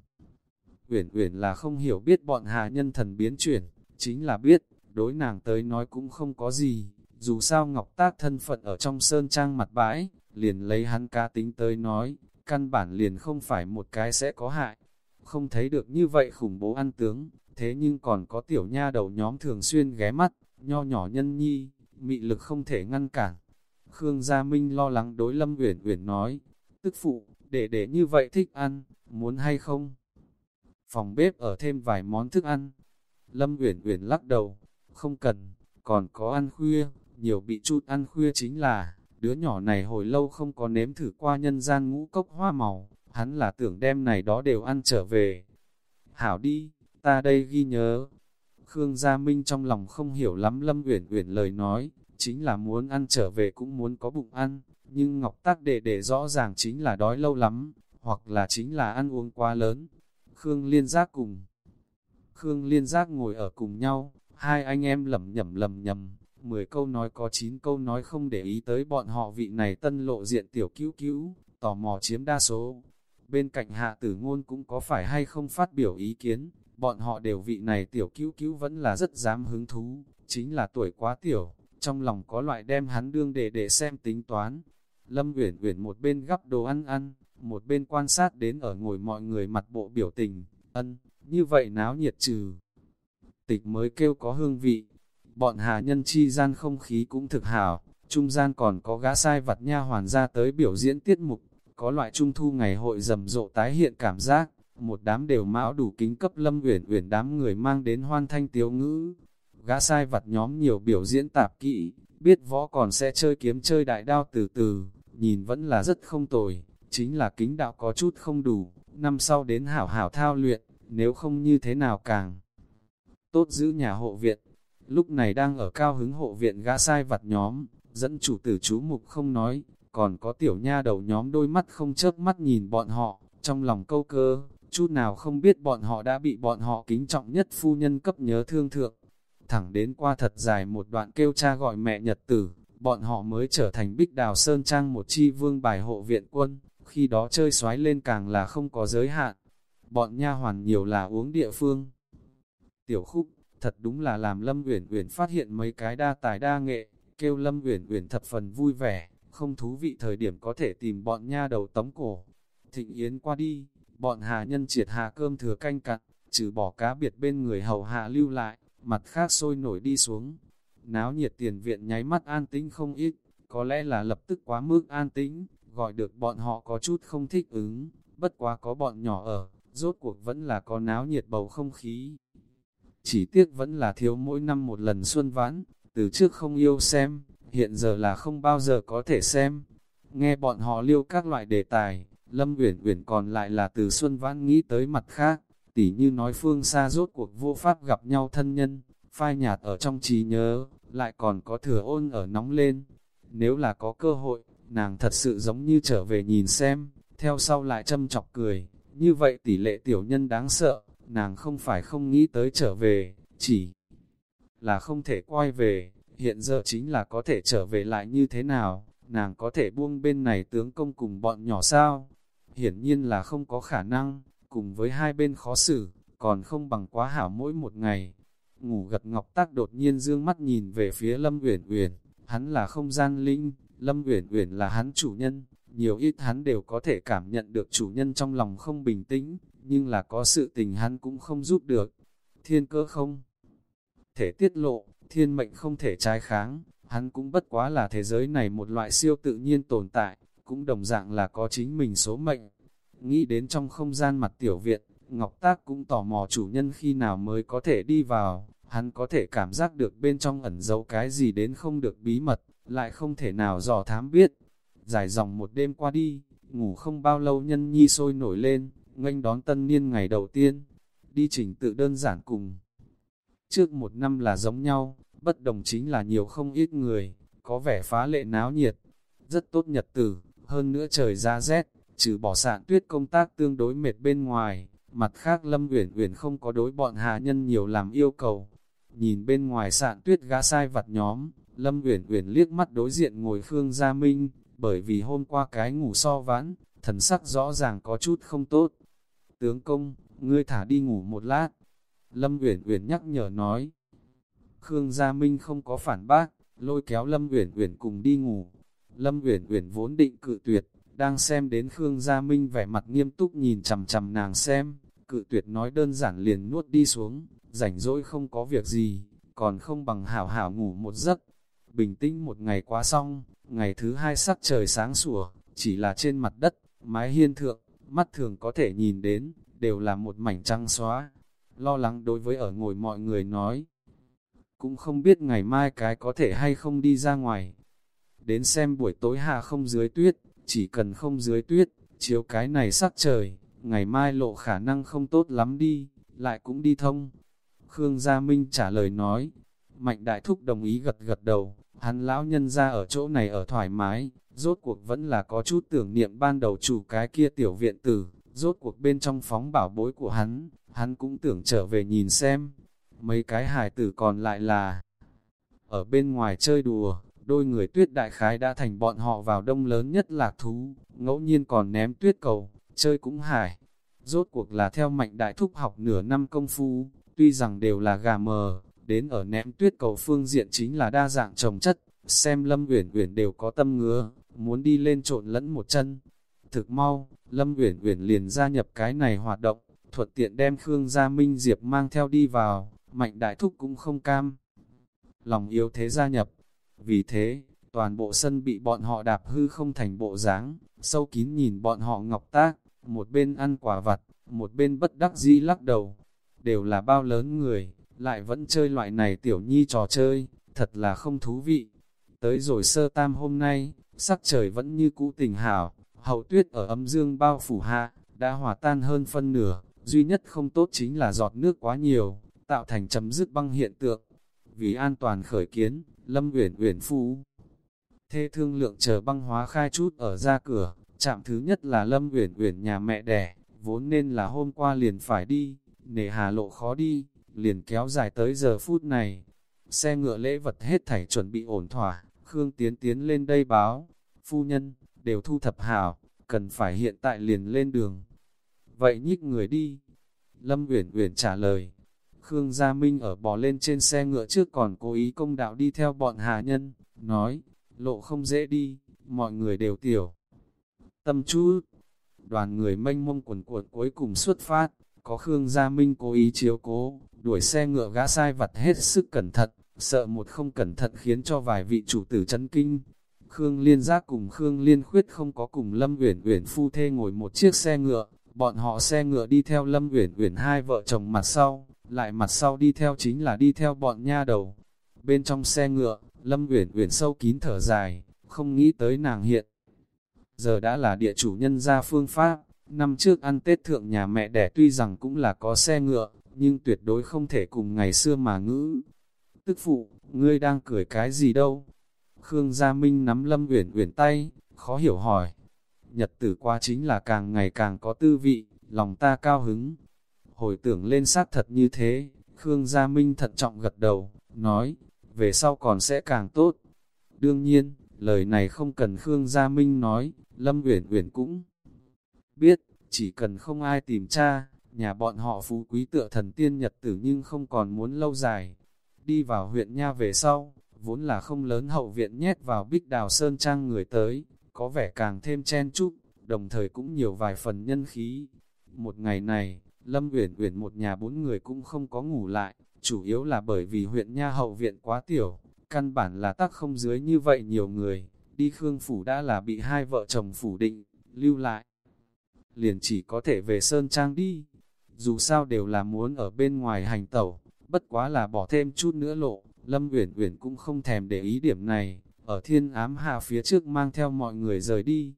Uyển Uyển là không hiểu biết bọn hà nhân thần biến chuyển, chính là biết, đối nàng tới nói cũng không có gì, dù sao Ngọc Tác thân phận ở trong sơn trang mặt bãi, liền lấy hắn cá tính tới nói, căn bản liền không phải một cái sẽ có hại. Không thấy được như vậy khủng bố ăn tướng, thế nhưng còn có tiểu nha đầu nhóm thường xuyên ghé mắt, nho nhỏ nhân nhi, mị lực không thể ngăn cản. Khương Gia Minh lo lắng đối Lâm Uyển Uyển nói, tức phụ, để để như vậy thích ăn, muốn hay không? Phòng bếp ở thêm vài món thức ăn. Lâm Uyển Uyển lắc đầu, không cần, còn có ăn khuya, nhiều bị chút ăn khuya chính là, đứa nhỏ này hồi lâu không có nếm thử qua nhân gian ngũ cốc hoa màu, hắn là tưởng đem này đó đều ăn trở về. Hảo đi, ta đây ghi nhớ. Khương Gia Minh trong lòng không hiểu lắm Lâm Uyển Uyển lời nói, chính là muốn ăn trở về cũng muốn có bụng ăn, nhưng Ngọc Tác đệ để rõ ràng chính là đói lâu lắm, hoặc là chính là ăn uống quá lớn, Khương Liên Giác cùng. Khương Liên Giác ngồi ở cùng nhau, hai anh em lầm nhầm lầm nhầm, 10 câu nói có 9 câu nói không để ý tới bọn họ vị này tân lộ diện tiểu cứu cứu, tò mò chiếm đa số. Bên cạnh hạ tử ngôn cũng có phải hay không phát biểu ý kiến, bọn họ đều vị này tiểu cứu cứu vẫn là rất dám hứng thú, chính là tuổi quá tiểu, trong lòng có loại đem hắn đương để để xem tính toán. Lâm Uyển Uyển một bên gắp đồ ăn ăn, một bên quan sát đến ở ngồi mọi người mặt bộ biểu tình, ân, như vậy náo nhiệt trừ. Tịch mới kêu có hương vị, bọn hà nhân chi gian không khí cũng thực hảo, trung gian còn có gã sai vặt nha hoàn ra tới biểu diễn tiết mục, có loại trung thu ngày hội rầm rộ tái hiện cảm giác, một đám đều mão đủ kính cấp lâm uyển uyển đám người mang đến hoan thanh tiếu ngữ. Gã sai vặt nhóm nhiều biểu diễn tạp kỹ, biết võ còn sẽ chơi kiếm chơi đại đao từ từ, nhìn vẫn là rất không tồi, chính là kính đạo có chút không đủ, năm sau đến hảo hảo thao luyện, nếu không như thế nào càng tốt giữ nhà hộ viện. Lúc này đang ở cao hứng hộ viện gã sai vặt nhóm, dẫn chủ tử chú mục không nói, còn có tiểu nha đầu nhóm đôi mắt không chớp mắt nhìn bọn họ, trong lòng câu cơ, chút nào không biết bọn họ đã bị bọn họ kính trọng nhất phu nhân cấp nhớ thương thượng. Thẳng đến qua thật dài một đoạn kêu cha gọi mẹ nhật tử, bọn họ mới trở thành bích đào sơn trang một chi vương bài hộ viện quân, khi đó chơi xoái lên càng là không có giới hạn. Bọn nha hoàn nhiều là uống địa phương. Tiểu khúc, thật đúng là làm Lâm Uyển Uyển phát hiện mấy cái đa tài đa nghệ, kêu Lâm Uyển Uyển thập phần vui vẻ, không thú vị thời điểm có thể tìm bọn nha đầu tống cổ. Thịnh Yến qua đi, bọn hà nhân triệt hạ cơm thừa canh cặn, trừ bỏ cá biệt bên người hầu hạ lưu lại, mặt khác sôi nổi đi xuống. Náo nhiệt tiền viện nháy mắt an tĩnh không ít, có lẽ là lập tức quá mức an tĩnh, gọi được bọn họ có chút không thích ứng, bất quá có bọn nhỏ ở, rốt cuộc vẫn là có náo nhiệt bầu không khí. Chỉ tiếc vẫn là thiếu mỗi năm một lần xuân vãn, từ trước không yêu xem, hiện giờ là không bao giờ có thể xem. Nghe bọn họ liêu các loại đề tài, Lâm Uyển Uyển còn lại là từ xuân vãn nghĩ tới mặt khác, tỉ như nói phương xa rốt cuộc vô pháp gặp nhau thân nhân, phai nhạt ở trong trí nhớ, lại còn có thừa ôn ở nóng lên. Nếu là có cơ hội, nàng thật sự giống như trở về nhìn xem, theo sau lại châm chọc cười, như vậy tỷ lệ tiểu nhân đáng sợ, nàng không phải không nghĩ tới trở về, chỉ là không thể quay về, hiện giờ chính là có thể trở về lại như thế nào, nàng có thể buông bên này tướng công cùng bọn nhỏ sao? Hiển nhiên là không có khả năng, cùng với hai bên khó xử, còn không bằng quá hảo mỗi một ngày. Ngủ gật ngọc tác đột nhiên dương mắt nhìn về phía Lâm Uyển Uyển, hắn là không gian linh, Lâm Uyển Uyển là hắn chủ nhân, nhiều ít hắn đều có thể cảm nhận được chủ nhân trong lòng không bình tĩnh, nhưng là có sự tình hắn cũng không giúp được. Thiên cơ không thể tiết lộ, thiên mệnh không thể trái kháng, hắn cũng bất quá là thế giới này một loại siêu tự nhiên tồn tại, cũng đồng dạng là có chính mình số mệnh. Nghĩ đến trong không gian mặt tiểu viện, Ngọc Tác cũng tò mò chủ nhân khi nào mới có thể đi vào, hắn có thể cảm giác được bên trong ẩn giấu cái gì đến không được bí mật, lại không thể nào dò thám biết. Dài dòng một đêm qua đi, ngủ không bao lâu nhân nhi sôi nổi lên, nghênh đón tân niên ngày đầu tiên, đi trình tự đơn giản cùng. Trước một năm là giống nhau, bất đồng chính là nhiều không ít người, có vẻ phá lệ náo nhiệt, rất tốt nhật tử, hơn nữa trời ra rét, trừ bỏ sạn tuyết công tác tương đối mệt bên ngoài, mặt khác Lâm Uyển Uyển không có đối bọn hạ nhân nhiều làm yêu cầu. Nhìn bên ngoài sạn tuyết gã sai vặt nhóm, Lâm Uyển Uyển liếc mắt đối diện ngồi Khương Gia Minh, bởi vì hôm qua cái ngủ so vãn, thần sắc rõ ràng có chút không tốt. Tướng công, ngươi thả đi ngủ một lát. Lâm Uyển Uyển nhắc nhở nói. Khương Gia Minh không có phản bác, lôi kéo Lâm Uyển Uyển cùng đi ngủ. Lâm Uyển Uyển vốn định cự tuyệt, đang xem đến Khương Gia Minh vẻ mặt nghiêm túc nhìn chằm chằm nàng xem, cự tuyệt nói đơn giản liền nuốt đi xuống, rảnh rỗi không có việc gì, còn không bằng hảo hảo ngủ một giấc. Bình tĩnh một ngày quá xong, ngày thứ hai sắc trời sáng sủa, chỉ là trên mặt đất, mái hiên thượng, mắt thường có thể nhìn đến, đều là một mảnh trăng xóa. Lo lắng đối với ở ngồi mọi người nói, cũng không biết ngày mai cái có thể hay không đi ra ngoài. Đến xem buổi tối hạ không dưới tuyết, chỉ cần không dưới tuyết, chiếu cái này sắc trời, ngày mai lộ khả năng không tốt lắm đi, lại cũng đi thông. Khương Gia Minh trả lời nói, Mạnh Đại Thúc đồng ý gật gật đầu, hắn lão nhân ra ở chỗ này ở thoải mái, rốt cuộc vẫn là có chút tưởng niệm ban đầu chủ cái kia tiểu viện tử, rốt cuộc bên trong phóng bảo bối của hắn, hắn cũng tưởng trở về nhìn xem, mấy cái hài tử còn lại là ở bên ngoài chơi đùa, đôi người tuyết đại khái đã thành bọn họ vào đông lớn nhất lạc thú, ngẫu nhiên còn ném tuyết cầu, chơi cũng hải. Rốt cuộc là theo mạnh đại thúc học nửa năm công phu, tuy rằng đều là gà mờ, đến ở ném tuyết cầu phương diện chính là đa dạng trồng chất, xem Lâm Uyển Uyển đều có tâm ngứa, muốn đi lên trộn lẫn một chân. Thực mau, Lâm Uyển Uyển liền gia nhập cái này hoạt động, thuận tiện đem Khương Gia Minh Diệp mang theo đi vào, Mạnh Đại Thúc cũng không cam. Lòng yếu thế gia nhập, vì thế, toàn bộ sân bị bọn họ đạp hư không thành bộ dáng, sâu kín nhìn bọn họ ngọc tác, một bên ăn quả vặt, một bên bất đắc dĩ lắc đầu. Đều là bao lớn người, lại vẫn chơi loại này tiểu nhi trò chơi, thật là không thú vị. Tới rồi sơ tam hôm nay, sắc trời vẫn như cũ tình hảo, hậu tuyết ở âm dương bao phủ hạ, đã hòa tan hơn phân nửa, duy nhất không tốt chính là giọt nước quá nhiều, tạo thành chấm dứt băng hiện tượng. Vì an toàn khởi kiến, Lâm Uyển Uyển Phu Thê thương lượng chờ băng hóa khai chút ở ra cửa, chạm thứ nhất là Lâm Uyển Uyển nhà mẹ đẻ, vốn nên là hôm qua liền phải đi, nể hà lộ khó đi, liền kéo dài tới giờ phút này. Xe ngựa lễ vật hết thảy chuẩn bị ổn thỏa, Khương Tiến tiến lên đây báo, phu nhân, đều thu thập hảo, cần phải hiện tại liền lên đường. Vậy nhích người đi. Lâm Uyển Uyển trả lời. Khương Gia Minh ở bò lên trên xe ngựa trước còn cố ý công đạo đi theo bọn hạ nhân, nói, lộ không dễ đi, mọi người đều tiểu. Tâm chú, đoàn người mênh mông quần cuộn cuối cùng xuất phát, có Khương Gia Minh cố ý chiếu cố, đuổi xe ngựa gã sai vặt hết sức cẩn thận, sợ một không cẩn thận khiến cho vài vị chủ tử chấn kinh. Khương Liên Giác cùng Khương Liên Khuyết không có cùng Lâm Uyển Uyển phu thê ngồi một chiếc xe ngựa, bọn họ xe ngựa đi theo Lâm Uyển Uyển hai vợ chồng mặt sau, lại mặt sau đi theo chính là đi theo bọn nha đầu. Bên trong xe ngựa, Lâm Uyển Uyển sâu kín thở dài, không nghĩ tới nàng hiện. Giờ đã là địa chủ nhân gia phương pháp, năm trước ăn Tết thượng nhà mẹ đẻ tuy rằng cũng là có xe ngựa, nhưng tuyệt đối không thể cùng ngày xưa mà ngữ. Tức phụ, ngươi đang cười cái gì đâu? Khương Gia Minh nắm Lâm Uyển Uyển tay, khó hiểu hỏi. Nhật tử qua chính là càng ngày càng có tư vị, lòng ta cao hứng. Hồi tưởng lên sát thật như thế, Khương Gia Minh thận trọng gật đầu, nói, về sau còn sẽ càng tốt. Đương nhiên, lời này không cần Khương Gia Minh nói, Lâm Uyển Uyển cũng biết, chỉ cần không ai tìm cha, nhà bọn họ phú quý tựa thần tiên nhật tử nhưng không còn muốn lâu dài. Đi vào huyện Nha về sau, vốn là không lớn hậu viện nhét vào bích đào sơn trang người tới, có vẻ càng thêm chen chúc, đồng thời cũng nhiều vài phần nhân khí. Một ngày này, Lâm Uyển Uyển một nhà bốn người cũng không có ngủ lại, chủ yếu là bởi vì huyện Nha hậu viện quá tiểu, căn bản là tắc không dưới như vậy nhiều người, đi Khương Phủ đã là bị hai vợ chồng phủ định, lưu lại. Liền chỉ có thể về Sơn Trang đi, dù sao đều là muốn ở bên ngoài hành tẩu, bất quá là bỏ thêm chút nữa lộ, Lâm Uyển Uyển cũng không thèm để ý điểm này, ở thiên ám hạ phía trước mang theo mọi người rời đi.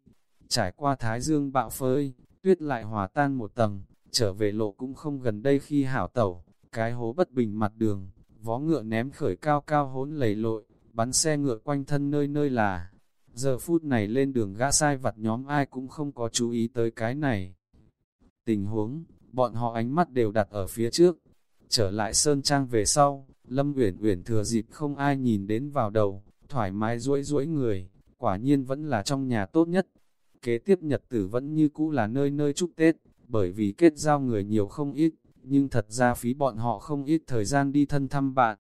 Trải qua Thái Dương bạo phơi, tuyết lại hòa tan một tầng, trở về lộ cũng không gần đây khi hảo tẩu, cái hố bất bình mặt đường, vó ngựa ném khởi cao cao hốn lầy lội, bắn xe ngựa quanh thân nơi nơi là. Giờ phút này lên đường gã sai vặt nhóm ai cũng không có chú ý tới cái này. Tình huống, bọn họ ánh mắt đều đặt ở phía trước. Trở lại Sơn Trang về sau, Lâm Uyển Uyển thừa dịp không ai nhìn đến vào đầu, thoải mái duỗi duỗi người, quả nhiên vẫn là trong nhà tốt nhất. Kế tiếp nhật tử vẫn như cũ là nơi nơi chúc Tết, bởi vì kết giao người nhiều không ít, nhưng thật ra phí bọn họ không ít thời gian đi thân thăm bạn.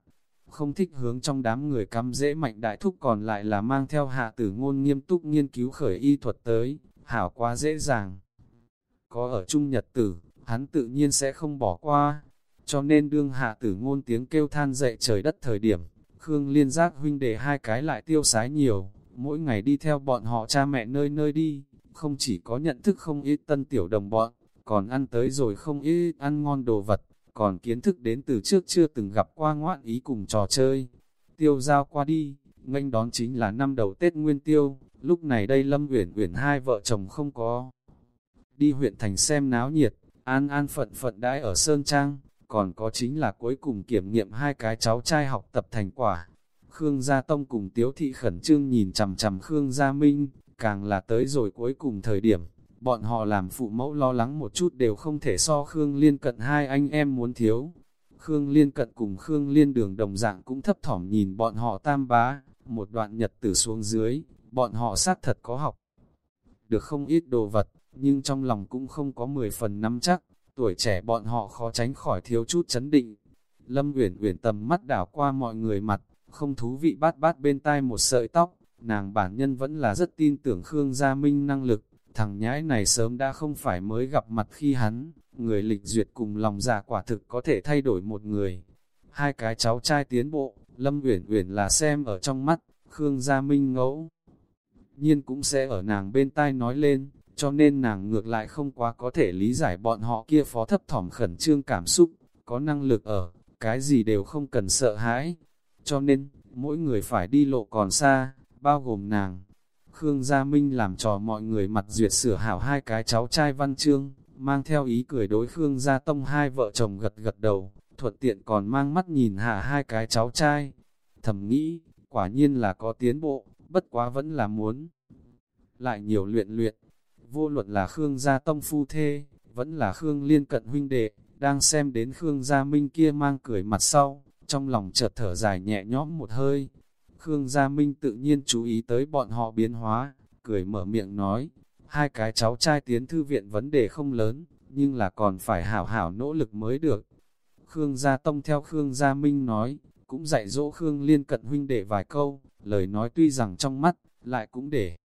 Không thích hướng trong đám người cắm dễ mạnh đại thúc còn lại là mang theo hạ tử ngôn nghiêm túc nghiên cứu khởi y thuật tới, hảo quá dễ dàng. Có ở chung nhật tử, hắn tự nhiên sẽ không bỏ qua, cho nên đương hạ tử ngôn tiếng kêu than dậy trời đất thời điểm, Khương liên giác huynh để hai cái lại tiêu sái nhiều, mỗi ngày đi theo bọn họ cha mẹ nơi nơi đi, không chỉ có nhận thức không ít tân tiểu đồng bọn, còn ăn tới rồi không ít ăn ngon đồ vật, còn kiến thức đến từ trước chưa từng gặp qua ngoạn ý cùng trò chơi. Tiêu giao qua đi, nghênh đón chính là năm đầu Tết Nguyên Tiêu, lúc này đây Lâm Uyển Uyển hai vợ chồng không có. Đi huyện thành xem náo nhiệt, an an phận phận đãi ở Sơn Trang, còn có chính là cuối cùng kiểm nghiệm hai cái cháu trai học tập thành quả. Khương Gia Tông cùng Tiếu Thị khẩn trương nhìn chằm chằm Khương Gia Minh, càng là tới rồi cuối cùng thời điểm, bọn họ làm phụ mẫu lo lắng một chút đều không thể so Khương Liên cận hai anh em muốn thiếu. Khương Liên cận cùng Khương Liên đường đồng dạng cũng thấp thỏm nhìn bọn họ tam bá, một đoạn nhật tử xuống dưới, bọn họ xác thật có học. Được không ít đồ vật, nhưng trong lòng cũng không có 10 phần năm chắc, tuổi trẻ bọn họ khó tránh khỏi thiếu chút chấn định. Lâm Uyển Uyển tầm mắt đảo qua mọi người mặt, không thú vị bát bát bên tai một sợi tóc, nàng bản nhân vẫn là rất tin tưởng Khương Gia Minh năng lực, thằng nhãi này sớm đã không phải mới gặp mặt khi hắn, người lịch duyệt cùng lòng giả quả thực có thể thay đổi một người. Hai cái cháu trai tiến bộ, Lâm Uyển Uyển là xem ở trong mắt, Khương Gia Minh ngẫu. Nhiên cũng sẽ ở nàng bên tai nói lên, cho nên nàng ngược lại không quá có thể lý giải bọn họ kia phó thấp thỏm khẩn trương cảm xúc, có năng lực ở, cái gì đều không cần sợ hãi. Cho nên, mỗi người phải đi lộ còn xa, bao gồm nàng. Khương Gia Minh làm trò mọi người mặt duyệt sửa hảo hai cái cháu trai văn chương, mang theo ý cười đối Khương Gia Tông hai vợ chồng gật gật đầu, thuận tiện còn mang mắt nhìn hạ hai cái cháu trai. Thầm nghĩ, quả nhiên là có tiến bộ, bất quá vẫn là muốn. Lại nhiều luyện luyện, vô luận là Khương Gia Tông phu thê, vẫn là Khương Liên cận huynh đệ, đang xem đến Khương Gia Minh kia mang cười mặt sau, trong lòng chợt thở dài nhẹ nhõm một hơi. Khương Gia Minh tự nhiên chú ý tới bọn họ biến hóa, cười mở miệng nói, hai cái cháu trai tiến thư viện vấn đề không lớn, nhưng là còn phải hảo hảo nỗ lực mới được. Khương Gia Tông theo Khương Gia Minh nói, cũng dạy dỗ Khương Liên cận huynh đệ vài câu, lời nói tuy rằng trong mắt, lại cũng để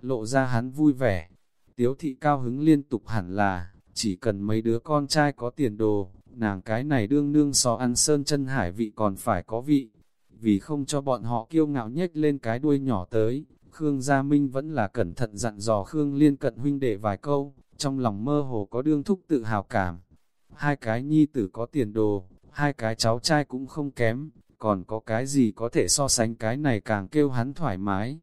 lộ ra hắn vui vẻ. Tiếu thị cao hứng liên tục hẳn là, chỉ cần mấy đứa con trai có tiền đồ, nàng cái này đương nương so ăn sơn chân hải vị còn phải có vị. Vì không cho bọn họ kiêu ngạo nhếch lên cái đuôi nhỏ tới, Khương Gia Minh vẫn là cẩn thận dặn dò Khương Liên cận huynh đệ vài câu, trong lòng mơ hồ có đương thúc tự hào cảm. Hai cái nhi tử có tiền đồ, hai cái cháu trai cũng không kém, còn có cái gì có thể so sánh cái này càng kêu hắn thoải mái.